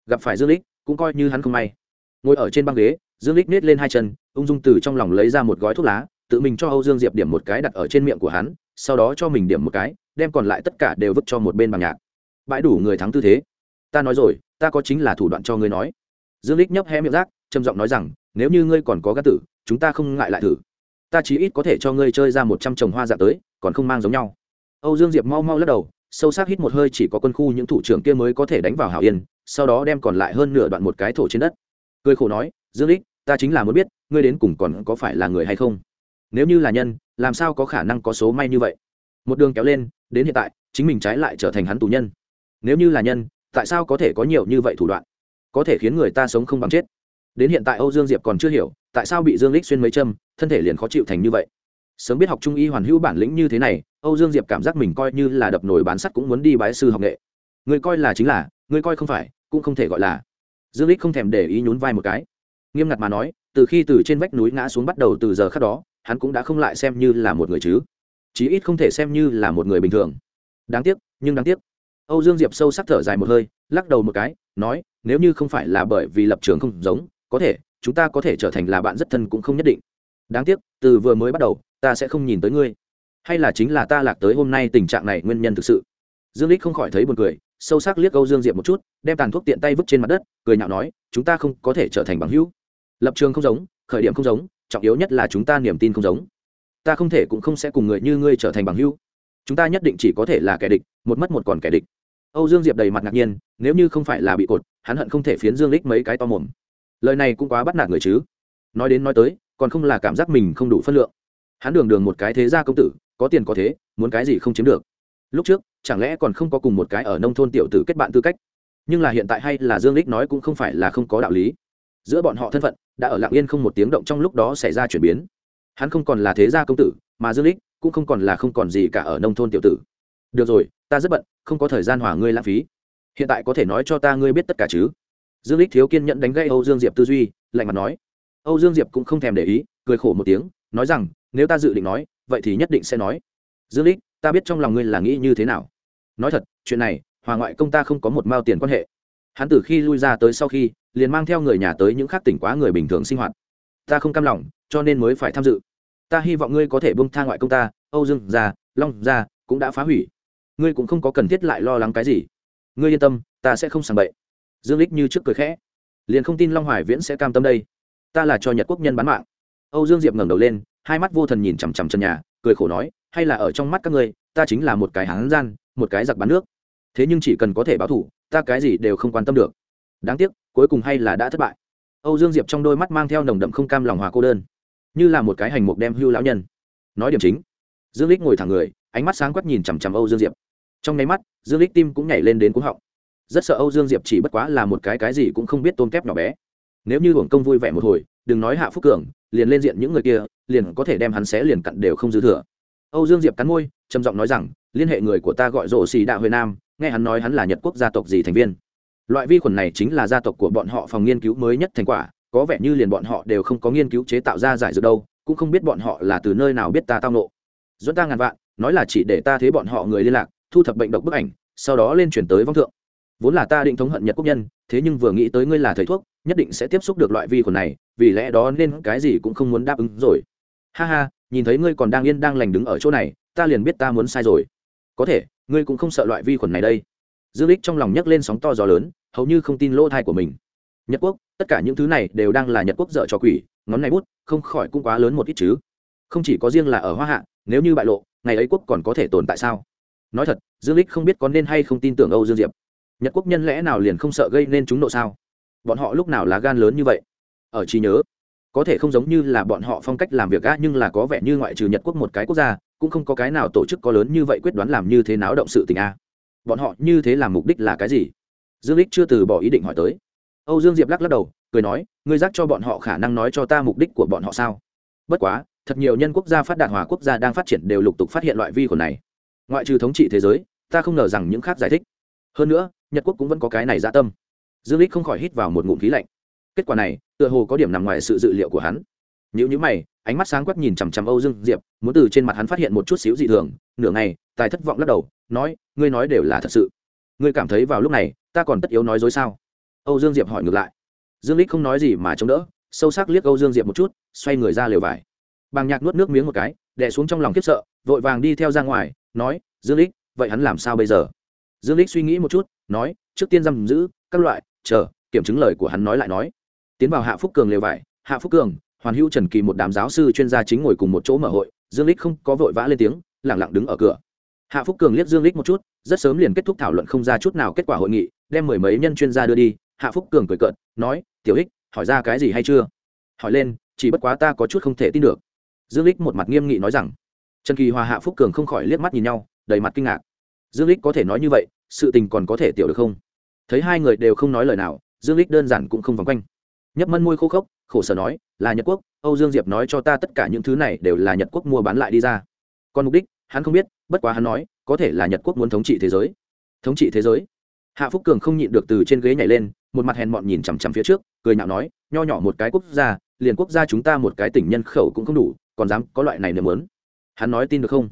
Gặp phải dương lích cũng coi như hắn không may ngồi ở trên băng ghế, dương lích nết lên hai chân, ung dung từ trong lòng lấy ra một gói thuốc lá, tự mình cho âu dương diệp điểm một cái đặt ở trên miệng của hắn, sau đó cho mình điểm một cái, đem còn lại tất cả đều vứt cho một bên bằng nhạc. Bãi đủ người thắng tư thế. Ta nói rồi, ta có chính là thủ đoạn cho ngươi nói. Dương lích nhấp hé miệng rác, trầm giọng nói rằng, nếu như ngươi còn có gác tử, chúng ta không ngại lại thử. Ta chỉ ít có thể cho ngươi chơi ra một trăm trồng hoa dạ tới, còn không mang giống nhau. Âu dương diệp mau mau lắc đầu, sâu sắc hít một hơi chỉ có quân khu những thủ trưởng kia mới có thể đánh vào hảo yên, sau đó đem còn lại hơn nửa đoạn một cái thổ trên đất cười khổ nói, dương lích, ta chính là muốn biết, ngươi đến cùng còn có phải là người hay không? Nếu như là nhân, làm sao có khả năng có số may như vậy? Một đường kéo lên, đến hiện tại, chính mình trái lại trở thành hắn tù nhân. Nếu như là nhân, tại sao có thể có nhiều như vậy thủ đoạn? Có thể khiến người ta sống không bằng chết. Đến hiện tại âu dương diệp còn chưa hiểu, tại sao bị dương lích xuyên mấy châm, thân thể liền khó chịu thành như vậy. Sớm biết học trung y hoàn hữu bản lĩnh như thế này, âu dương diệp cảm giác mình coi như là đập nồi bán sắt cũng muốn đi bái sư học nghệ. Người coi là chính là, người coi không phải, cũng không thể gọi là dương lích không thèm để ý nhún vai một cái. Nghiêm ngặt mà nói, từ khi từ trên vách núi ngã xuống bắt đầu từ giờ khác đó, hắn cũng đã không lại xem như là một người chứ. Chí ít không thể xem như là một người bình thường. Đáng tiếc, nhưng đáng tiếc. Âu dương diệp sâu sắc thở dài một hơi, lắc đầu một cái, nói, nếu như không phải là bởi vì lập trường không giống, có thể, chúng ta có thể trở thành là bạn rất thân cũng không nhất định. Đáng tiếc, từ vừa mới bắt đầu, ta sẽ không nhìn tới ngươi. Hay là chính là ta lạc tới hôm nay tình trạng này nguyên nhân thực sự. Dương lích không khỏi thấy buồn cười sâu sắc liếc âu dương diệp một chút, đem tàn thuốc tiện tay vứt trên mặt đất, cười nhạo nói, chúng ta không có thể trở thành bằng hữu. Lập trường không giống, khởi điểm không giống, trọng yếu nhất là chúng ta niềm tin không giống. Ta không thể cũng không sẽ cùng người như ngươi trở thành bằng hữu. Chúng ta nhất định chỉ có thể là kẻ địch, một mất một còn kẻ địch. Âu dương diệp đầy mặt ngạc nhiên, nếu như không phải là bị cột, hắn hận không thể phiến dương lích mấy cái to mồm. Lời này cũng quá bắt nạt người chứ. Nói đến nói tới, còn không là cảm giác mình không đủ phân lượng. Hắn đường đường một cái thế gia công tử, có tiền có thế, muốn cái gì không chiếm được lúc trước, chẳng lẽ còn không có cùng một cái ở nông thôn tiểu tử kết bạn tư cách? Nhưng là hiện tại hay là dương lích nói cũng không phải là không có đạo lý. Giữa bọn họ thân phận, đã ở lặng yên không một tiếng động trong lúc đó xảy ra chuyển biến. Hắn không còn là thế gia công tử, mà dương lích cũng không còn là không còn gì cả ở nông thôn tiểu tử. Được rồi, ta rất bận, không có thời gian hòa ngươi lãng phí. Hiện tại có thể nói cho ta ngươi biết tất cả chứ? Dương lích thiếu kiên nhẫn đánh gây âu dương diệp tư duy, lạnh mặt nói. Âu dương diệp cũng không thèm để ý, cười khổ một tiếng, nói rằng, nếu ta dự định nói, vậy thì nhất định sẽ nói. Dương lích ta biết trong lòng ngươi là nghĩ như thế nào. Nói thật, chuyện này, hòa ngoại công ta không có một mao tiền quan hệ. Hắn từ khi lui ra tới sau khi, liền mang theo người nhà tới những khác tỉnh quá người bình thường sinh hoạt. Ta không cam lòng, cho nên mới phải tham dự. Ta hy vọng ngươi có thể bông tha ngoại công ta, âu dương gia, long gia, cũng đã phá hủy. Ngươi cũng không có cần thiết lại lo lắng cái gì. Ngươi yên tâm, ta sẽ không sàng bậy. Dương lích như trước cười khẽ. Liền không tin long hoài viễn sẽ cam tâm đây. Ta là cho nhật quốc nhân bán mạng. Âu dương diệp ngẩng đầu lên, hai mắt vô thần nhìn chằm chằm chân nhà, cười khổ nói hay là ở trong mắt các ngươi, ta chính là một cái hán gian, một cái giặc bán nước. Thế nhưng chỉ cần có thể báo thủ, ta cái gì đều không quan tâm được. Đáng tiếc, cuối cùng hay là đã thất bại. Âu dương diệp trong đôi mắt mang theo nồng đậm không cam lòng hòa cô đơn. Như là một cái hành mục đem hưu lão nhân. Nói điểm chính. Dương lích ngồi thẳng người, ánh mắt sáng quắc nhìn chằm chằm âu dương diệp. Trong nháy mắt, dương lích tim cũng nhảy lên đến cuống họng. Rất sợ âu dương diệp chỉ bất quá là một cái cái gì cũng không biết tôn kép nhỏ bé. Nếu như hưởng công vui vẻ một hồi, đừng nói hạ phúc cường, liền lên diện những người kia, liền có thể đem hắn xé liền cặn đều không dư thừa âu dương diệp cắn môi, trầm giọng nói rằng, liên hệ người của ta gọi rộ xì đạo huệ nam, nghe hắn nói hắn là nhật quốc gia tộc gì thành viên. Loại vi khuẩn này chính là gia tộc của bọn họ phòng nghiên cứu mới nhất thành quả, có vẻ như liền bọn họ đều không có nghiên cứu chế tạo ra giải dược đâu, cũng không biết bọn họ là từ nơi nào biết ta tao nộ dẫn ta ngàn vạn, nói là chỉ để ta thấy bọn họ người liên lạc, thu thập bệnh độc bức ảnh, sau đó lên chuyển tới vong thượng. Vốn là ta định thống hận nhật quốc nhân, thế nhưng vừa nghĩ tới ngươi là thầy thuốc, nhất định sẽ tiếp xúc được loại vi khuẩn này, vì lẽ đó nên cái gì cũng không muốn đáp ứng rồi. Ha ha nhìn thấy ngươi còn đang yên đang lành đứng ở chỗ này, ta liền biết ta muốn sai rồi. Có thể, ngươi cũng không sợ loại vi khuẩn này đây. Dương lích trong lòng nhấc lên sóng to gió lớn, hầu như không tin lỗ thai của mình. Nhật quốc, tất cả những thứ này đều đang là nhật quốc dợ cho quỷ, ngón này bút, không khỏi cũng quá lớn một ít chứ. Không chỉ có riêng là ở hoa hạ, nếu như bại lộ, ngày ấy quốc còn có thể tồn tại sao? Nói thật, dương lích không biết có nên hay không tin tưởng âu dương diệp. Nhật quốc nhân lẽ nào liền không sợ gây nên chúng nộ sao? Bọn họ lúc nào là gan lớn như vậy? Ở trí nhớ có thể không giống như là bọn họ phong cách làm việc á, nhưng là có vẻ như ngoại trừ nhật quốc một cái quốc gia, cũng không có cái nào tổ chức có lớn như vậy quyết đoán làm như thế nào động sự tình a bọn họ như thế làm mục đích là cái gì? Dương lích chưa từ bỏ ý định hỏi tới. Âu dương diệp lắc lắc đầu, cười nói, ngươi giác cho bọn họ khả năng nói cho ta mục đích của bọn họ sao? Bất quá, thật nhiều nhân quốc gia phát đạt hòa quốc gia đang phát triển đều lục tục phát hiện loại vi khuẩn này. Ngoại trừ thống trị thế giới, ta không ngờ rằng những khác giải thích. Hơn nữa, nhật quốc cũng vẫn có cái này dạ tâm. Dương lích không khỏi hít vào một ngụm khí lạnh kết quả này, tựa hồ có điểm nằm ngoài sự dự liệu của hắn. Nếu như mày, ánh mắt sáng quắc nhìn chằm chằm âu dương diệp, muốn từ trên mặt hắn phát hiện một chút xíu dị thường, nửa ngày, tài thất vọng lắc đầu, nói, ngươi nói đều là thật sự. Ngươi cảm thấy vào lúc này, ta còn tất yếu nói dối sao? Âu dương diệp hỏi ngược lại. Dương lích không nói gì mà chống đỡ, sâu sắc liếc âu dương diệp một chút, xoay người ra lều vải. Bàng nhạc nuốt nước miếng một cái, đè xuống trong lòng khiếp sợ, vội vàng đi theo ra ngoài, nói, dương lích vậy hắn làm sao bây giờ? Dương lích suy nghĩ một chút, nói, trước tiên giam giữ, các loại, chờ, kiểm chứng lời của hắn nói lại nói tiến vào hạ phúc cường lều vải. Hạ phúc cường, hoàn hữu trần kỳ một đám giáo sư chuyên gia chính ngồi cùng một chỗ mở hội, dương lích không có vội vã lên tiếng, lẳng lặng đứng ở cửa. Hạ phúc cường liếc dương lích một chút, rất sớm liền kết thúc thảo luận không ra chút nào kết quả hội nghị, đem mười mấy nhân chuyên gia đưa đi. Hạ phúc cường cười cợt, nói, tiểu ích hỏi ra cái gì hay chưa? Hỏi lên, chỉ bất quá ta có chút không thể tin được. Dương lích một mặt nghiêm nghị nói rằng, trần kỳ hòa hạ phúc cường không khỏi liếc mắt nhìn nhau, đầy mặt kinh ngạc. Dương lích có thể nói như vậy, sự tình còn có thể tiểu được không? Thấy hai người đều không nói lời nào, dương lích đơn giản cũng không vòng quanh nhấp mân môi khô khốc, khổ sở nói, là nhật quốc, âu dương diệp nói cho ta tất cả những thứ này đều là nhật quốc mua bán lại đi ra. Còn mục đích, hắn không biết, bất quá hắn nói, có thể là nhật quốc muốn thống trị thế giới. Thống trị thế giới? Hạ phúc cường không nhịn được từ trên ghế nhảy lên, một mặt hèn mọn nhìn chằm chằm phía trước, cười nhạo nói, nho nhỏ một cái quốc gia, liền quốc gia chúng ta một cái tỉnh nhân khẩu cũng không đủ, còn dám có loại này niềm lớn hắn nói tin được không?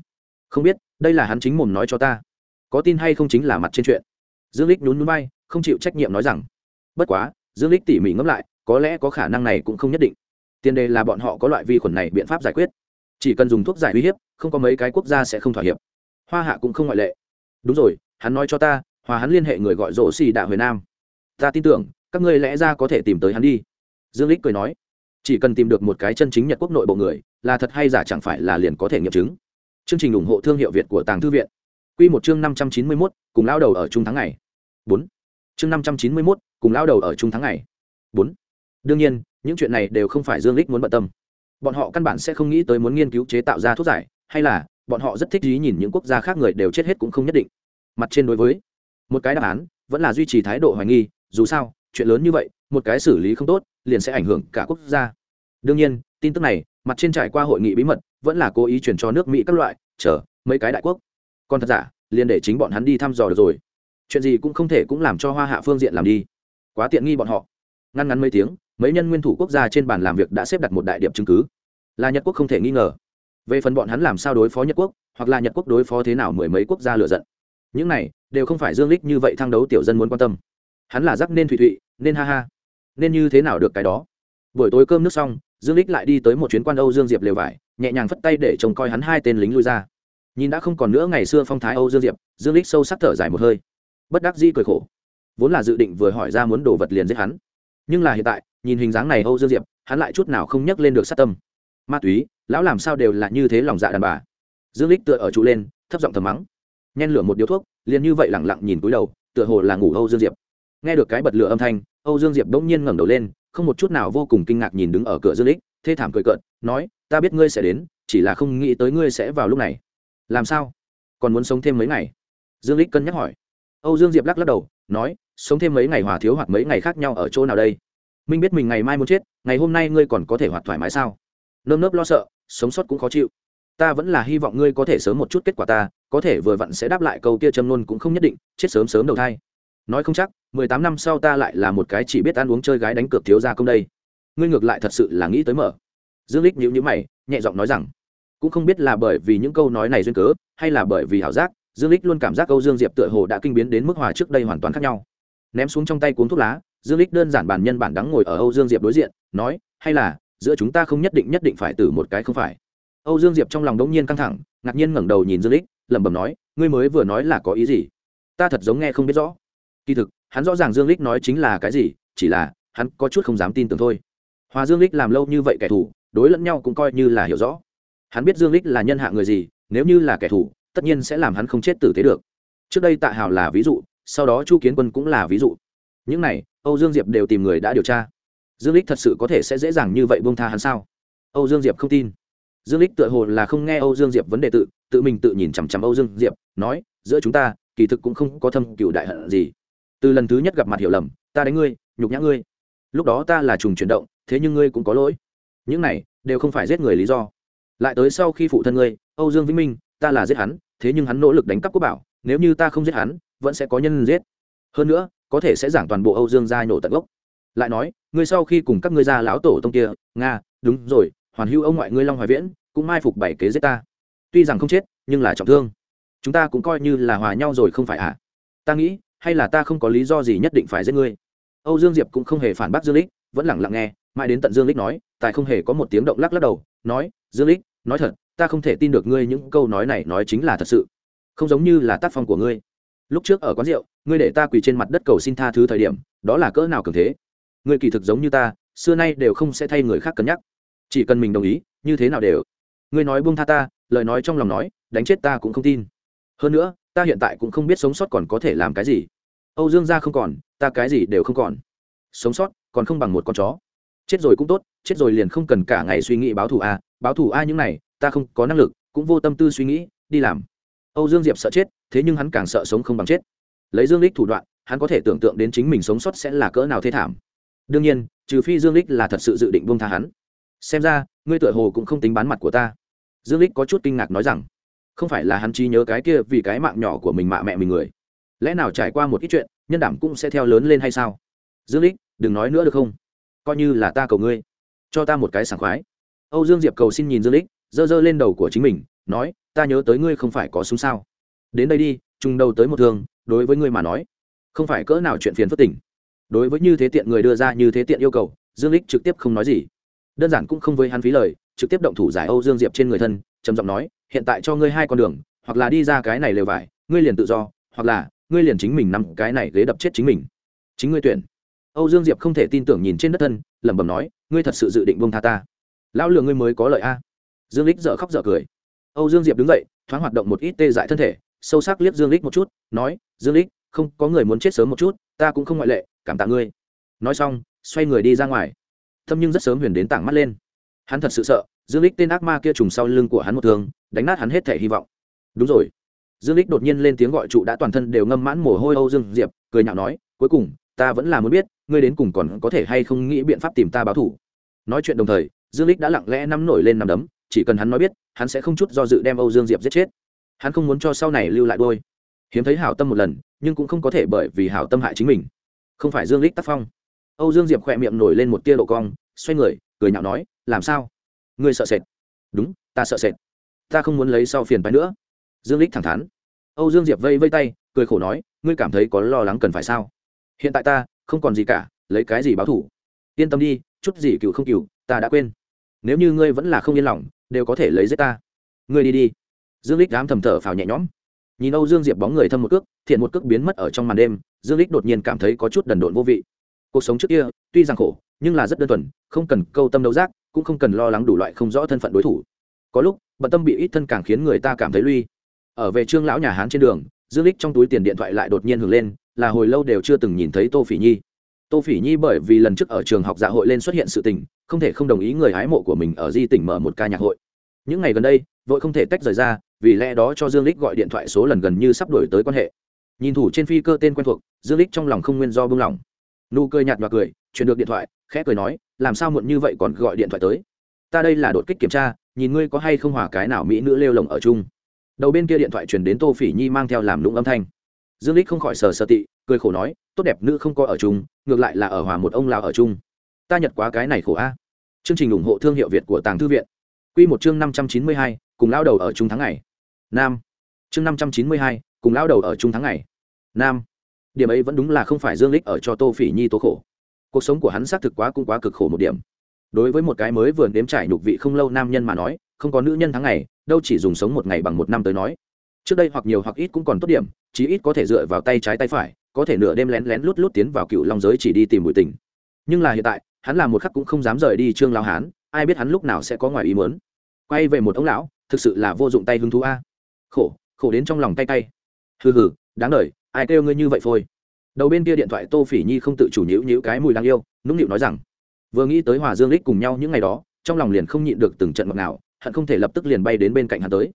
Không biết, đây là hắn chính mồm nói cho ta. Có tin hay không chính là mặt trên chuyện. Dương lích nhún nhún bay không chịu trách nhiệm nói rằng, bất quá, dương lích tỉ mỉ ngẫm lại có lẽ có khả năng này cũng không nhất định. Tiền đề là bọn họ có loại vi khuẩn này biện pháp giải quyết. Chỉ cần dùng thuốc giải uy hiếp không có mấy cái quốc gia sẽ không thỏa hiệp. Hoa hạ cũng không ngoại lệ. Đúng rồi hắn nói cho ta hòa hắn liên hệ người gọi rổ xì đạ huệ nam. Ta tin tưởng các ngươi lẽ ra có thể tìm tới hắn đi. Dương lích cười nói chỉ cần tìm được một cái chân chính nhật quốc nội bộ người là thật hay giả chẳng phải là liền có thể nghiệm chứng. Chương trình ủng hộ thương hiệu việt của tàng thư viện. Quy một chương năm trăm chín mươi 591, cùng lao đầu ở trung tháng ngày. Bốn. Chương năm trăm chín mươi 591, cùng lao đầu ở trung tháng ngày. Bốn đương nhiên, những chuyện này đều không phải dương lích muốn bận tâm. Bọn họ căn bản sẽ không nghĩ tới muốn nghiên cứu chế tạo ra thuốc giải, hay là bọn họ rất thích ý nhìn những quốc gia khác người đều chết hết cũng không nhất định. Mặt trên đối với, một cái đáp án vẫn là duy trì thái độ hoài nghi, dù sao, chuyện lớn như vậy, một cái xử lý không tốt, liền sẽ ảnh hưởng cả quốc gia. Đương nhiên, tin tức này, mặt trên trải qua hội nghị bí mật, vẫn là cố ý chuyển cho nước mỹ các loại, chờ, mấy cái đại quốc. Còn thật giả, liền để chính bọn hắn đi thăm dò được rồi. Chuyện gì cũng không thể cũng làm cho hoa hạ phương diện làm đi. Quá tiện nghi bọn họ. Ngăn ngắn mấy tiếng mấy nhân nguyên thủ quốc gia trên bàn làm việc đã xếp đặt một đại điểm chứng cứ. Là nhật quốc không thể nghi ngờ. Về phần bọn hắn làm sao đối phó nhật quốc, hoặc là nhật quốc đối phó thế nào mười mấy quốc gia lựa giận. Những này, đều không phải dương lích như vậy thăng đấu tiểu dân muốn quan tâm. Hắn là giắc nên thụy thụy, nên ha ha. Nên như thế nào được cái đó? Buổi tối cơm nước xong, dương lích lại đi tới một chuyến quan âu dương diệp lều vải, nhẹ nhàng phất tay để trông coi hắn hai tên lính lui ra. Nhìn đã không còn nữa ngày xưa phong thái âu dương diệp, dương lích sâu sắc thở dài một hơi. Bất đắc dĩ cười khổ. Vốn là dự định vừa hỏi ra muốn đồ vật liền giết hắn. Nhưng là hiện tại nhìn hình dáng này âu dương diệp, hắn lại chút nào không nhắc lên được sát tâm. Ma túy, lão làm sao đều là như thế lòng dạ đàn bà. Dương lích tựa ở trụ lên, thấp giọng thầm mắng. Nhen lửa một điếu thuốc, liền như vậy lẳng lặng nhìn túi đầu, tựa hồ là ngủ âu dương diệp. Nghe được cái bật lửa âm thanh, âu dương diệp bỗng nhiên ngẩng đầu lên, không một chút nào vô cùng kinh ngạc nhìn đứng ở cửa dương lích thê thảm cười cợt, nói, ta biết ngươi sẽ đến, chỉ là không nghĩ tới ngươi sẽ vào lúc này. Làm sao? Còn muốn sống thêm mấy ngày? Dương lích cân nhắc hỏi. Âu dương diệp lắc lắc đầu, nói, sống thêm mấy ngày hòa thiếu hoặc mấy ngày khác nhau ở chỗ nào đây? Minh biết mình ngày mai muốn chết, ngày hôm nay ngươi còn có thể hoạt thoải mái sao? Nơm nớp lo sợ, sống sót cũng khó chịu. Ta vẫn là hy vọng ngươi có thể sớm một chút kết quả ta, có thể vừa vặn sẽ đáp lại câu kia châm luôn cũng không nhất định, chết sớm sớm đầu thai. Nói không chắc, mười tám năm sau ta lại là một cái chỉ biết ăn uống chơi gái đánh cược thiếu ra công đây. Ngươi ngược lại thật sự là nghĩ tới mở. Dương lích nhíu nhíu mày, nhẹ giọng nói rằng, cũng không biết là bởi vì những câu nói này duyên cớ, hay là bởi vì hảo giác, dương lích luôn cảm giác câu dương diệp tựa hồ đã kinh biến đến mức hòa trước đây hoàn toàn khác nhau. Ném xuống trong tay cuốn thuốc lá dương lích đơn giản bản nhân bản đắng ngồi ở âu dương diệp đối diện, nói, hay là, giữa chúng ta không nhất định nhất định phải từ một cái không phải? Âu dương diệp trong lòng đống nhiên căng thẳng, ngạc nhiên ngẩng đầu nhìn dương lích, lẩm bẩm nói, ngươi mới vừa nói là có ý gì? Ta thật giống nghe không biết rõ. Kỳ thực, hắn rõ ràng dương lích nói chính là cái gì, chỉ là, hắn có chút không dám tin tưởng thôi. Hòa dương lích làm lâu như vậy kẻ thù, đối lẫn nhau cũng coi như là hiểu rõ. Hắn biết dương lích là nhân hạ người gì, nếu như là kẻ thù, tất nhiên sẽ làm hắn không chết tử thế được. Trước đây tạ hào là ví dụ, sau đó chu kiến quân cũng là ví dụ. Những này âu dương diệp đều tìm người đã điều tra. Dương lích thật sự có thể sẽ dễ dàng như vậy buông tha hắn sao? Âu dương diệp không tin. Dương lích tựa hồ là không nghe âu dương diệp vấn đề tự tự mình tự nhìn chằm chằm âu dương diệp, nói, giữa chúng ta, kỳ thực cũng không có thâm cựu đại hận gì. Từ lần thứ nhất gặp mặt hiểu lầm, ta đánh ngươi, nhục nhã ngươi. Lúc đó ta là trùng chuyển động, thế nhưng ngươi cũng có lỗi. Những này đều không phải giết người lý do. Lại tới sau khi phụ thân ngươi, âu dương vĩnh minh, ta là giết hắn, thế nhưng hắn nỗ lực đánh cắp quốc bảo, nếu như ta không giết hắn, vẫn sẽ có nhân giết. Hơn nữa có thể sẽ giảng toàn bộ âu dương gia nổ tận gốc. Lại nói, ngươi sau khi cùng các ngươi gia lão tổ tông kia, nga, đúng rồi, hoàn hưu ông ngoại ngươi long hoài viễn, cũng mai phục bảy kế giết ta. Tuy rằng không chết, nhưng là trọng thương. Chúng ta cũng coi như là hòa nhau rồi không phải à ta nghĩ, hay là ta không có lý do gì nhất định phải giết ngươi? Âu dương diệp cũng không hề phản bác dương lích, vẫn lẳng lặng nghe, mãi đến tận dương lích nói tại không hề có một tiếng động lắc lắc đầu, nói, dương lích, nói thật, ta không thể tin được ngươi những câu nói này nói chính là thật sự, không giống như là tác phong của ngươi. Lúc trước ở quán rượu ngươi để ta quỳ trên mặt đất cầu xin tha thứ thời điểm, đó là cỡ nào cường thế? Ngươi kỳ thực giống như ta, xưa nay đều không sẽ thay người khác cân nhắc. Chỉ cần mình đồng ý, như thế nào đều. Ngươi nói buông tha ta, lời nói trong lòng nói, đánh chết ta cũng không tin. Hơn nữa, ta hiện tại cũng không biết sống sót còn có thể làm cái gì. Âu dương gia không còn, ta cái gì đều không còn. Sống sót, còn không bằng một con chó. Chết rồi cũng tốt, chết rồi liền không cần cả ngày suy nghĩ báo thù a. Báo thù a những này, ta không có năng lực, cũng vô tâm tư suy nghĩ, đi làm. Âu dương diệp sợ chết, thế nhưng hắn càng sợ sống không bằng chết lấy dương lích thủ đoạn, hắn có thể tưởng tượng đến chính mình sống sót sẽ là cỡ nào thê thảm. Đương nhiên, trừ phi dương lích là thật sự dự định buông tha hắn. Xem ra, ngươi tựa hồ cũng không tính bán mặt của ta. Dương lích có chút kinh ngạc nói rằng, không phải là hắn trí nhớ cái kia vì cái mạng nhỏ của mình mạ mẹ mình người. Lẽ nào trải qua một ít chuyện, nhân đảm cũng sẽ theo lớn lên hay sao? Dương lích đừng nói nữa được không? Coi như là ta cầu ngươi, cho ta một cái sảng khoái. Âu dương diệp cầu xin nhìn dương lích giơ giơ lên đầu của chính mình, nói, ta nhớ tới ngươi không phải có súng sao. Đến đây đi, trùng đầu tới một thương đối với ngươi mà nói, không phải cỡ nào chuyện phiền phức tỉnh đối với như thế tiện người đưa ra như thế tiện yêu cầu, dương lích trực tiếp không nói gì. Đơn giản cũng không với hắn phí lời, trực tiếp động thủ giải âu dương diệp trên người thân, trầm giọng nói, hiện tại cho ngươi hai con đường, hoặc là đi ra cái này lều vải, ngươi liền tự do, hoặc là ngươi liền chính mình nằm cái này ghế đập chết chính mình. Chính ngươi tuyển. Âu dương diệp không thể tin tưởng nhìn trên đất thân, lẩm bẩm nói, ngươi thật sự dự định bông tha ta. Lão lừa ngươi mới có lợi a. Dương lích dở khóc dở cười. Âu dương diệp đứng dậy, thoáng hoạt động một ít tê dại thân thể sâu sắc liếc dương lích một chút, nói, dương lích, không, có người muốn chết sớm một chút, ta cũng không ngoại lệ, cảm tạ ngươi. Nói xong, xoay người đi ra ngoài. Thâm nhưng rất sớm huyền đến tảng mắt lên. Hắn thật sự sợ, dương lích tên ác ma kia trùng sau lưng của hắn một thương, đánh nát hắn hết thể hy vọng. Đúng rồi. Dương lích đột nhiên lên tiếng gọi trụ đã toàn thân đều ngâm mãn mồ hôi âu dương diệp, cười nhạo nói, cuối cùng, ta vẫn là muốn biết, ngươi đến cùng còn có thể hay không nghĩ biện pháp tìm ta báo thủ. Nói chuyện đồng thời, dương lích đã lặng lẽ nắm nổi lên nằm đấm, chỉ cần hắn nói biết, hắn sẽ không chút do dự đem âu dương diệp giết chết hắn không muốn cho sau này lưu lại đôi hiếm thấy hảo tâm một lần, nhưng cũng không có thể bởi vì hảo tâm hại chính mình. Không phải dương lích tác phong. Âu dương diệp khỏe miệng nổi lên một tia độ cong, xoay người, cười nhạo nói, làm sao? Ngươi sợ sệt. Đúng, ta sợ sệt. Ta không muốn lấy sau phiền phái nữa. Dương lích thẳng thắn. Âu dương diệp vây vây tay, cười khổ nói, ngươi cảm thấy có lo lắng cần phải sao? Hiện tại ta, không còn gì cả, lấy cái gì báo thủ? Yên tâm đi, chút gì cựu không cựu, ta đã quên. Nếu như ngươi vẫn là không yên lòng, đều có thể lấy giết ta. Ngươi đi đi dương lích dám thầm thở phào nhẹ nhõm. Nhìn âu dương diệp bóng người thâm một cước, thiện một cước biến mất ở trong màn đêm, dương lích đột nhiên cảm thấy có chút đần độn vô vị. Cuộc sống trước kia, tuy rằng khổ, nhưng là rất đơn thuần, không cần câu tâm đấu giác, cũng không cần lo lắng đủ loại không rõ thân phận đối thủ. Có lúc, bận tâm bị ít thân càng khiến người ta cảm thấy lui. Ở về trương lão nhà hán trên đường, dương lích trong túi tiền điện thoại lại đột nhiên hưởng lên, là hồi lâu đều chưa từng nhìn thấy tô phỉ nhi. Tô phỉ nhi bởi vì lần trước ở trường học dạ hội lên xuất hiện sự tình, không thể không đồng ý người hái mộ của mình ở di tỉnh mở một ca nhạc hội. Những ngày gần đây, vội không thể tách rời ra vì lẽ đó cho dương lích gọi điện thoại số lần gần như sắp đổi tới quan hệ. Nhìn thủ trên phi cơ tên quen thuộc, dương lích trong lòng không nguyên do buông lỏng nụ cười nhạt và cười, chuyển được điện thoại, khẽ cười nói, làm sao muộn như vậy còn gọi điện thoại tới? Ta đây là đột kích kiểm tra, nhìn ngươi có hay không hòa cái nào mỹ nữ lêu lồng ở chung. Đầu bên kia điện thoại chuyển đến tô phỉ nhi mang theo làm lũng âm thanh. Dương lích không khỏi sờ sờ tị, cười khổ nói, tốt đẹp, nữ không có ở chung, ngược lại là ở hòa một ông lào ở chung. Ta nhật quá cái này khổ a. Chương trình ủng hộ thương hiệu việt của tàng thư viện. Quy một chương năm trăm chín mươi hai, cùng lao đầu ở chung tháng ngày nam. Chương năm trăm chín mươi hai, cùng lao đầu ở chung tháng ngày. Nam. Điểm ấy vẫn đúng là không phải dương lích ở cho tô phỉ nhi tố khổ. Cuộc sống của hắn xác thực quá cũng quá cực khổ một điểm. Đối với một cái mới vừa nếm trải nhục vị không lâu nam nhân mà nói, không có nữ nhân tháng ngày, đâu chỉ dùng sống một ngày bằng một năm tới nói. Trước đây hoặc nhiều hoặc ít cũng còn tốt điểm, chí ít có thể dựa vào tay trái tay phải, có thể nửa đêm lén lén lút lút tiến vào cựu long giới chỉ đi tìm bụi tình. Nhưng là hiện tại, hắn là một khắc cũng không dám rời đi trương lao hán, ai biết hắn lúc nào sẽ có ngoài ý mớn quay về một ông lão, thực sự là vô dụng tay hứng thú a khổ khổ đến trong lòng tay tay. Hừ hừ, đáng đời, ai kêu ngươi như vậy phôi? Đầu bên kia điện thoại tô phỉ nhi không tự chủ nhữ nhữ cái mùi đáng yêu, nũng nịu nói rằng, vừa nghĩ tới hòa dương lích cùng nhau những ngày đó, trong lòng liền không nhịn được từng trận ngọt nào hận không thể lập tức liền bay đến bên cạnh hắn tới.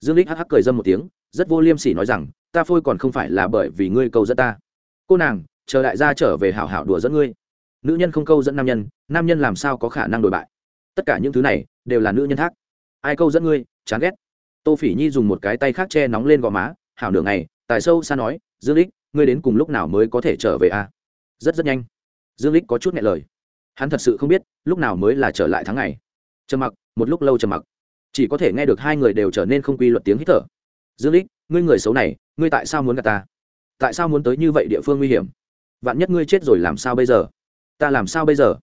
Dương lích hắc hắc cười dâm một tiếng, rất vô liêm sỉ nói rằng, ta phôi còn không phải là bởi vì ngươi câu dẫn ta. Cô nàng, chờ đại gia trở về hảo hảo đùa dẫn ngươi. Nữ nhân không câu dẫn nam nhân nam nhân làm sao có khả năng đổi bại? Tất cả những thứ này đều là nữ nhân thác. Ai câu dẫn ngươi, chán ghét tô phỉ nhi dùng một cái tay khác che nóng lên gò má, hảo nửa ngày, tài sâu xa nói, dương lích, ngươi đến cùng lúc nào mới có thể trở về a à? rất rất nhanh. Dương lích có chút nhẹ lời. Hắn thật sự không biết, lúc nào mới là trở lại tháng ngày. Trầm mặc, một lúc lâu trầm mặc. Chỉ có thể nghe được hai người đều trở nên không quy luật tiếng hít thở. Dương lích, ngươi người xấu này, ngươi tại sao muốn gặp ta? Tại sao muốn tới như vậy địa phương nguy hiểm? Vạn nhất ngươi chết rồi làm sao bây giờ? Ta làm sao bây giờ?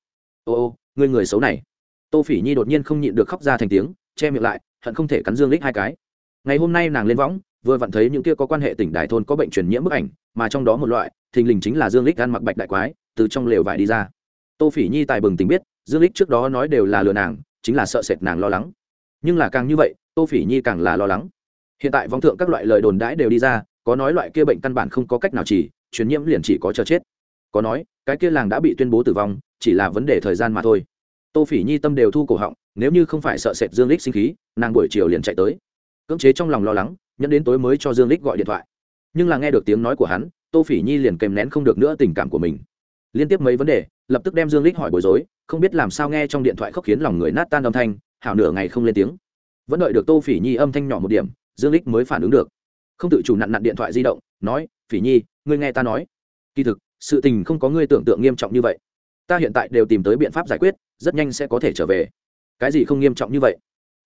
Ô ô, ngươi người xấu này. Tô phỉ nhi đột nhiên không nhịn được khóc ra thành tiếng, che miệng lại hận không thể cắn dương lích hai cái. Ngày hôm nay nàng lên võng, vừa vặn thấy những kia có quan hệ tỉnh đại thôn có bệnh truyền nhiễm bức ảnh, mà trong đó một loại, thình lình chính là dương lích ăn mặc bạch đại quái, từ trong lều vải đi ra. Tô phỉ nhi tài bừng tỉnh biết, dương lích trước đó nói đều là lừa nàng, chính là sợ sệt nàng lo lắng. Nhưng là càng như vậy, tô phỉ nhi càng là lo lắng. Hiện tại vong thượng các loại lời đồn đãi đều đi ra, có nói loại kia bệnh căn bản không có cách nào chỉ, truyền nhiễm liền chỉ có chờ chết. Có nói, cái kia làng đã bị tuyên bố tử vong, chỉ là vấn đề thời gian mà thôi tô phỉ nhi tâm đều thu cổ họng, nếu như không phải sợ sệt dương lích sinh khí, nàng buổi chiều liền chạy tới. Cưỡng chế trong lòng lo lắng, nhẫn đến tối mới cho dương lích gọi điện thoại. Nhưng là nghe được tiếng nói của hắn, tô phỉ nhi liền kèm nén không được nữa tình cảm của mình. Liên tiếp mấy vấn đề, lập tức đem dương lích hỏi bối rối, không biết làm sao nghe trong điện thoại khóc khiến lòng người nát tan âm thanh, hảo nửa ngày không lên tiếng. Vẫn đợi được tô phỉ nhi âm thanh nhỏ một điểm, dương lích mới phản ứng được. Không tự chủ nặn nặn điện thoại di động, nói, phỉ nhi, ngươi nghe ta nói. Kỳ thực, sự tình không có ngươi tưởng tượng nghiêm trọng như vậy. Ta hiện tại đều tìm tới biện pháp giải quyết rất nhanh sẽ có thể trở về. Cái gì không nghiêm trọng như vậy?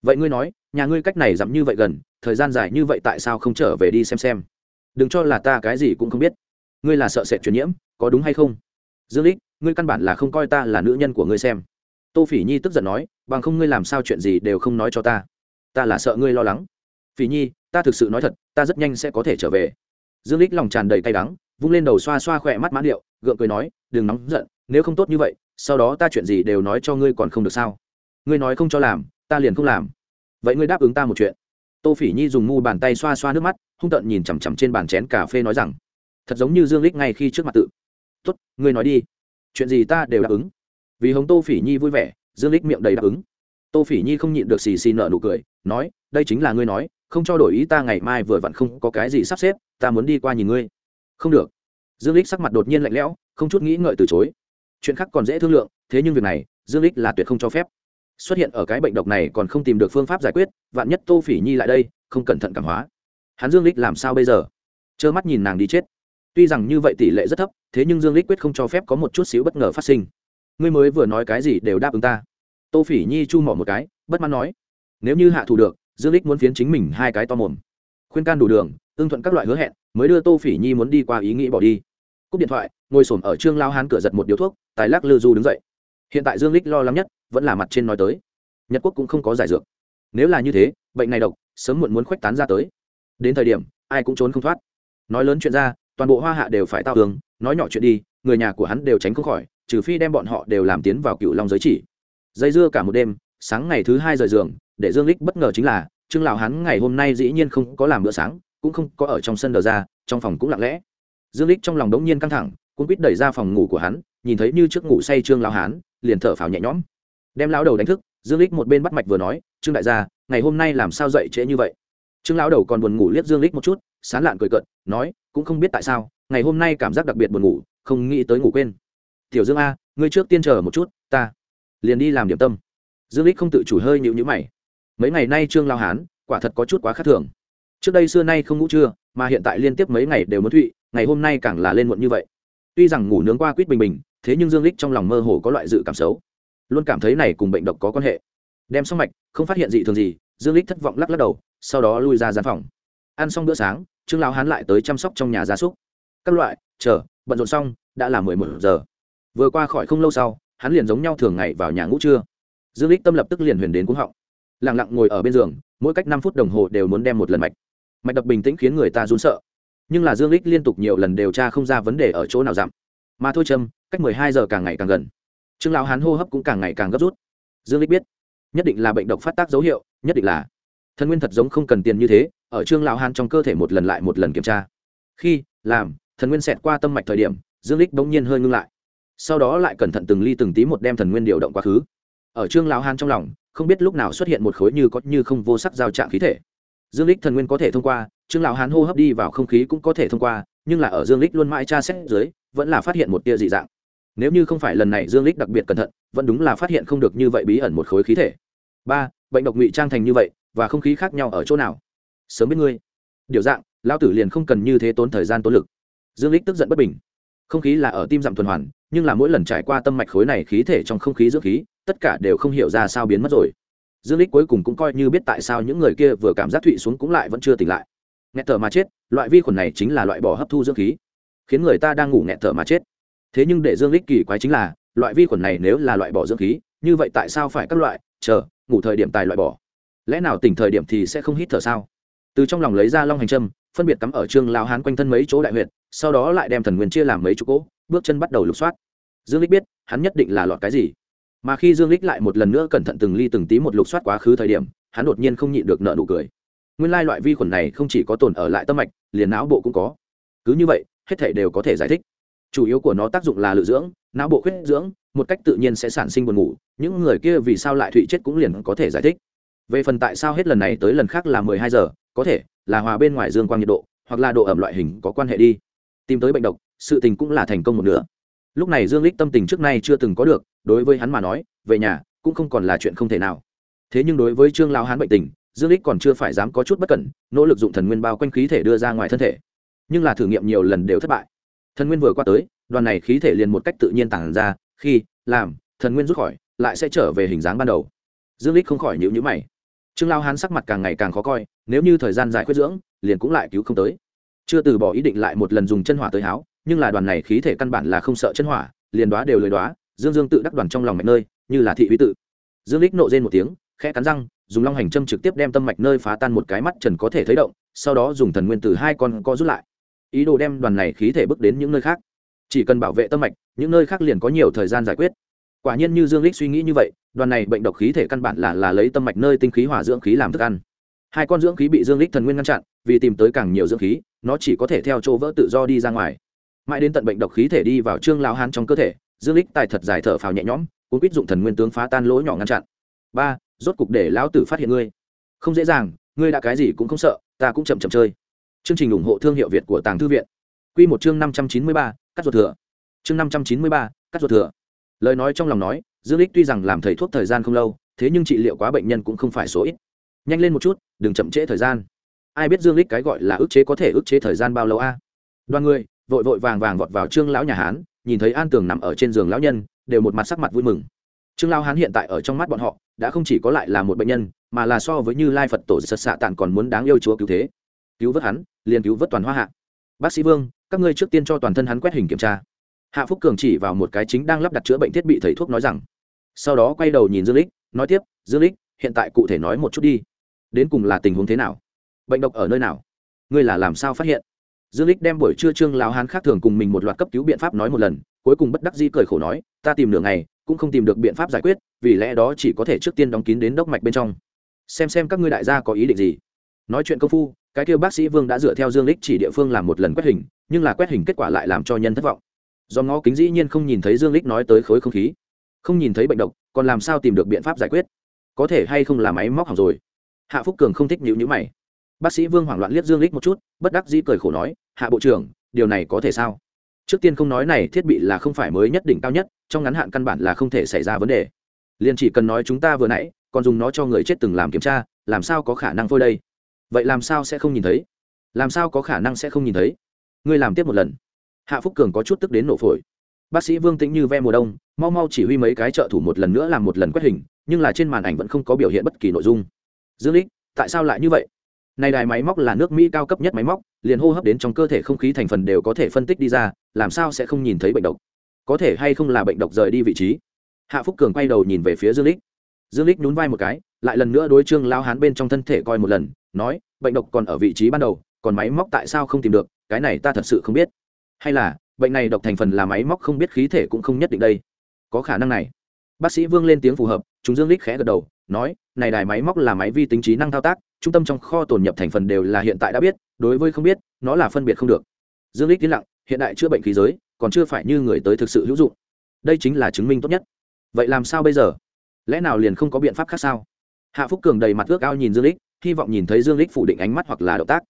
Vậy ngươi nói, nhà ngươi cách này dặm như vậy gần, thời gian dài như vậy tại sao không trở về đi xem xem? Đừng cho là ta cái gì cũng không biết. Ngươi là sợ sệt truyền nhiễm, có đúng hay không? Dương lích, ngươi căn bản là không coi ta là nữ nhân của ngươi xem. Tô phỉ nhi tức giận nói, bằng không ngươi làm sao chuyện gì đều không nói cho ta. Ta là sợ ngươi lo lắng. Phỉ nhi, ta thực sự nói thật, ta rất nhanh sẽ có thể trở về. Dương lích lòng tràn đầy cay đắng, vung lên đầu xoa xoa khỏe mắt mãn điệu, gượng cười nói, đừng nóng giận, nếu không tốt như vậy sau đó ta chuyện gì đều nói cho ngươi còn không được sao? Ngươi nói không cho làm, ta liền không làm. Vậy ngươi đáp ứng ta một chuyện. Tô phỉ nhi dùng mu bàn tay xoa xoa nước mắt, hung tợn nhìn chằm chằm trên bàn chén cà phê nói rằng, thật giống như dương lích ngay khi trước mặt tự. Tốt, ngươi nói đi. Chuyện gì ta đều đáp ứng. Vì hống tô phỉ nhi vui vẻ, dương lích miệng đầy đáp ứng. Tô phỉ nhi không nhịn được xì xì nợ nụ cười, nói, đây chính là ngươi nói, không cho đổi ý ta ngày mai vừa vặn không có cái gì sắp xếp, ta muốn đi qua nhìn ngươi. Không được. Dương lích sắc mặt đột nhiên lạnh lẽo, không chút nghĩ ngợi từ chối chuyện khác còn dễ thương lượng, thế nhưng việc này, dương lích là tuyệt không cho phép. Xuất hiện ở cái bệnh độc này còn không tìm được phương pháp giải quyết, vạn nhất tô phỉ nhi lại đây, không cẩn thận cảm hóa. Hắn dương lích làm sao bây giờ? Trơ mắt nhìn nàng đi chết. Tuy rằng như vậy tỷ lệ rất thấp, thế nhưng dương lích quyết không cho phép có một chút xíu bất ngờ phát sinh. Ngươi mới vừa nói cái gì đều đáp ứng ta. Tô phỉ nhi chu mỏ một cái, bất mãn nói. Nếu như hạ thủ được, dương lích muốn phiến chính mình hai cái to mồm. Khuyên can đủ đường, ưng thuận các loại hứa hẹn, mới đưa tô phỉ nhi muốn đi qua ý nghĩ bỏ đi. Cúp điện thoại ngồi xổm ở trương lao hán cửa giật một điếu thuốc, tài lắc lư du đứng dậy. Hiện tại dương lích lo lắng nhất, vẫn là mặt trên nói tới. Nhật quốc cũng không có giải dược. Nếu là như thế, bệnh này độc, sớm muộn muốn khuếch tán ra tới. Đến thời điểm, ai cũng trốn không thoát. Nói lớn chuyện ra, toàn bộ hoa hạ đều phải tao tường nói nhỏ chuyện đi, người nhà của hắn đều tránh không khỏi, trừ phi đem bọn họ đều làm tiến vào cựu long giới chỉ. Dây dưa cả một đêm, sáng ngày thứ hai rời giường, để dương lích bất ngờ chính là, trương lão hắn ngày hôm nay dĩ nhiên không có làm bữa sáng, cũng không có ở trong sân đờ ra, trong phòng cũng lặng lẽ. Dương lích trong lòng đống nhiên căng thẳng cũng quýt đẩy ra phòng ngủ của hắn, nhìn thấy như trước ngủ say trương lão hán, liền thở phào nhẹ nhõm. Đem lão đầu đánh thức, dương lích một bên bắt mạch vừa nói, trương đại gia, ngày hôm nay làm sao dậy trễ như vậy? Trương lão đầu còn buồn ngủ liếc dương lích một chút, sán lạn cười cợt, nói, cũng không biết tại sao, ngày hôm nay cảm giác đặc biệt buồn ngủ, không nghĩ tới ngủ quên. Tiểu dương a, ngươi trước tiên chờ một chút, ta liền đi làm điểm tâm. Dương lích không tự chủ hơi nhịu nhữ mày. Mấy ngày nay trương lao hán, quả thật có chút quá khác thường. Trước đây xưa nay không ngủ trưa, mà hiện tại liên tiếp mấy ngày đều muốn thụy, ngày hôm nay càng là lên muộn như vậy tuy rằng ngủ nướng qua quýt bình bình, thế nhưng dương lích trong lòng mơ hồ có loại dự cảm xấu. Luôn cảm thấy này cùng bệnh độc có quan hệ. Đem xong mạch, không phát hiện gì thường gì, dương lích thất vọng lắc lắc đầu, sau đó lui ra gian phòng. Ăn xong bữa sáng, trương lão hán lại tới chăm sóc trong nhà gia súc. Các loại, chờ, bận rộn xong, đã là mười một giờ. Vừa qua khỏi không lâu sau, hắn liền giống nhau thường ngày vào nhà ngủ trưa. Dương lích tâm lập tức liền huyền đến cuống họng. Lặng lặng ngồi ở bên giường, mỗi cách năm phút đồng hồ đều muốn đem một lần mạch. Mạch đập bình tĩnh khiến người ta run sợ nhưng là dương lích liên tục nhiều lần điều tra không ra vấn đề ở chỗ nào giảm. Mà thôi trâm, cách mười hai giờ càng ngày càng gần. Trương lão hán hô hấp cũng càng ngày càng gấp rút. Dương lích biết, nhất định là bệnh độc phát tác dấu hiệu, nhất định là. Thần nguyên thật giống không cần tiền như thế, ở trương lão hán trong cơ thể một lần lại một lần kiểm tra. Khi, làm, thần nguyên xẹt qua tâm mạch thời điểm, dương lích bỗng nhiên hơi ngưng lại. Sau đó lại cẩn thận từng ly từng tí một đem thần nguyên điều động quá khứ. Ở trương lão hán trong lòng, không biết lúc nào xuất hiện một khối như có như không vô sắc giao trạng khí thể dương lích thần nguyên có thể thông qua, trương lão hán hô hấp đi vào không khí cũng có thể thông qua, nhưng là ở dương lích luôn mãi tra xét dưới, vẫn là phát hiện một tia dị dạng. Nếu như không phải lần này dương lích đặc biệt cẩn thận, vẫn đúng là phát hiện không được như vậy bí ẩn một khối khí thể. Ba, bệnh độc ngụy trang thành như vậy, và không khí khác nhau ở chỗ nào? Sớm biết ngươi. Điều dạng, lão tử liền không cần như thế tốn thời gian tốn lực. Dương lích tức giận bất bình. Không khí là ở tim dặm tuần hoàn, nhưng là mỗi lần trải qua tâm mạch khối này khí thể trong không khí dưỡng khí, tất cả đều không hiểu ra sao biến mất rồi dương lích cuối cùng cũng coi như biết tại sao những người kia vừa cảm giác thụy xuống cũng lại vẫn chưa tỉnh lại. Nghẹt thở mà chết, loại vi khuẩn này chính là loại bỏ hấp thu dưỡng khí. Khiến người ta đang ngủ nghẹt thở mà chết. Thế nhưng để dương lích kỳ quái chính là, loại vi khuẩn này nếu là loại bỏ dưỡng khí, như vậy tại sao phải các loại, chờ, ngủ thời điểm tài loại bỏ? Lẽ nào tỉnh thời điểm thì sẽ không hít thở sao? Từ trong lòng lấy ra long hành trâm phân biệt cắm ở trương lao hán quanh thân mấy chỗ đại huyệt, sau đó lại đem thần nguyên chia làm mấy chỗ cỗ, bước chân bắt đầu lục soát. Dương lích biết, hắn nhất định là lọt cái gì mà khi dương lích lại một lần nữa cẩn thận từng ly từng tí một lục soát quá khứ thời điểm, hắn đột nhiên không nhịn được nợ nụ cười. Nguyên lai loại vi khuẩn này không chỉ có tồn ở lại tâm mạch, liền não bộ cũng có. Cứ như vậy, hết thể đều có thể giải thích. Chủ yếu của nó tác dụng là lựa dưỡng, não bộ khuyết dưỡng, một cách tự nhiên sẽ sản sinh buồn ngủ, những người kia vì sao lại thụy chết cũng liền có thể giải thích. Về phần tại sao hết lần này tới lần khác là mười hai giờ, có thể là hòa bên ngoài dương quang nhiệt độ, hoặc là độ ẩm loại hình có quan hệ đi. Tìm tới bệnh độc, sự tình cũng là thành công một nửa. Lúc này dương lích tâm tình trước nay chưa từng có được đối với hắn mà nói, về nhà cũng không còn là chuyện không thể nào. Thế nhưng đối với trương lao hán bệnh tình, dương lích còn chưa phải dám có chút bất cẩn, nỗ lực dụng thần nguyên bao quanh khí thể đưa ra ngoài thân thể. Nhưng là thử nghiệm nhiều lần đều thất bại. Thần nguyên vừa qua tới, đoàn này khí thể liền một cách tự nhiên tản ra, khi, làm, thần nguyên rút khỏi, lại sẽ trở về hình dáng ban đầu. Dương lích không khỏi nhíu nhíu mày. Trương lao hán sắc mặt càng ngày càng khó coi, nếu như thời gian dài khuyết dưỡng, liền cũng lại cứu không tới. Chưa từ bỏ ý định lại một lần dùng chân hỏa tới háo, nhưng là đoàn này khí thể căn bản là không sợ chân hỏa, liền đoá đều lời đoá dương dương tự đắc đoàn trong lòng mạch nơi, như là thị uy tự. Dương lích nộ rên một tiếng, khẽ cắn răng, dùng long hành châm trực tiếp đem tâm mạch nơi phá tan một cái mắt trần có thể thấy động, sau đó dùng thần nguyên từ hai con co rút lại. Ý đồ đem đoàn này khí thể bước đến những nơi khác. Chỉ cần bảo vệ tâm mạch, những nơi khác liền có nhiều thời gian giải quyết. Quả nhiên như dương lích suy nghĩ như vậy, đoàn này bệnh độc khí thể căn bản là là lấy tâm mạch nơi tinh khí hỏa dưỡng khí làm thức ăn. Hai con dưỡng khí bị dương lích thần nguyên ngăn chặn, vì tìm tới càng nhiều dưỡng khí, nó chỉ có thể theo chỗ vỡ tự do đi ra ngoài. Mãi đến tận bệnh độc khí thể đi vào trương lao hán trong cơ thể dương lích tài thật dài thở phào nhẹ nhõm cũng quyết dụng thần nguyên tướng phá tan lỗ nhỏ ngăn chặn. Ba rốt cục để lão tử phát hiện ngươi. Không dễ dàng ngươi đã cái gì cũng không sợ ta cũng chậm chậm chơi. Chương trình ủng hộ thương hiệu việt của tàng thư viện. Quy một chương năm trăm chín mươi ba, cắt ruột thừa. Chương năm trăm chín mươi ba, cắt ruột thừa. Lời nói trong lòng nói dương lích tuy rằng làm thầy thuốc thời gian không lâu thế nhưng trị liệu quá bệnh nhân cũng không phải số ít. Nhanh lên một chút đừng chậm trễ thời gian. Ai biết dương lích cái gọi là ức chế có thể ức chế thời gian bao lâu a? Đoàn người vội vội vàng vàng vọt vào trương lão nhà hán nhìn thấy an tường nằm ở trên giường lão nhân, đều một mặt sắc mặt vui mừng. Trương lão hán hiện tại ở trong mắt bọn họ, đã không chỉ có lại là một bệnh nhân, mà là so với như lai phật tổ sật xạ tàn còn muốn đáng yêu chúa cứu thế. Cứu vớt hắn, liền cứu vớt toàn hoa hạ. Bác sĩ vương, các ngươi trước tiên cho toàn thân hắn quét hình kiểm tra. Hạ phúc cường chỉ vào một cái chính đang lắp đặt chữa bệnh thiết bị thầy thuốc nói rằng, sau đó quay đầu nhìn dương lích, nói tiếp, dương lích, hiện tại cụ thể nói một chút đi. Đến cùng là tình huống thế nào? Bệnh độc ở nơi nào? Ngươi là làm sao phát hiện? Dương lích đem buổi trưa trương lão hán khác thường cùng mình một loạt cấp cứu biện pháp nói một lần, cuối cùng bất đắc dĩ cười khổ nói, ta tìm nửa ngày, cũng không tìm được biện pháp giải quyết, vì lẽ đó chỉ có thể trước tiên đóng kín đến đốc mạch bên trong. Xem xem các ngươi đại gia có ý định gì. Nói chuyện công phu, cái kêu bác sĩ vương đã dựa theo dương lích chỉ địa phương làm một lần quét hình, nhưng là quét hình kết quả lại làm cho nhân thất vọng. Do ngó kính dĩ nhiên không nhìn thấy dương lích nói tới khối không khí, không nhìn thấy bệnh độc, còn làm sao tìm được biện pháp giải quyết? Có thể hay không là máy móc hỏng rồi? Hạ phúc cường không thích nhữ nhữ mày bác sĩ vương hoảng loạn liếc dương lích một chút, bất đắc dĩ cười khổ nói, hạ bộ trưởng, điều này có thể sao? Trước tiên không nói này thiết bị là không phải mới nhất đỉnh cao nhất, trong ngắn hạn căn bản là không thể xảy ra vấn đề. Liền chỉ cần nói chúng ta vừa nãy, còn dùng nó cho người chết từng làm kiểm tra, làm sao có khả năng phôi đây? Vậy làm sao sẽ không nhìn thấy? Làm sao có khả năng sẽ không nhìn thấy? Ngươi làm tiếp một lần. Hạ phúc cường có chút tức đến nổ phổi. Bác sĩ vương tĩnh như ve mùa đông, mau mau chỉ huy mấy cái trợ thủ một lần nữa làm một lần quét hình, nhưng là trên màn ảnh vẫn không có biểu hiện bất kỳ nội dung. Dương lích, tại sao lại như vậy? Này đài máy móc là nước mỹ cao cấp nhất máy móc, liền hô hấp đến trong cơ thể không khí thành phần đều có thể phân tích đi ra, làm sao sẽ không nhìn thấy bệnh độc? Có thể hay không là bệnh độc rời đi vị trí? Hạ phúc cường quay đầu nhìn về phía dương Lịch. dương Lịch nhún vai một cái, lại lần nữa đối trương lao hán bên trong thân thể coi một lần, nói, bệnh độc còn ở vị trí ban đầu, còn máy móc tại sao không tìm được? Cái này ta thật sự không biết. Hay là, bệnh này độc thành phần là máy móc không biết khí thể cũng không nhất định đây. Có khả năng này. Bác sĩ vương lên tiếng phù hợp, chúng dương Lịch khẽ gật đầu, nói, này đài máy móc là máy vi tính trí năng thao tác trung tâm trong kho tồn nhập thành phần đều là hiện tại đã biết, đối với không biết, nó là phân biệt không được. Dương lích tiến lặng, hiện đại chữa bệnh khí giới, còn chưa phải như người tới thực sự hữu dụng. Đây chính là chứng minh tốt nhất. Vậy làm sao bây giờ? Lẽ nào liền không có biện pháp khác sao? Hạ phúc cường đầy mặt ước ao nhìn dương lích, hy vọng nhìn thấy dương lích phủ định ánh mắt hoặc là động tác.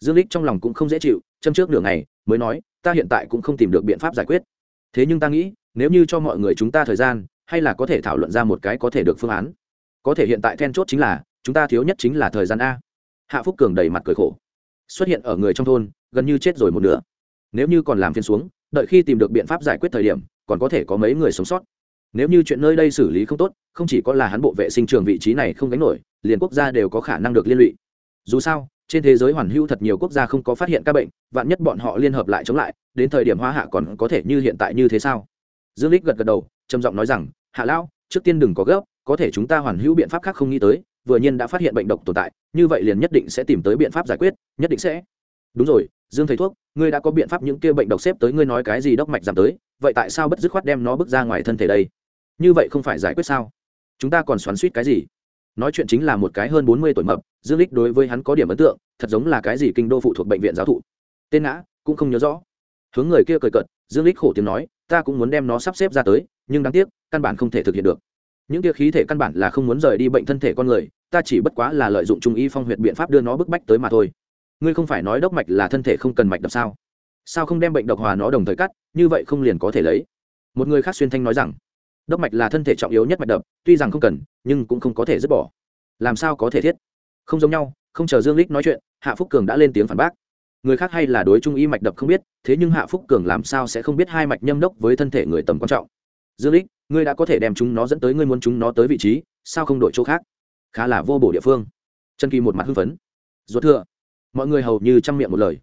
Dương lích trong lòng cũng không dễ chịu, châm trước nửa ngày, mới nói, ta hiện tại cũng không tìm được biện pháp giải quyết. Thế nhưng ta nghĩ, nếu như cho mọi người chúng ta thời gian, hay là có thể thảo luận ra một cái có thể được phương án. Có thể hiện tại then chốt chính là chúng ta thiếu nhất chính là thời gian a. Hạ phúc cường đầy mặt cười khổ. Xuất hiện ở người trong thôn, gần như chết rồi một nửa. Nếu như còn làm phiên xuống, đợi khi tìm được biện pháp giải quyết thời điểm, còn có thể có mấy người sống sót. Nếu như chuyện nơi đây xử lý không tốt, không chỉ có là hắn bộ vệ sinh trường vị trí này không gánh nổi, liền quốc gia đều có khả năng được liên lụy. Dù sao, trên thế giới hoàn hữu thật nhiều quốc gia không có phát hiện ca bệnh, vạn nhất bọn họ liên hợp lại chống lại, đến thời điểm hoa hạ còn có thể như hiện tại như thế sao? Dương lích gật gật đầu, trầm giọng nói rằng, hạ lão, trước tiên đừng có gấp, có thể chúng ta hoàn hữu biện pháp khác không nghĩ tới vừa nhiên đã phát hiện bệnh độc tồn tại, như vậy liền nhất định sẽ tìm tới biện pháp giải quyết, nhất định sẽ. Đúng rồi, dương thầy thuốc, ngươi đã có biện pháp những kia bệnh độc xếp tới ngươi nói cái gì đốc mạch giảm tới, vậy tại sao bất dứt khoát đem nó bước ra ngoài thân thể đây? Như vậy không phải giải quyết sao? Chúng ta còn xoắn suýt cái gì? Nói chuyện chính là một cái hơn bốn mươi tuổi mập, dương lích đối với hắn có điểm ấn tượng, thật giống là cái gì kinh đô phụ thuộc bệnh viện giáo thụ. Tên ngã, cũng không nhớ rõ. Hướng người kia cười cợt, dương lích khổ tiếng nói, ta cũng muốn đem nó sắp xếp ra tới, nhưng đáng tiếc, căn bản không thể thực hiện được những kia khí thể căn bản là không muốn rời đi bệnh thân thể con người, ta chỉ bất quá là lợi dụng trung y phong huyệt biện pháp đưa nó bức bách tới mà thôi. Ngươi không phải nói đốc mạch là thân thể không cần mạch đập sao? Sao không đem bệnh độc hòa nó đồng thời cắt, như vậy không liền có thể lấy? Một người khác xuyên thanh nói rằng, đốc mạch là thân thể trọng yếu nhất mạch đập, tuy rằng không cần, nhưng cũng không có thể dứt bỏ. Làm sao có thể thiết? Không giống nhau, không chờ dương lích nói chuyện, hạ phúc cường đã lên tiếng phản bác. Người khác hay là đối trung y mạch đập không biết, thế nhưng hạ phúc cường làm sao sẽ không biết hai mạch nhâm đốc với thân thể người tầm quan trọng? Dương lích ngươi đã có thể đem chúng nó dẫn tới ngươi muốn chúng nó tới vị trí, sao không đổi chỗ khác? Khá là vô bổ địa phương. Trần kỳ một mặt hưng phấn. Ruột thừa. Mọi người hầu như chăm miệng một lời.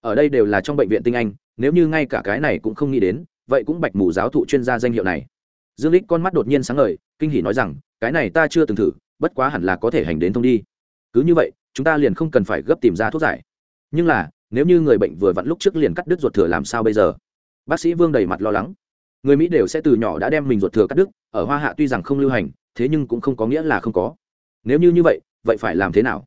Ở đây đều là trong bệnh viện tinh anh, nếu như ngay cả cái này cũng không nghĩ đến, vậy cũng bạch mù giáo thụ chuyên gia danh hiệu này. Dương lích con mắt đột nhiên sáng ngời, kinh hỉ nói rằng, cái này ta chưa từng thử, bất quá hẳn là có thể hành đến thông đi. Cứ như vậy, chúng ta liền không cần phải gấp tìm ra thuốc giải. Nhưng là, nếu như người bệnh vừa vặn lúc trước liền cắt đứt ruột thừa làm sao bây giờ? Bác sĩ vương đầy mặt lo lắng người mỹ đều sẽ từ nhỏ đã đem mình ruột thừa cắt đứt, ở hoa hạ tuy rằng không lưu hành, thế nhưng cũng không có nghĩa là không có. Nếu như như vậy vậy phải làm thế nào?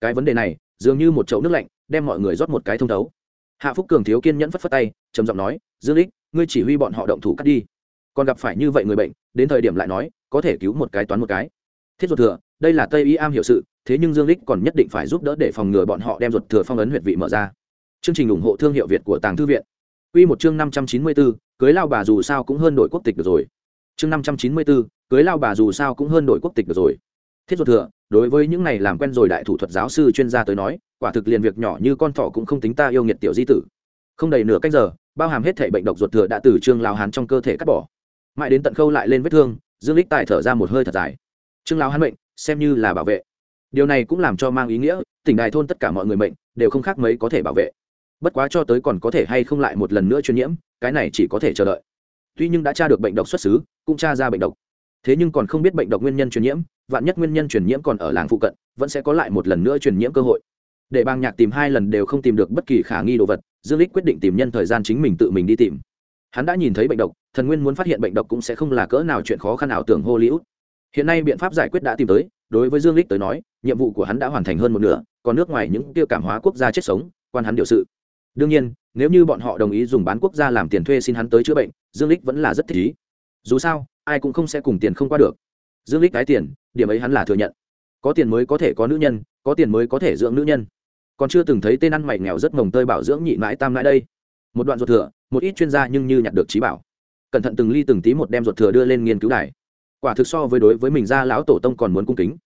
Cái vấn đề này, dường như một chậu nước lạnh, đem mọi người rót một cái thông thấu. Hạ phúc cường thiếu kiên nhẫn phất phất tay, trầm giọng nói, dương lích, ngươi chỉ huy bọn họ động thủ cắt đi. Còn gặp phải như vậy người bệnh, đến thời điểm lại nói, có thể cứu một cái toán một cái. Thiết ruột thừa, đây là tây y am hiểu sự, thế nhưng dương lích còn nhất định phải giúp đỡ để phòng ngừa bọn họ đem ruột thừa phong ấn huyệt vị mở ra. Chương trình ủng hộ thương hiệu việt của tàng thư viện. Quy một chương 594, cưới lao bà dù sao cũng hơn đổi quốc tịch được rồi. Chương 594, cưới lao bà dù sao cũng hơn đổi quốc tịch được rồi. Thiết ruột thừa, đối với những này làm quen rồi đại thủ thuật giáo sư chuyên gia tới nói, quả thực liền việc nhỏ như con thỏ cũng không tính ta yêu nghiệt tiểu di tử. Không đầy nửa cách giờ, bao hàm hết thể bệnh độc ruột thừa đã từ trương lao hán trong cơ thể cắt bỏ. Mãi đến tận khâu lại lên vết thương, Dương Lịch tài thở ra một hơi thật dài. Trương lao hán bệnh, xem như là bảo vệ. Điều này cũng làm cho mang ý nghĩa, tỉnh đài thôn tất cả mọi người mệnh đều không khác mấy có thể bảo vệ bất quá cho tới còn có thể hay không lại một lần nữa truyền nhiễm, cái này chỉ có thể chờ đợi. Tuy nhưng đã tra được bệnh độc xuất xứ, cũng tra ra bệnh độc. Thế nhưng còn không biết bệnh độc nguyên nhân truyền nhiễm, vạn nhất nguyên nhân truyền nhiễm còn ở làng phụ cận, vẫn sẽ có lại một lần nữa truyền nhiễm cơ hội. Để bang nhạc tìm hai lần đều không tìm được bất kỳ khả nghi đồ vật, dương lích quyết định tìm nhân thời gian chính mình tự mình đi tìm. Hắn đã nhìn thấy bệnh độc, thần nguyên muốn phát hiện bệnh độc cũng sẽ không là cỡ nào chuyện khó khăn ảo tưởng hollywood. Hiện nay biện pháp giải quyết đã tìm tới, đối với dương lích tới nói, nhiệm vụ của hắn đã hoàn thành hơn một nửa, còn nước ngoài những tiêu cảm hóa quốc gia chết sống, quan hắn điều sự đương nhiên, nếu như bọn họ đồng ý dùng bán quốc gia làm tiền thuê xin hắn tới chữa bệnh, dương lích vẫn là rất thích ý. Dù sao, ai cũng không sẽ cùng tiền không qua được. Dương lích cái tiền, điểm ấy hắn là thừa nhận. Có tiền mới có thể có nữ nhân, có tiền mới có thể dưỡng nữ nhân. Còn chưa từng thấy tên ăn mày nghèo rất mồng tơi bảo dưỡng nhị mãi tam mãi đây. Một đoạn ruột thừa, một ít chuyên gia nhưng như nhặt được trí bảo. Cẩn thận từng ly từng tí một đem ruột thừa đưa lên nghiên cứu đài. Quả thực so với đối với mình ra lão tổ tông còn muốn cung kính.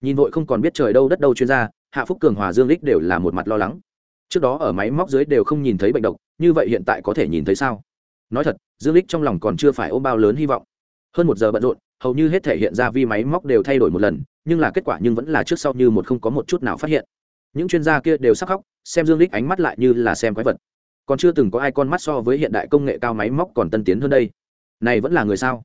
Nhìn vội không còn biết trời đâu đất đâu chuyên gia, hạ phúc cường, hòa dương lích đều là một mặt lo lắng trước đó ở máy móc dưới đều không nhìn thấy bệnh độc, như vậy hiện tại có thể nhìn thấy sao? Nói thật, dương lích trong lòng còn chưa phải ôm bao lớn hy vọng. Hơn một giờ bận rộn, hầu như hết thể hiện ra vi máy móc đều thay đổi một lần, nhưng là kết quả nhưng vẫn là trước sau như một không có một chút nào phát hiện. Những chuyên gia kia đều sắc khóc xem dương lích ánh mắt lại như là xem quái vật. Còn chưa từng có ai con mắt so với hiện đại công nghệ cao máy móc còn tân tiến hơn đây. Này vẫn là người sao?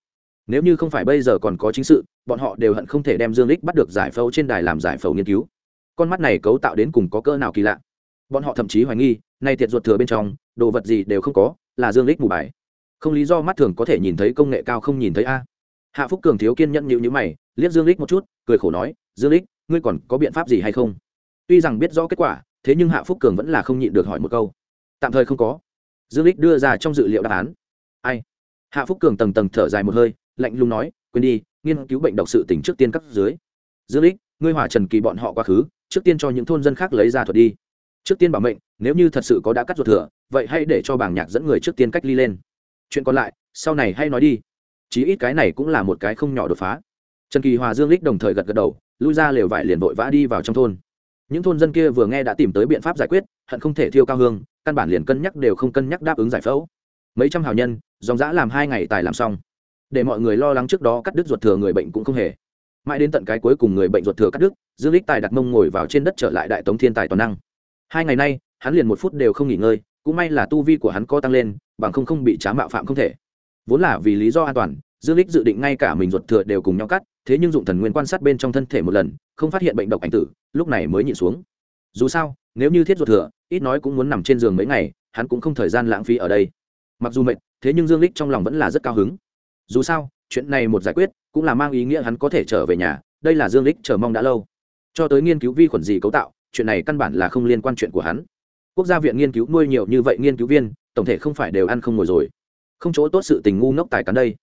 Nếu như không phải bây giờ còn có chính sự, bọn họ đều hận không thể đem dương lích bắt được giải phẫu trên đài làm giải phẫu nghiên cứu. Con mắt này cấu tạo đến cùng có cỡ nào kỳ lạ? Bọn họ thậm chí hoài nghi, nay thiệt ruột thừa bên trong, đồ vật gì đều không có, là dương lích mù bài. Không lý do mắt thường có thể nhìn thấy công nghệ cao không nhìn thấy a. Hạ phúc cường thiếu kiên nhẫn nhịu nhữ mày, liếc dương lích một chút, cười khổ nói, dương lích, ngươi còn có biện pháp gì hay không? Tuy rằng biết rõ kết quả, thế nhưng hạ phúc cường vẫn là không nhịn được hỏi một câu. Tạm thời không có. Dương lích đưa ra trong dự liệu đáp án. Ai? Hạ phúc cường tầng tầng thở dài một hơi, lạnh lùng nói, quên đi, nghiên cứu bệnh độc sự tỉnh trước tiên cấp dưới. Dương lích, ngươi hỏa trần kỳ bọn họ quá khứ, trước tiên cho những thôn dân khác lấy ra thuật đi trước tiên bảo mệnh, nếu như thật sự có đã cắt ruột thừa, vậy hãy để cho bảng nhạc dẫn người trước tiên cách ly lên. Chuyện còn lại, sau này hay nói đi. Chí ít cái này cũng là một cái không nhỏ đột phá. Trần kỳ hòa dương lích đồng thời gật gật đầu, lui ra lều vải liền vội vã đi vào trong thôn. Những thôn dân kia vừa nghe đã tìm tới biện pháp giải quyết, hận không thể thiêu cao hương, căn bản liền cân nhắc đều không cân nhắc đáp ứng giải phẫu. Mấy trăm hào nhân, dòng dã làm hai ngày tài làm xong. Để mọi người lo lắng trước đó cắt đứt ruột thừa người bệnh cũng không hề. Mãi đến tận cái cuối cùng người bệnh ruột thừa cắt đứt, dương lích tài đặt mông ngồi vào trên đất trở lại đại tống thiên tài toàn năng hai ngày nay, hắn liền một phút đều không nghỉ ngơi, cũng may là tu vi của hắn có tăng lên, bằng không không bị trá mạo phạm không thể. Vốn là vì lý do an toàn, dương lích dự định ngay cả mình ruột thừa đều cùng nhau cắt, thế nhưng dụng thần nguyên quan sát bên trong thân thể một lần, không phát hiện bệnh độc ảnh tử, lúc này mới nhịn xuống. Dù sao, nếu như thiết ruột thừa, ít nói cũng muốn nằm trên giường mấy ngày, hắn cũng không thời gian lãng phí ở đây. Mặc dù mệt, thế nhưng dương lích trong lòng vẫn là rất cao hứng. Dù sao, chuyện này một giải quyết, cũng là mang ý nghĩa hắn có thể trở về nhà, đây là dương lích chờ mong đã lâu. Cho tới nghiên cứu vi khuẩn gì cấu tạo chuyện này căn bản là không liên quan chuyện của hắn. Quốc gia viện nghiên cứu nuôi nhiều như vậy nghiên cứu viên, tổng thể không phải đều ăn không ngồi rồi. Không chỗ tốt sự tình ngu ngốc tài cắn đây.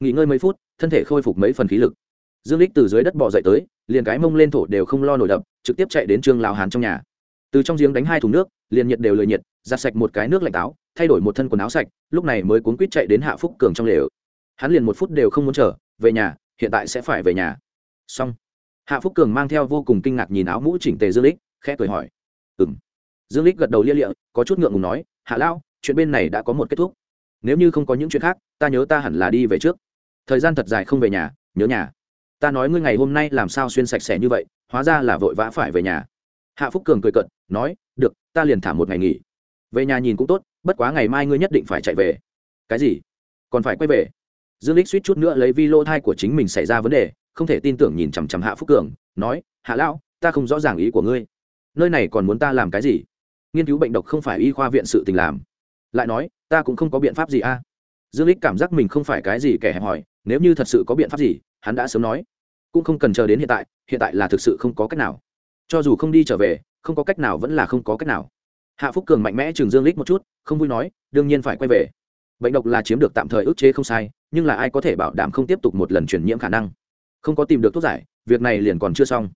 Nghỉ ngơi mấy phút, thân thể khôi phục mấy phần khí lực. Dương lích từ dưới đất bò dậy tới, liền cái mông lên thổ đều không lo nổi đập, trực tiếp chạy đến trương lão hán trong nhà. Từ trong giếng đánh hai thùng nước, liền nhiệt đều lười nhiệt, giặt sạch một cái nước lạnh táo, thay đổi một thân quần áo sạch, lúc này mới cuốn quýt chạy đến hạ phúc cường trong lều. Hắn liền một phút đều không muốn chờ, về nhà, hiện tại sẽ phải về nhà. Xong. Hạ phúc cường mang theo vô cùng kinh ngạc nhìn áo mũ chỉnh tề dương lích khẽ cười hỏi. Ừ m dương lích gật đầu lia lịa, có chút ngượng ngùng nói, hạ lao chuyện bên này đã có một kết thúc. Nếu như không có những chuyện khác, ta nhớ ta hẳn là đi về trước. Thời gian thật dài không về nhà, nhớ nhà. Ta nói ngươi ngày hôm nay làm sao xuyên sạch sẽ như vậy, hóa ra là vội vã phải về nhà. Hạ phúc cường cười cận nói, được, ta liền thả một ngày nghỉ. Về nhà nhìn cũng tốt, bất quá ngày mai ngươi nhất định phải chạy về. Cái gì? Còn phải quay về? Dương lích suýt chút nữa lấy vi lô thai của chính mình xảy ra vấn đề, không thể tin tưởng nhìn chằm chằm hạ phúc cường, nói, hạ lão, ta không rõ ràng ý của ngươi nơi này còn muốn ta làm cái gì? Nghiên cứu bệnh độc không phải y khoa viện sự tình làm. Lại nói, ta cũng không có biện pháp gì a. Dương lích cảm giác mình không phải cái gì kẻ hẹp hòi, nếu như thật sự có biện pháp gì, hắn đã sớm nói. Cũng không cần chờ đến hiện tại hiện tại là thực sự không có cách nào. Cho dù không đi trở về, không có cách nào vẫn là không có cách nào. Hạ phúc cường mạnh mẽ chừng dương lích một chút, không vui nói, đương nhiên phải quay về. Bệnh độc là chiếm được tạm thời ức chế không sai, nhưng là ai có thể bảo đảm không tiếp tục một lần truyền nhiễm khả năng? Không có tìm được thuốc giải, việc này liền còn chưa xong.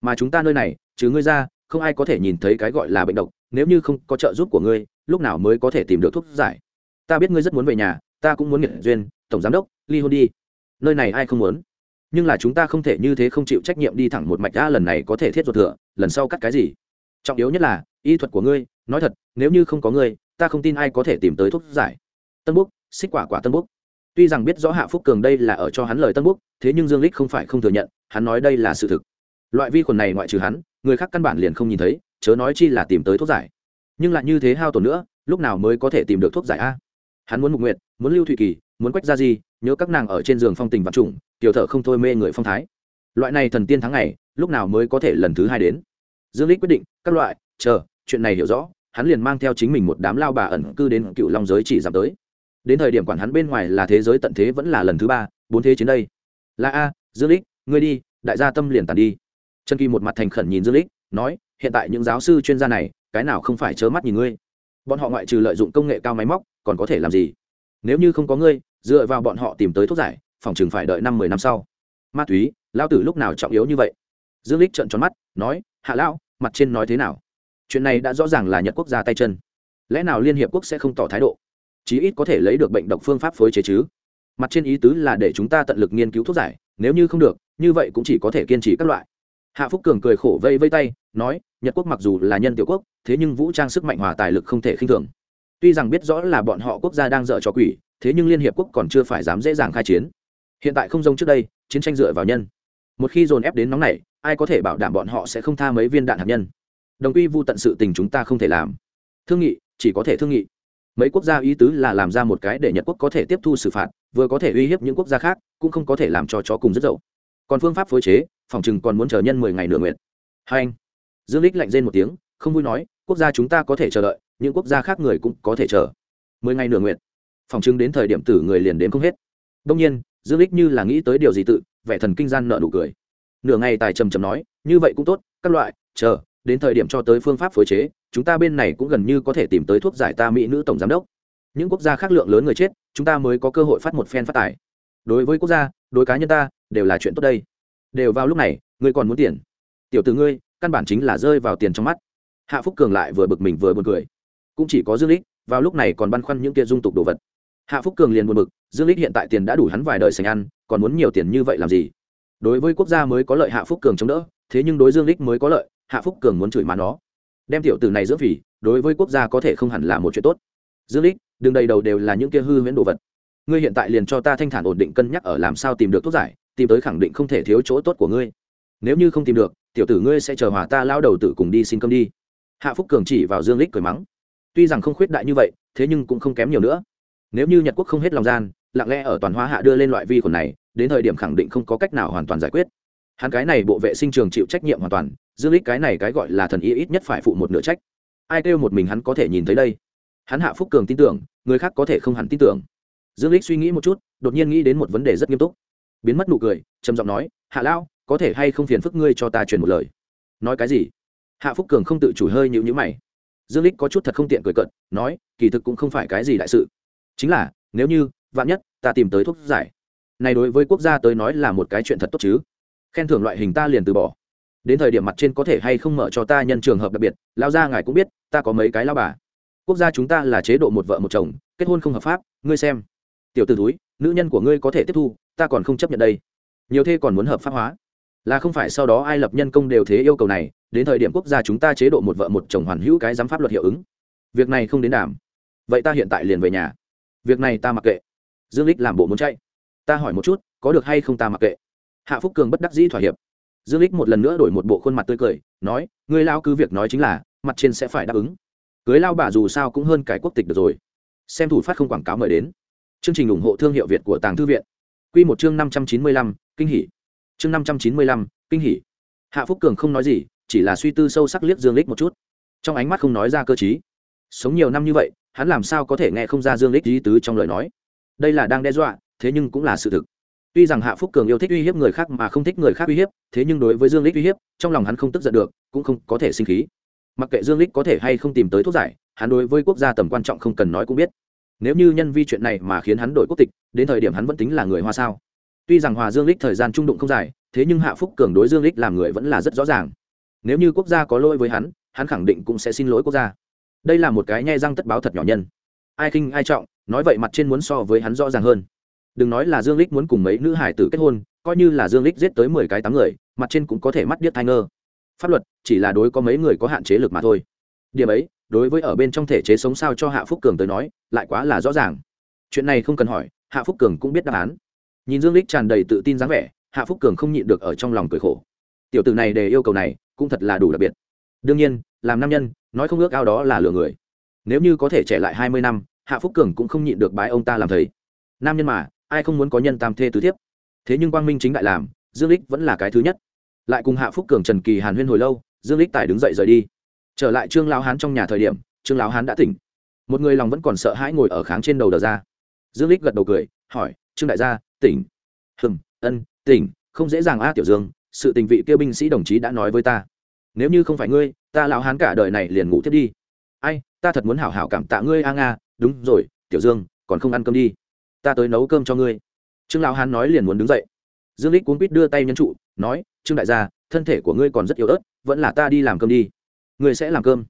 Mà chúng ta nơi này chứ ngươi ra không ai có thể nhìn thấy cái gọi là bệnh độc, nếu như không có trợ giúp của ngươi, lúc nào mới có thể tìm được thuốc giải? Ta biết ngươi rất muốn về nhà, ta cũng muốn nghiện duyên, tổng giám đốc, ly hôn đi. Nơi này ai không muốn? Nhưng là chúng ta không thể như thế không chịu trách nhiệm đi thẳng một mạch đã lần này có thể thiết ruột thừa, lần sau cắt cái gì? Trọng yếu nhất là, y thuật của ngươi, nói thật, nếu như không có ngươi, ta không tin ai có thể tìm tới thuốc giải. Tân búc, xích quả quả tân búc. Tuy rằng biết rõ hạ phúc cường đây là ở cho hắn lời tân búc, thế nhưng dương lích không phải không thừa nhận, hắn nói đây là sự thực loại vi khuẩn này ngoại trừ hắn, người khác căn bản liền không nhìn thấy, chớ nói chi là tìm tới thuốc giải. Nhưng lại như thế hao tổn nữa, lúc nào mới có thể tìm được thuốc giải a? Hắn muốn mục nguyện, muốn lưu thụy kỳ, muốn quách ra gì nhớ các nàng ở trên giường phong tình vật trùng, tiểu thở không thôi mê người phong thái. Loại này thần tiên tháng ngày, lúc nào mới có thể lần thứ hai đến? Dương lích quyết định, các loại, chờ, chuyện này hiểu rõ, hắn liền mang theo chính mình một đám lao bà ẩn cư đến cựu long giới chỉ giảm tới. Đến thời điểm quản hắn bên ngoài là thế giới tận thế vẫn là lần thứ ba, bốn thế chiến đây. Là a, dương lích ngươi đi, đại gia tâm liền tàn đi trần kỳ một mặt thành khẩn nhìn dương lích nói, hiện tại những giáo sư chuyên gia này, cái nào không phải chớ mắt nhìn ngươi? Bọn họ ngoại trừ lợi dụng công nghệ cao máy móc, còn có thể làm gì? Nếu như không có ngươi, dựa vào bọn họ tìm tới thuốc giải, phòng chừng phải đợi năm mười năm sau. Ma túy lao tử lúc nào trọng yếu như vậy? Dương lích trợn tròn mắt, nói, hạ lão, mặt trên nói thế nào? Chuyện này đã rõ ràng là nhật quốc gia tay chân. Lẽ nào liên hiệp quốc sẽ không tỏ thái độ? Chí ít có thể lấy được bệnh độc phương pháp phối chế chứ. Mặt trên ý tứ là để chúng ta tận lực nghiên cứu thuốc giải, nếu như không được, như vậy cũng chỉ có thể kiên trì các loại hạ phúc cường cười khổ vây vây tay, nói, nhật quốc mặc dù là nhân tiểu quốc, thế nhưng vũ trang sức mạnh hòa tài lực không thể khinh thường. Tuy rằng biết rõ là bọn họ quốc gia đang dợ cho quỷ, thế nhưng liên hiệp quốc còn chưa phải dám dễ dàng khai chiến. Hiện tại không giống trước đây, chiến tranh dựa vào nhân. Một khi dồn ép đến nóng này, ai có thể bảo đảm bọn họ sẽ không tha mấy viên đạn hạt nhân? Đồng quy vu tận sự tình chúng ta không thể làm. Thương nghị, chỉ có thể thương nghị. Mấy quốc gia ý tứ là làm ra một cái để nhật quốc có thể tiếp thu xử phạt, vừa có thể uy hiếp những quốc gia khác, cũng không có thể làm cho chó cùng rất dậu. Còn phương pháp phối chế phòng chừng còn muốn chờ nhân mười ngày nửa nguyện hai anh. Dương lích lạnh rên một tiếng, không vui nói, quốc gia chúng ta có thể chờ đợi, những quốc gia khác người cũng có thể chờ. Mười ngày nửa nguyện phòng chừng đến thời điểm tử người liền đến không hết. Đông nhiên, dương lích như là nghĩ tới điều gì tự, vẻ thần kinh gian nợ nụ cười. Nửa ngày tài trầm trầm nói, như vậy cũng tốt, các loại, chờ, đến thời điểm cho tới phương pháp phối chế, chúng ta bên này cũng gần như có thể tìm tới thuốc giải ta mỹ nữ tổng giám đốc. Những quốc gia khác lượng lớn người chết, chúng ta mới có cơ hội phát một phen phát tài. Đối với quốc gia, đối cá nhân ta, đều là chuyện tốt đây đều vào lúc này, ngươi còn muốn tiền. Tiểu từ ngươi, căn bản chính là rơi vào tiền trong mắt. Hạ phúc cường lại vừa bực mình vừa buồn cười. Cũng chỉ có dương lích, vào lúc này còn băn khoăn những kia dung tục đồ vật. Hạ phúc cường liền buồn bực, dương lích hiện tại tiền đã đủ hắn vài đời sành ăn, còn muốn nhiều tiền như vậy làm gì? Đối với quốc gia mới có lợi hạ phúc cường chống đỡ, thế nhưng đối dương lích mới có lợi, hạ phúc cường muốn chửi má nó. Đem tiểu tử này dưỡng phỉ, đối với quốc gia có thể không hẳn là một chuyện tốt. Dương lích đường đầy đầu đều là những kia hư huyễn đồ vật. Ngươi hiện tại liền cho ta thanh thản ổn định cân nhắc ở làm sao tìm được thuốc giải tìm tới khẳng định không thể thiếu chỗ tốt của ngươi. Nếu như không tìm được, tiểu tử ngươi sẽ chờ hòa ta lao đầu tử cùng đi xin cơm đi. Hạ phúc cường chỉ vào dương lích cười mắng. Tuy rằng không khuyết đại như vậy, thế nhưng cũng không kém nhiều nữa. Nếu như nhật quốc không hết lòng gian, lặng lẽ ở toàn hoa hạ đưa lên loại vi khuẩn này, đến thời điểm khẳng định không có cách nào hoàn toàn giải quyết. Hắn cái này bộ vệ sinh trường chịu trách nhiệm hoàn toàn, dương lích cái này cái gọi là thần y ít nhất phải phụ một nửa trách. Ai kêu một mình hắn có thể nhìn thấy đây? Hắn hạ phúc cường tin tưởng, người khác có thể không hẳn tin tưởng. Dương lích suy nghĩ một chút, đột nhiên nghĩ đến một vấn đề rất nghiêm túc biến mất nụ cười, trầm giọng nói, hạ lão, có thể hay không phiền phức ngươi cho ta truyền một lời? Nói cái gì? Hạ phúc cường không tự chủ hơi nhịu nhữ mày. Dương lích có chút thật không tiện cười cận nói, kỳ thực cũng không phải cái gì đại sự. Chính là, nếu như, vạn nhất, ta tìm tới thuốc giải. Này đối với quốc gia tới nói là một cái chuyện thật tốt chứ. Khen thưởng loại hình ta liền từ bỏ. Đến thời điểm mặt trên có thể hay không mở cho ta nhân trường hợp đặc biệt lao ra ngài cũng biết, ta có mấy cái lao bà. Quốc gia chúng ta là chế độ một vợ một chồng, kết hôn không hợp pháp, ngươi xem. Tiểu t ử túi nữ nhân của ngươi có thể tiếp thu ta còn không chấp nhận đây. Nhiều thê còn muốn hợp pháp hóa. Là không phải sau đó ai lập nhân công đều thế yêu cầu này, đến thời điểm quốc gia chúng ta chế độ một vợ một chồng hoàn hữu cái giám pháp luật hiệu ứng. Việc này không đến đảm vậy ta hiện tại liền về nhà. Việc này ta mặc kệ. Dương lích làm bộ muốn chạy. Ta hỏi một chút, có được hay không ta mặc kệ. Hạ phúc cường bất đắc dĩ thỏa hiệp. Dương lích một lần nữa đổi một bộ khuôn mặt tươi cười, nói người lao cứ việc nói chính là, mặt trên sẽ phải đáp ứng. Cưới lao bà dù sao cũng hơn cái quốc tịch được rồi. Xem thủ phát không quảng cáo mời đến. Chương trình ủng hộ thương hiệu việt của tàng thư viện quy một chương năm trăm chín mươi lăm, kinh hỉ. Chương năm trăm chín mươi lăm, kinh hỉ. Hạ phúc cường không nói gì, chỉ là suy tư sâu sắc liếc dương Lịch một chút. Trong ánh mắt không nói ra cơ trí. sống nhiều năm như vậy, hắn làm sao có thể nghe không ra dương Lịch ý tứ trong lời nói? Đây là đang đe dọa, thế nhưng cũng là sự thực. Tuy rằng hạ phúc cường yêu thích uy hiếp người khác mà không thích người khác uy hiếp, thế nhưng đối với dương Lịch uy hiếp, trong lòng hắn không tức giận được, cũng không có thể sinh khí. Mặc kệ dương Lịch có thể hay không tìm tới thuốc giải, hắn đối với quốc gia tầm quan trọng không cần nói cũng biết nếu như nhân vi chuyện này mà khiến hắn đổi quốc tịch, đến thời điểm hắn vẫn tính là người hoa sao? Tuy rằng hòa dương lích thời gian trung đụng không dài, thế nhưng hạ phúc cường đối dương lích làm người vẫn là rất rõ ràng. Nếu như quốc gia có lỗi với hắn hắn khẳng định cũng sẽ xin lỗi quốc gia. Đây là một cái nhai răng tất báo thật nhỏ nhân. Ai khinh, ai trọng, nói vậy mặt trên muốn so với hắn rõ ràng hơn. Đừng nói là dương lích muốn cùng mấy nữ hải tử kết hôn, coi như là dương lích giết tới mười cái tám người, mặt trên cũng có thể mắt điếc thai ngơ. Pháp luật chỉ là đối có mấy người có hạn chế lực mà thôi. Điểm ấy đối với ở bên trong thể chế sống sao cho hạ phúc cường tới nói, lại quá là rõ ràng. Chuyện này không cần hỏi, hạ phúc cường cũng biết đáp án. Nhìn dương lích tràn đầy tự tin dáng vẻ, hạ phúc cường không nhịn được ở trong lòng cười khổ. Tiểu tử này đề yêu cầu này, cũng thật là đủ đặc biệt. Đương nhiên, làm nam nhân, nói không ước ao đó là lừa người. Nếu như có thể trẻ lại hai mươi năm, hạ phúc cường cũng không nhịn được bái ông ta làm thầy. Nam nhân mà, ai không muốn có nhân tam thê tứ thiếp? Thế nhưng quang minh chính đại làm, dương lích vẫn là cái thứ nhất. Lại cùng hạ phúc cường trần kỳ hàn huyên hồi lâu, dương lích tài đứng dậy rời đi trở lại trương lão hán trong nhà thời điểm, trương lão hán đã tỉnh. Một người lòng vẫn còn sợ hãi ngồi ở kháng trên đầu đờ ra. Dương lích gật đầu cười, hỏi, trương đại gia, tỉnh. Hừng ân, tỉnh, không dễ dàng a tiểu dương, sự tình vị kia binh sĩ đồng chí đã nói với ta. Nếu như không phải ngươi, ta lão hán cả đời này liền ngủ tiếp đi. Ai, ta thật muốn hảo hảo cảm tạ ngươi a nga, đúng rồi, tiểu dương, còn không ăn cơm đi. Ta tới nấu cơm cho ngươi. Trương lão hán nói liền muốn đứng dậy. Dương lích cuốn quýt đưa tay nhân trụ, nói, trương đại gia, thân thể của ngươi còn rất yếu ớt, vẫn là ta đi làm cơm đi. Người sẽ làm cơm.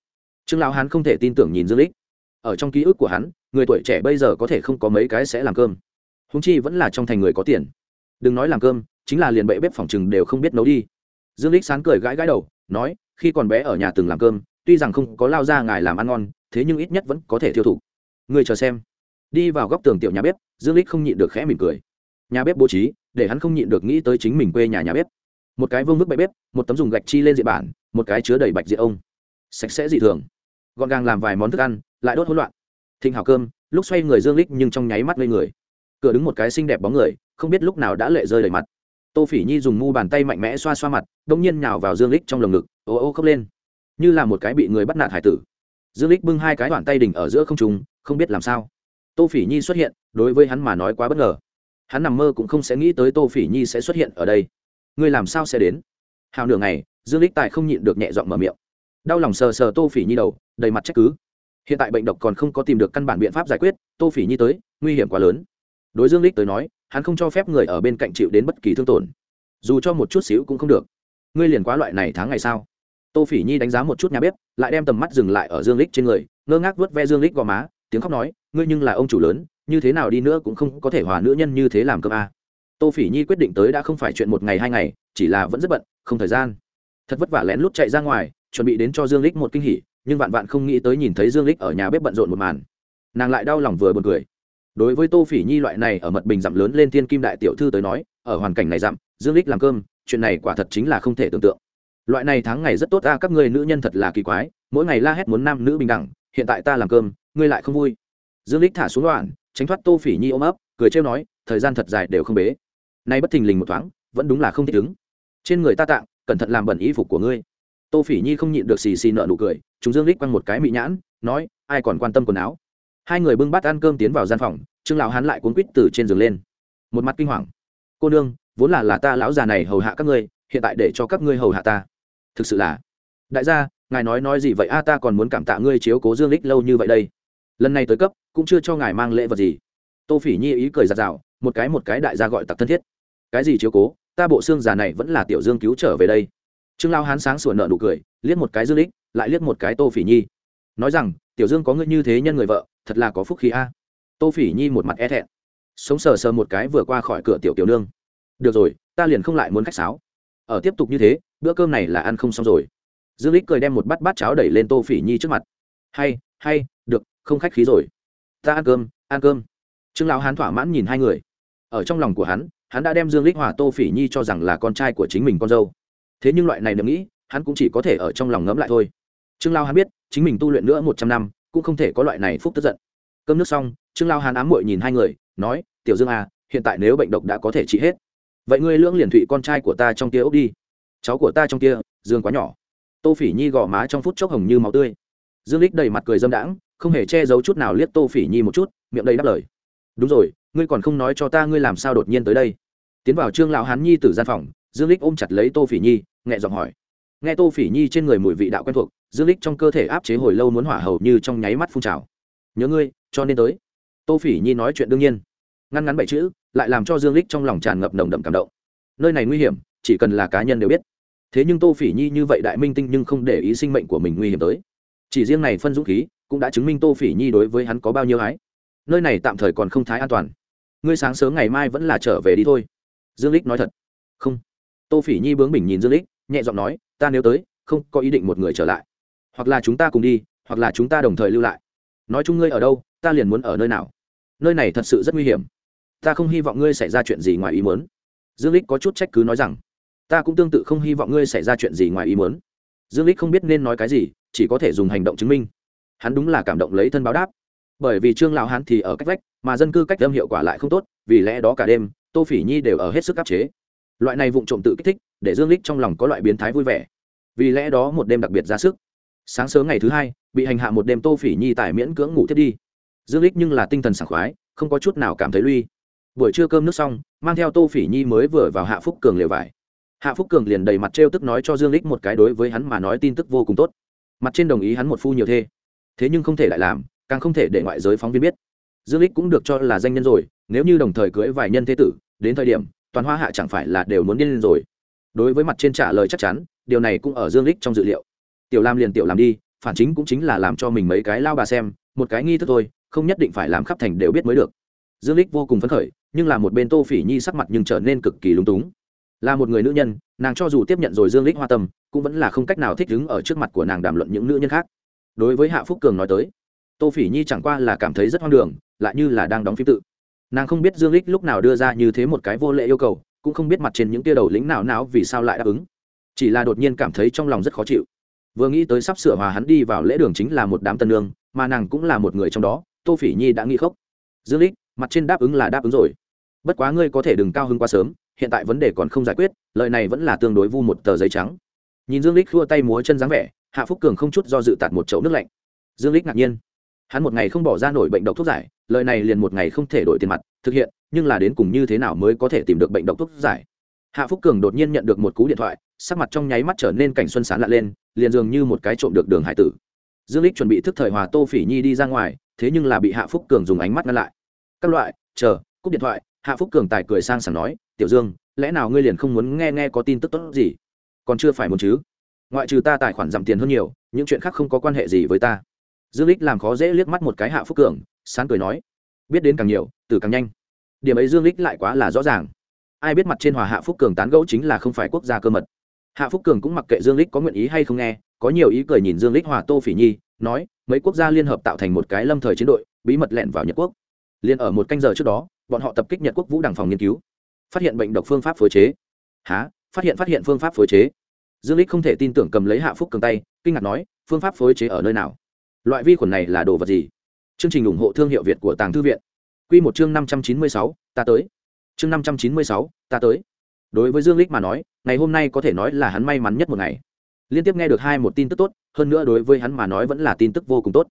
Trương lão hán không thể tin tưởng nhìn dương lích. Ở trong ký ức của hắn, người tuổi trẻ bây giờ có thể không có mấy cái sẽ làm cơm. Húng chi vẫn là trong thành người có tiền. Đừng nói làm cơm, chính là liền bệ bếp phòng chừng đều không biết nấu đi. Dương lích sán cười gãi gãi đầu, nói, khi còn bé ở nhà từng làm cơm, tuy rằng không có lao ra ngài làm ăn ngon, thế nhưng ít nhất vẫn có thể tiêu thụ. Người chờ xem. Đi vào góc tường tiểu nhà bếp, dương lích không nhịn được khẽ mỉm cười. Nhà bếp bố trí, để hắn không nhịn được nghĩ tới chính mình quê nhà nhà bếp. Một cái vương vức bệ bếp, một tấm dùng gạch chi lên diện bản, một cái chứa đầy bạch diện ông sạch sẽ dị thường. Gọn gàng làm vài món thức ăn, lại đốt hỗn loạn. Thịnh hào cơm, lúc xoay người dương lích nhưng trong nháy mắt lên người. Cửa đứng một cái xinh đẹp bóng người, không biết lúc nào đã lệ rơi đầy mặt. Tô phỉ nhi dùng mu bàn tay mạnh mẽ xoa xoa mặt đông nhiên nhào vào dương lích trong lồng ngực, ô ô khóc lên. Như là một cái bị người bắt nạt hải tử. Dương lích bưng hai cái đoạn tay đỉnh ở giữa không trùng không biết làm sao. Tô phỉ nhi xuất hiện, đối với hắn mà nói quá bất ngờ. Hắn nằm mơ cũng không sẽ nghĩ tới tô phỉ nhi sẽ xuất hiện ở đây. Ngươi làm sao sẽ đến? Hào nửa ngày, dương lích tài không nhịn được nhẹ giọng mở miệng đau lòng sờ sờ tô phỉ nhi đầu, đầy mặt trách cứ. Hiện tại bệnh độc còn không có tìm được căn bản biện pháp giải quyết, tô phỉ nhi tới, nguy hiểm quá lớn. Đối dương lích tới nói, hắn không cho phép người ở bên cạnh chịu đến bất kỳ thương tổn. Dù cho một chút xíu cũng không được. Ngươi liền quá loại này tháng ngày sao? Tô phỉ nhi đánh giá một chút nhà bếp, lại đem tầm mắt dừng lại ở dương lích trên người, ngơ ngác vớt ve dương lích gò má, tiếng khóc nói, ngươi nhưng là ông chủ lớn, như thế nào đi nữa cũng không có thể hòa nữ nhân như thế làm cơm a. À. tô phỉ nhi quyết định tới đã không phải chuyện một ngày hai ngày, chỉ là vẫn rất bận, không thời gian. Thật vất vả lén lút chạy ra ngoài chuẩn bị đến cho dương lích một kinh hỉ, nhưng vạn vạn không nghĩ tới nhìn thấy dương lích ở nhà bếp bận rộn một màn. Nàng lại đau lòng vừa buồn cười. Đối với tô phỉ nhi loại này ở mật bình dặm lớn lên thiên kim đại tiểu thư tới nói, ở hoàn cảnh này dặm, dương lích làm cơm, chuyện này quả thật chính là không thể tưởng tượng. Loại này tháng ngày rất tốt ta các người nữ nhân thật là kỳ quái, mỗi ngày la hét muốn nam nữ bình đẳng, hiện tại ta làm cơm, ngươi lại không vui. Dương lích thả xuống đoạn, tránh thoát tô phỉ nhi ôm ấp, cười trêu nói, thời gian thật dài đều không bế. Nay bất thình lình một thoáng, vẫn đúng là không thích ứng. Trên người ta tạng, cẩn thận làm bẩn y phục của ngươi tô phỉ nhi không nhịn được xì xì nợ nụ cười chúng dương lích quăng một cái mị nhãn, nói, ai còn quan tâm quần áo? Hai người bưng bát ăn cơm tiến vào gian phòng, trương lão hán lại cuốn quýt từ trên giường lên. Một mặt kinh hoàng. Cô nương, vốn là là ta lão già này hầu hạ các ngươi, hiện tại để cho các ngươi hầu hạ ta. Thực sự là? Đại gia, ngài nói nói gì vậy? A, ta còn muốn cảm tạ ngươi chiếu cố dương lích lâu như vậy đây. Lần này tới cấp, cũng chưa cho ngài mang lễ vật gì. Tô phỉ nhi ý cười giạt rào, một cái một cái đại gia gọi tặc thân thiết. Cái gì chiếu cố? Ta bộ xương già này vẫn là tiểu dương cứu trở về đây trương lao hán sáng sủa nợ nụ cười, liếc một cái dương lích, lại liếc một cái tô phỉ nhi. Nói rằng, tiểu dương có ngươi như thế nhân người vợ, thật là có phúc khí a. Tô phỉ nhi một mặt e thẹn, sống sờ sờ một cái vừa qua khỏi cửa tiểu tiểu nương. Được rồi, ta liền không lại muốn khách sáo. Ở tiếp tục như thế, bữa cơm này là ăn không xong rồi. Dương lích cười đem một bát bát cháo đẩy lên tô phỉ nhi trước mặt. Hay hay, được, không khách khí rồi. Ta ăn cơm ăn cơm. Trương lão hán thỏa mãn nhìn hai người. Ở trong lòng của hắn hắn đã đem dương lích hòa tô phỉ nhi cho rằng là con trai của chính mình con dâu thế nhưng loại này nếu nghĩ, hắn cũng chỉ có thể ở trong lòng ngẫm lại thôi. Trương lao hắn biết, chính mình tu luyện nữa một trăm năm, cũng không thể có loại này phúc tức giận. Cơm nước xong, trương lao hắn ám muội nhìn hai người, nói, tiểu dương à hiện tại nếu bệnh độc đã có thể trị hết, vậy ngươi lưỡng liền thụy con trai của ta trong kia ốc đi. Cháu của ta trong kia, dương quá nhỏ. Tô phỉ nhi gò má trong phút chốc hồng như máu tươi. Dương lích đầy mặt cười dâm đãng, không hề che giấu chút nào liếc tô phỉ nhi một chút, miệng đầy đáp lời. Đúng rồi, ngươi còn không nói cho ta ngươi làm sao đột nhiên tới đây? Tiến vào trương lão hán nhi từ gian phòng dương lích ôm chặt lấy tô phỉ nhi, nhẹ giọng hỏi. Nghe tô phỉ nhi trên người mùi vị đạo quen thuộc, dương lích trong cơ thể áp chế hồi lâu muốn hỏa hầu như trong nháy mắt phun trào. Nhớ ngươi, cho nên tới. Tô phỉ nhi nói chuyện đương nhiên. Ngăn ngắn bảy chữ, lại làm cho dương lích trong lòng tràn ngập nồng đậm cảm động. Nơi này nguy hiểm, chỉ cần là cá nhân đều biết. Thế nhưng tô phỉ nhi như vậy đại minh tinh nhưng không để ý sinh mệnh của mình nguy hiểm tới. Chỉ riêng này phân dũng khí, cũng đã chứng minh tô phỉ nhi đối với hắn có bao nhiêu ái. Nơi này tạm thời còn không thái an toàn. Ngươi sáng sớm ngày mai vẫn là trở về đi thôi. Dương lích nói thật. Không tô phỉ nhi bướng mình nhìn dương lích, nhẹ giọng nói, ta nếu tới, không có ý định một người trở lại. Hoặc là chúng ta cùng đi, hoặc là chúng ta đồng thời lưu lại. Nói chung ngươi ở đâu, ta liền muốn ở nơi nào. Nơi này thật sự rất nguy hiểm. Ta không hy vọng ngươi xảy ra chuyện gì ngoài ý muốn. Dương lích có chút trách cứ nói rằng, ta cũng tương tự không hy vọng ngươi xảy ra chuyện gì ngoài ý muốn. Dương lích không biết nên nói cái gì, chỉ có thể dùng hành động chứng minh. Hắn đúng là cảm động lấy thân báo đáp. Bởi vì trương lão hắn thì ở cách vách, mà dân cư cách âm hiệu quả lại không tốt, vì lẽ đó cả đêm, tô phỉ nhi đều ở hết sức áp chế loại này vụng trộm tự kích thích, để dương lích trong lòng có loại biến thái vui vẻ. Vì lẽ đó một đêm đặc biệt ra sức. Sáng sớm ngày thứ hai, bị hành hạ một đêm tô phỉ nhi tải miễn cưỡng ngủ thiết đi. Dương lích nhưng là tinh thần sảng khoái, không có chút nào cảm thấy lui. Buổi trưa cơm nước xong, mang theo tô phỉ nhi mới vừa vào hạ phúc cường liều vải. Hạ phúc cường liền đầy mặt trêu tức nói cho dương lích một cái đối với hắn mà nói tin tức vô cùng tốt. Mặt trên đồng ý hắn một phu nhiều thê. Thế nhưng không thể lại làm, càng không thể để ngoại giới phóng viên biết. Dương lích cũng được cho là danh nhân rồi, nếu như đồng thời cưới vài nhân thế tử, đến thời điểm toàn hoa hạ chẳng phải là đều muốn điên lên rồi. Đối với mặt trên trả lời chắc chắn, điều này cũng ở dương lích trong dự liệu. Tiểu lam liền tiểu làm đi, phản chính cũng chính là làm cho mình mấy cái lao bà xem, một cái nghi thức thôi, không nhất định phải làm khắp thành đều biết mới được. Dương lích vô cùng phấn khởi, nhưng là một bên tô phỉ nhi sắc mặt nhưng trở nên cực kỳ lúng túng. Là một người nữ nhân, nàng cho dù tiếp nhận rồi dương lích hoa tâm, cũng vẫn là không cách nào thích đứng ở trước mặt của nàng đàm luận những nữ nhân khác. Đối với hạ phúc cường nói tới, tô phỉ nhi chẳng qua là cảm thấy rất hoang đường, lại như là đang đóng phim tự nàng không biết dương lích lúc nào đưa ra như thế một cái vô lệ yêu cầu, cũng không biết mặt trên những tia đầu lính nào nào vì sao lại đáp ứng. Chỉ là đột nhiên cảm thấy trong lòng rất khó chịu. Vừa nghĩ tới sắp sửa hòa hắn đi vào lễ đường chính là một đám tân lương mà nàng cũng là một người trong đó, tô phỉ nhi đã nghĩ khóc dương lích mặt trên đáp ứng là đáp ứng rồi. Bất quá ngươi có thể đừng cao hứng quá sớm, hiện tại vấn đề còn không giải quyết, lời này vẫn là tương đối vu một tờ giấy trắng. Nhìn dương lích khua tay múa chân dáng vẻ, hạ phúc cường không chút do dự tạt một chậu nước lạnh. Dương lích ngạc nhiên. Hắn một ngày không bỏ ra nổi bệnh độc thuốc giải lời này liền một ngày không thể đổi tiền mặt, thực hiện, nhưng là đến cùng như thế nào mới có thể tìm được bệnh độc thuốc giải? Hạ phúc cường đột nhiên nhận được một cú điện thoại, sắc mặt trong nháy mắt trở nên cảnh xuân sán lạ lên, liền dường như một cái trộm được đường hải tử. Dương lích chuẩn bị thức thời hòa tô phỉ nhi đi ra ngoài, thế nhưng là bị hạ phúc cường dùng ánh mắt ngăn lại. Các loại, chờ, cúp điện thoại. Hạ phúc cường tài cười sang sảng nói, tiểu dương, lẽ nào ngươi liền không muốn nghe nghe có tin tức tốt gì? Còn chưa phải muốn chứ? Ngoại trừ ta tài khoản giảm tiền hơn nhiều, những chuyện khác không có quan hệ gì với ta. Dương lích làm khó dễ liếc mắt một cái hạ phúc cường sán cười nói, biết đến càng nhiều, từ càng nhanh. Điểm ấy dương lích lại quá là rõ ràng. Ai biết mặt trên hòa hạ phúc cường tán gẫu chính là không phải quốc gia cơ mật. Hạ phúc cường cũng mặc kệ dương lích có nguyện ý hay không nghe, có nhiều ý cười nhìn dương lích hòa tô phỉ nhi, nói, mấy quốc gia liên hợp tạo thành một cái lâm thời chiến đội, bí mật lẹn vào nhật quốc. Liên ở một canh giờ trước đó, bọn họ tập kích nhật quốc vũ đảng phòng nghiên cứu. Phát hiện bệnh độc phương pháp phối chế. Há phát hiện phát hiện phương pháp phối chế. Dương lích không thể tin tưởng cầm lấy hạ phúc cường tay, kinh ngạc nói, phương pháp phối chế ở nơi nào? Loại vi khuẩn này là đồ vật gì? Chương trình ủng hộ thương hiệu việt của tàng thư viện. Quy một chương năm trăm chín mươi sáu, ta tới. Chương năm trăm chín mươi sáu, ta tới. Đối với dương lích mà nói ngày hôm nay có thể nói là hắn may mắn nhất một ngày. Liên tiếp nghe được hai một tin tức tốt hơn nữa đối với hắn mà nói vẫn là tin tức vô cùng tốt.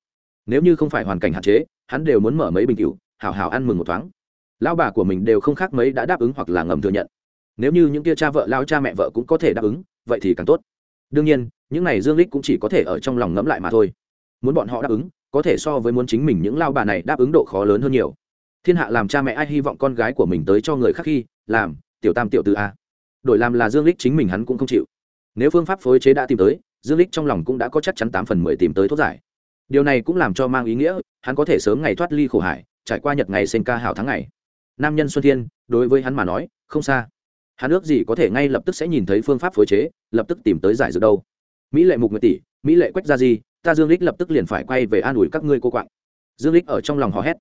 Nếu như không phải hoàn cảnh hạn chế hắn đều muốn mở mấy bình rượu, hảo hảo ăn mừng một thoáng. Lão bà của mình đều không khác mấy đã đáp ứng hoặc là ngầm thừa nhận. Nếu như những kia cha vợ lão cha mẹ vợ cũng có thể đáp ứng vậy thì càng tốt. Đương nhiên những này dương Lịch cũng chỉ có thể ở trong lòng ngẫm lại mà thôi. Muốn bọn họ đáp ứng có thể so với muốn chính mình những lao bà này đáp ứng độ khó lớn hơn nhiều. Thiên hạ làm cha mẹ ai hy vọng con gái của mình tới cho người khác khi, làm, tiểu tam tiểu tư a. Đổi làm là dương lích chính mình hắn cũng không chịu. Nếu phương pháp phối chế đã tìm tới, dương lích trong lòng cũng đã có chắc chắn tám phần mười tìm tới thuốc giải. Điều này cũng làm cho mang ý nghĩa, hắn có thể sớm ngày thoát ly khổ hải, trải qua nhật ngày sinh ca hảo tháng ngày. Nam nhân xuân thiên, đối với hắn mà nói, không xa. Hắn ước gì có thể ngay lập tức sẽ nhìn thấy phương pháp phối chế, lập tức tìm tới giải dược đâu. Mỹ lệ mục nguyệt tỷ, mỹ lệ quách ra gì ta dương lích lập tức liền phải quay về an ủi các ngươi cô quạng. Dương lích ở trong lòng hò hét.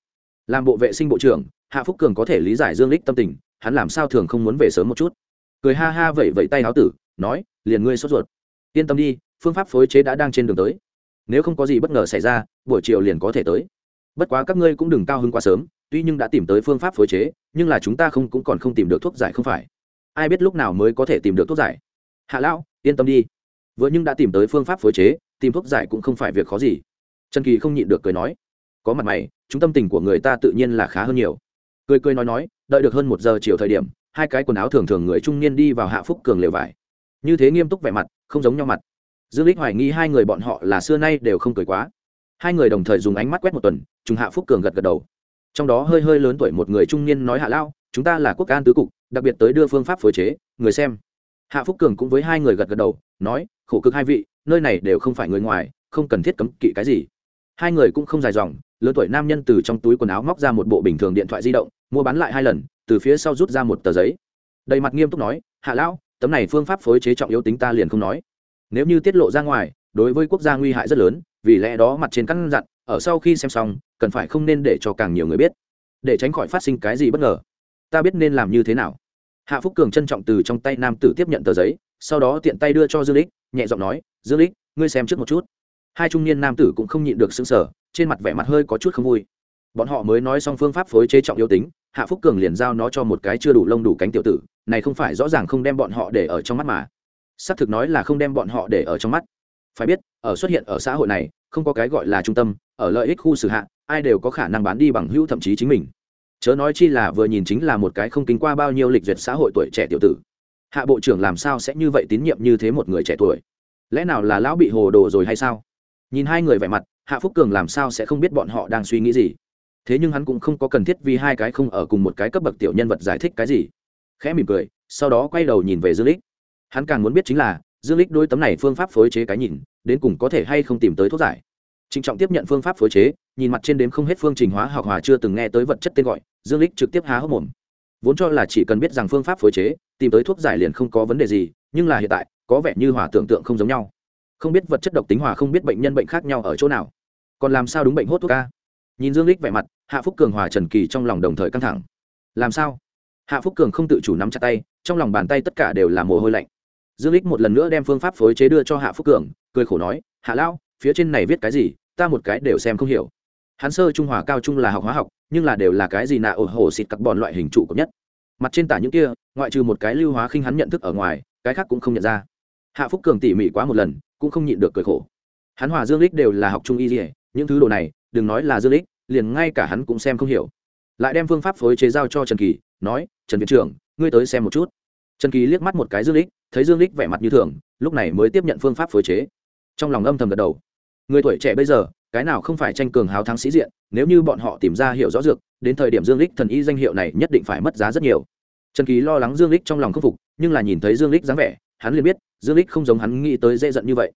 Làm bộ vệ sinh bộ trưởng, hạ phúc cường có thể lý giải dương lích tâm tình, hắn làm sao thường không muốn về sớm một chút. Cười ha ha vẩy vẩy tay áo tử, nói, liền ngươi sốt ruột. Yên tâm đi, phương pháp phối chế đã đang trên đường tới. Nếu không có gì bất ngờ xảy ra, buổi chiều liền có thể tới. Bất quá các ngươi cũng đừng cao hứng quá sớm, tuy nhưng đã tìm tới phương pháp phối chế, nhưng là chúng ta không cũng còn không tìm được thuốc giải không phải. Ai biết lúc nào mới có thể tìm được thuốc giải. Hạ lão, yên tâm đi. Vừa nhưng đã tìm tới phương pháp phối chế tìm thuốc giải cũng không phải việc khó gì. Trần kỳ không nhịn được cười nói, có mặt mày, chúng tâm tình của người ta tự nhiên là khá hơn nhiều. Cười cười nói nói, đợi được hơn một giờ chiều thời điểm, hai cái quần áo thường thường người trung niên đi vào hạ phúc cường lều vải. Như thế nghiêm túc vẻ mặt, không giống nhau mặt. Dương lích hoài nghi hai người bọn họ là xưa nay đều không cười quá. Hai người đồng thời dùng ánh mắt quét một tuần chúng hạ phúc cường gật gật đầu. Trong đó hơi hơi lớn tuổi một người trung niên nói hạ lao, chúng ta là quốc an tứ cục, đặc biệt tới đưa phương pháp phối chế, người xem. Hạ phúc cường cũng với hai người gật gật đầu, nói, khổ cực hai vị nơi này đều không phải người ngoài, không cần thiết cấm kỵ cái gì. Hai người cũng không dài dòng, lớn tuổi nam nhân từ trong túi quần áo móc ra một bộ bình thường điện thoại di động, mua bán lại hai lần, từ phía sau rút ra một tờ giấy. Đầy mặt nghiêm túc nói, hạ lão, tấm này phương pháp phối chế trọng yếu tính ta liền không nói. Nếu như tiết lộ ra ngoài, đối với quốc gia nguy hại rất lớn, vì lẽ đó mặt trên căn dặn, ở sau khi xem xong, cần phải không nên để cho càng nhiều người biết. Để tránh khỏi phát sinh cái gì bất ngờ. Ta biết nên làm như thế nào. Hạ phúc cường trân trọng từ trong tay nam tử tiếp nhận tờ giấy, sau đó tiện tay đưa cho dương lích nhẹ giọng nói dương lích, ngươi xem trước một chút. Hai trung niên nam tử cũng không nhịn được xứng sờ, trên mặt vẻ mặt hơi có chút không vui. Bọn họ mới nói xong phương pháp phối chế trọng yếu tính, hạ phúc cường liền giao nó cho một cái chưa đủ lông đủ cánh tiểu tử, này không phải rõ ràng không đem bọn họ để ở trong mắt mà. Xác thực nói là không đem bọn họ để ở trong mắt. Phải biết, ở xuất hiện ở xã hội này, không có cái gọi là trung tâm, ở lợi ích khu xử hạ, ai đều có khả năng bán đi bằng hữu thậm chí chính mình. Chớ nói chi là vừa nhìn chính là một cái không kinh qua bao nhiêu lịch duyệt xã hội tuổi trẻ tiểu tử. Hạ bộ trưởng làm sao sẽ như vậy tín nhiệm như thế một người trẻ tuổi? Lẽ nào là lão bị hồ đồ rồi hay sao? Nhìn hai người vẻ mặt, hạ phúc cường làm sao sẽ không biết bọn họ đang suy nghĩ gì? Thế nhưng hắn cũng không có cần thiết vì hai cái không ở cùng một cái cấp bậc tiểu nhân vật giải thích cái gì. Khẽ mỉm cười, sau đó quay đầu nhìn về dương lích hắn càng muốn biết chính là, dương lích đôi tấm này phương pháp phối chế cái nhìn, đến cùng có thể hay không tìm tới thuốc giải. Trịnh trọng tiếp nhận phương pháp phối chế, nhìn mặt trên đếm không hết phương trình hóa học hòa chưa từng nghe tới vật chất tên gọi, dương lích trực tiếp há hốc mồm. Vốn cho là chỉ cần biết rằng phương pháp phối chế, tìm tới thuốc giải liền không có vấn đề gì, nhưng là hiện tại có vẻ như hòa tưởng tượng không giống nhau. Không biết vật chất độc tính hòa không biết bệnh nhân bệnh khác nhau ở chỗ nào. Còn làm sao đúng bệnh hốt thuốc ca? Nhìn dương lích vẻ mặt, hạ phúc cường hòa trần kỳ trong lòng đồng thời căng thẳng. Làm sao? Hạ phúc cường không tự chủ nắm chặt tay, trong lòng bàn tay tất cả đều là mồ hôi lạnh. Dương lích một lần nữa đem phương pháp phối chế đưa cho hạ phúc cường, cười khổ nói, hạ lão, phía trên này viết cái gì, ta một cái đều xem không hiểu. Hắn sơ trung hòa cao trung là học hóa học, nhưng là đều là cái gì nạ ổ hổ xịt carbon loại hình trụ cấp nhất. Mặt trên tả những kia, ngoại trừ một cái lưu hóa khinh hắn nhận thức ở ngoài, cái khác cũng không nhận ra hạ phúc cường tỉ mỉ quá một lần, cũng không nhịn được cười khổ. Hắn hòa dương lích đều là học trung y dỉa những thứ đồ này, đừng nói là dương lích, liền ngay cả hắn cũng xem không hiểu. Lại đem phương pháp phối chế giao cho trần kỳ, nói, trần viện trưởng, ngươi tới xem một chút. Trần kỳ liếc mắt một cái dương lích, thấy dương lích vẻ mặt như thường, lúc này mới tiếp nhận phương pháp phối chế. Trong lòng âm thầm gật đầu. Người tuổi trẻ bây giờ, cái nào không phải tranh cường hào thắng sĩ diện, nếu như bọn họ tìm ra hiệu rõ dược, đến thời điểm dương lích thần y danh hiệu này nhất định phải mất giá rất nhiều. Trần kỳ lo lắng dương lích trong lòng khâm phục, nhưng là nhìn thấy dương lích dáng vẻ, hắn liền biết dương lích không giống hắn nghĩ tới dễ giận như vậy.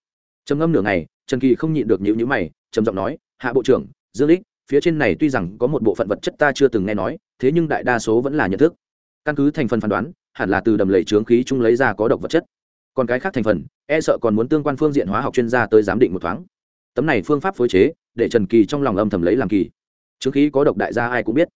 Trầm ngâm nửa ngày, trần kỳ không nhịn được nhíu nhíu mày, trầm giọng nói, hạ bộ trưởng, dương lích phía trên này tuy rằng có một bộ phận vật chất ta chưa từng nghe nói, thế nhưng đại đa số vẫn là nhận thức. Căn cứ thành phần phán đoán, hẳn là từ đầm lầy trướng khí chung lấy ra có độc vật chất. Còn cái khác thành phần e sợ còn muốn tương quan phương diện hóa học chuyên gia tới giám định một thoáng. Tấm này phương pháp phối chế, để trần kỳ trong lòng âm thầm lấy làm kỳ. Trướng khí có độc đại gia ai cũng biết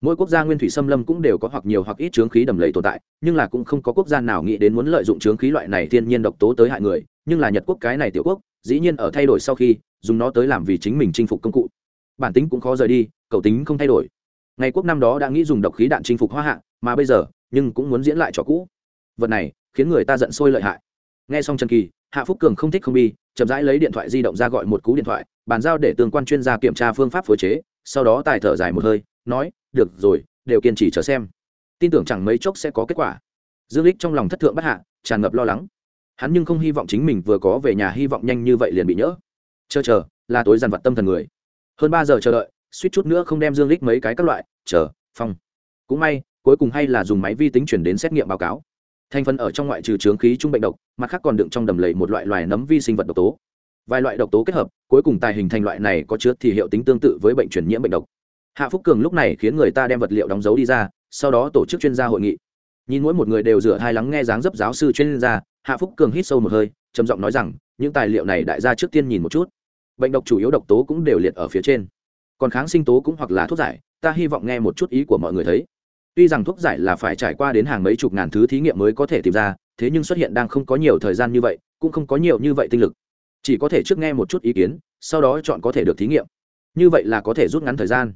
mỗi quốc gia nguyên thủy xâm lâm cũng đều có hoặc nhiều hoặc ít trướng khí đầm lầy tồn tại, nhưng là cũng không có quốc gia nào nghĩ đến muốn lợi dụng trướng khí loại này thiên nhiên độc tố tới hại người, nhưng là nhật quốc cái này tiểu quốc, dĩ nhiên ở thay đổi sau khi, dùng nó tới làm vì chính mình chinh phục công cụ. Bản tính cũng khó rời đi, cầu tính không thay đổi. Ngày quốc năm đó đã nghĩ dùng độc khí đạn chinh phục hoa hạ, mà bây giờ, nhưng cũng muốn diễn lại trò cũ. Vật này, khiến người ta giận sôi lợi hại. Nghe xong trần kỳ, hạ phúc cường không thích không bi, chậm rãi lấy điện thoại di động ra gọi một cú điện thoại, bàn giao để tương quan chuyên gia kiểm tra phương pháp phối chế, sau đó tài thở dài một hơi, nói được rồi, đều kiên trì chờ xem. Tin tưởng chẳng mấy chốc sẽ có kết quả. Dương lích trong lòng thất thượng bất hạ, tràn ngập lo lắng. Hắn nhưng không hy vọng chính mình vừa có về nhà hy vọng nhanh như vậy liền bị nhỡ. Chờ chờ, là tối dằn vặt tâm thần người. Hơn ba giờ chờ đợi, suýt chút nữa không đem dương lích mấy cái các loại, chờ, phong. Cũng may, cuối cùng hay là dùng máy vi tính chuyển đến xét nghiệm báo cáo. Thành phần ở trong ngoại trừ chướng khí trung bệnh độc, mặt khác còn đựng trong đầm lầy một loại loài nấm vi sinh vật độc tố. Vài loại độc tố kết hợp, cuối cùng tài hình thành loại này có chứa thì hiệu tính tương tự với bệnh truyền nhiễm bệnh độc hạ phúc cường lúc này khiến người ta đem vật liệu đóng dấu đi ra, sau đó tổ chức chuyên gia hội nghị. Nhìn mỗi một người đều rửa hai lắng nghe dáng dấp giáo sư chuyên gia, hạ phúc cường hít sâu một hơi, trầm giọng nói rằng, những tài liệu này đại gia trước tiên nhìn một chút. Bệnh độc chủ yếu độc tố cũng đều liệt ở phía trên. Còn kháng sinh tố cũng hoặc là thuốc giải, ta hy vọng nghe một chút ý của mọi người thấy. Tuy rằng thuốc giải là phải trải qua đến hàng mấy chục ngàn thứ thí nghiệm mới có thể tìm ra, thế nhưng xuất hiện đang không có nhiều thời gian như vậy, cũng không có nhiều như vậy tinh lực. Chỉ có thể trước nghe một chút ý kiến, sau đó chọn có thể được thí nghiệm. Như vậy là có thể rút ngắn thời gian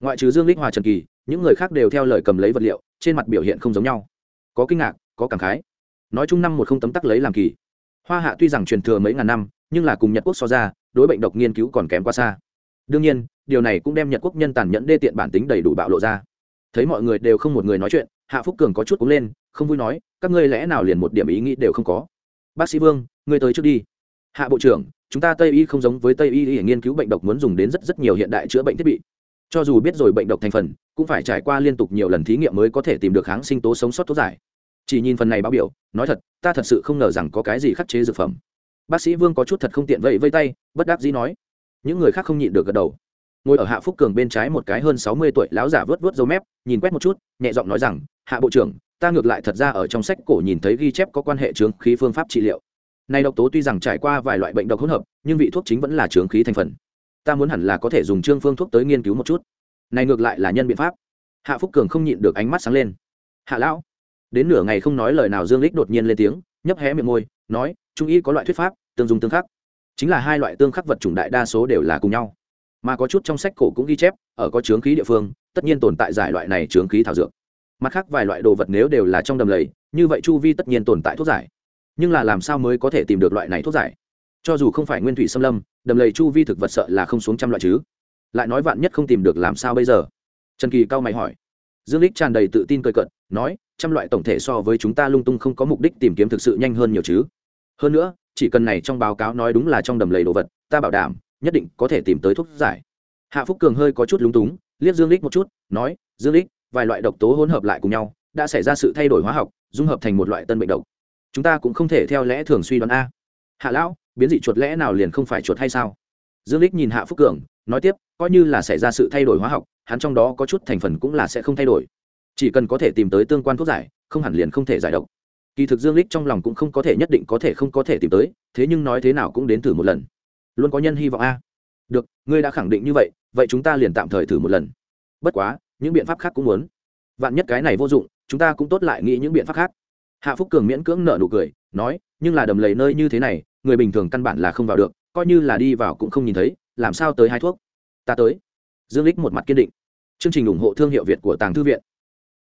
ngoại trừ dương lích hòa trần kỳ, những người khác đều theo lời cầm lấy vật liệu, trên mặt biểu hiện không giống nhau. Có kinh ngạc, có cảm khái. Nói chung năm một không tấm tắc lấy làm kỳ. Hoa hạ tuy rằng truyền thừa mấy ngàn năm, nhưng là cùng nhật quốc so ra, đối bệnh độc nghiên cứu còn kém quá xa. Đương nhiên, điều này cũng đem nhật quốc nhân tàn nhẫn đê tiện bản tính đầy đủ bạo lộ ra. Thấy mọi người đều không một người nói chuyện, hạ phúc cường có chút cúng lên, không vui nói, các ngươi lẽ nào liền một điểm ý nghĩ đều không có? Bác sĩ vương, ngươi tới trước đi. Hạ bộ trưởng, chúng ta tây y không giống với tây y để nghiên cứu bệnh độc muốn dùng đến rất rất nhiều hiện đại chữa bệnh thiết bị cho dù biết rồi bệnh độc thành phần, cũng phải trải qua liên tục nhiều lần thí nghiệm mới có thể tìm được kháng sinh tố sống sót thuốc giải. Chỉ nhìn phần này báo biểu, nói thật, ta thật sự không ngờ rằng có cái gì khắc chế dược phẩm. Bác sĩ vương có chút thật không tiện vậy vây tay, bất đắc dĩ nói. Những người khác không nhịn được gật đầu. Ngồi ở hạ phúc cường bên trái một cái hơn sáu mươi tuổi láo giả vớt vớt dấu mép, nhìn quét một chút, nhẹ giọng nói rằng, hạ bộ trưởng, ta ngược lại thật ra ở trong sách cổ nhìn thấy ghi chép có quan hệ chướng khí phương pháp trị liệu. Này độc tố tuy rằng trải qua vài loại bệnh độc hỗn hợp, nhưng vị thuốc chính vẫn là chướng khí thành phần ta muốn hẳn là có thể dùng trương phương thuốc tới nghiên cứu một chút. Này ngược lại là nhân biện pháp. Hạ phúc cường không nhịn được ánh mắt sáng lên. Hạ lão, đến nửa ngày không nói lời nào dương lích đột nhiên lên tiếng, nhấp hé miệng môi, nói, trung y có loại thuyết pháp, tương dung tương khắc. Chính là hai loại tương khắc vật chủng đại đa số đều là cùng nhau. Mà có chút trong sách cổ cũng ghi chép, ở có chướng khí địa phương, tất nhiên tồn tại giải loại này chướng khí thảo dược. Mặt khác vài loại đồ vật nếu đều là trong đầm lầy, như vậy chu vi tất nhiên tồn tại thuốc giải. Nhưng là làm sao mới có thể tìm được loại này thuốc giải? Cho dù không phải nguyên thủy xâm lâm, đầm lầy chu vi thực vật sợ là không xuống trăm loại chứ. Lại nói vạn nhất không tìm được làm sao bây giờ? Trần kỳ cao mày hỏi. Dương lích tràn đầy tự tin cười cận nói, trăm loại tổng thể so với chúng ta lung tung không có mục đích tìm kiếm thực sự nhanh hơn nhiều chứ. Hơn nữa, chỉ cần này trong báo cáo nói đúng là trong đầm lầy đồ vật, ta bảo đảm, nhất định có thể tìm tới thuốc giải. Hạ phúc cường hơi có chút lúng túng, liếc dương lích một chút, nói, dương lích vài loại độc tố hỗn hợp lại cùng nhau, đã xảy ra sự thay đổi hóa học, dung hợp thành một loại tân bệnh độc. Chúng ta cũng không thể theo lẽ thường suy đoán a hạ lão, biến dị chuột lẽ nào liền không phải chuột hay sao? Dương lích nhìn hạ phúc cường, nói tiếp, coi như là xảy ra sự thay đổi hóa học, hắn trong đó có chút thành phần cũng là sẽ không thay đổi. Chỉ cần có thể tìm tới tương quan thuốc giải, không hẳn liền không thể giải độc. Kỳ thực dương lích trong lòng cũng không có thể nhất định có thể không có thể tìm tới, thế nhưng nói thế nào cũng đến thử một lần. Luôn có nhân hy vọng a. Được, ngươi đã khẳng định như vậy vậy chúng ta liền tạm thời thử một lần. Bất quá, những biện pháp khác cũng muốn. Vạn nhất cái này vô dụng, chúng ta cũng tốt lại nghĩ những biện pháp khác. Hạ phúc cường miễn cưỡng nợ nụ cười, nói nhưng là đầm lầy nơi như thế này, người bình thường căn bản là không vào được, coi như là đi vào cũng không nhìn thấy, làm sao tới hai thuốc? Ta tới. Dương lích một mặt kiên định. Chương trình ủng hộ thương hiệu việt của tàng thư viện.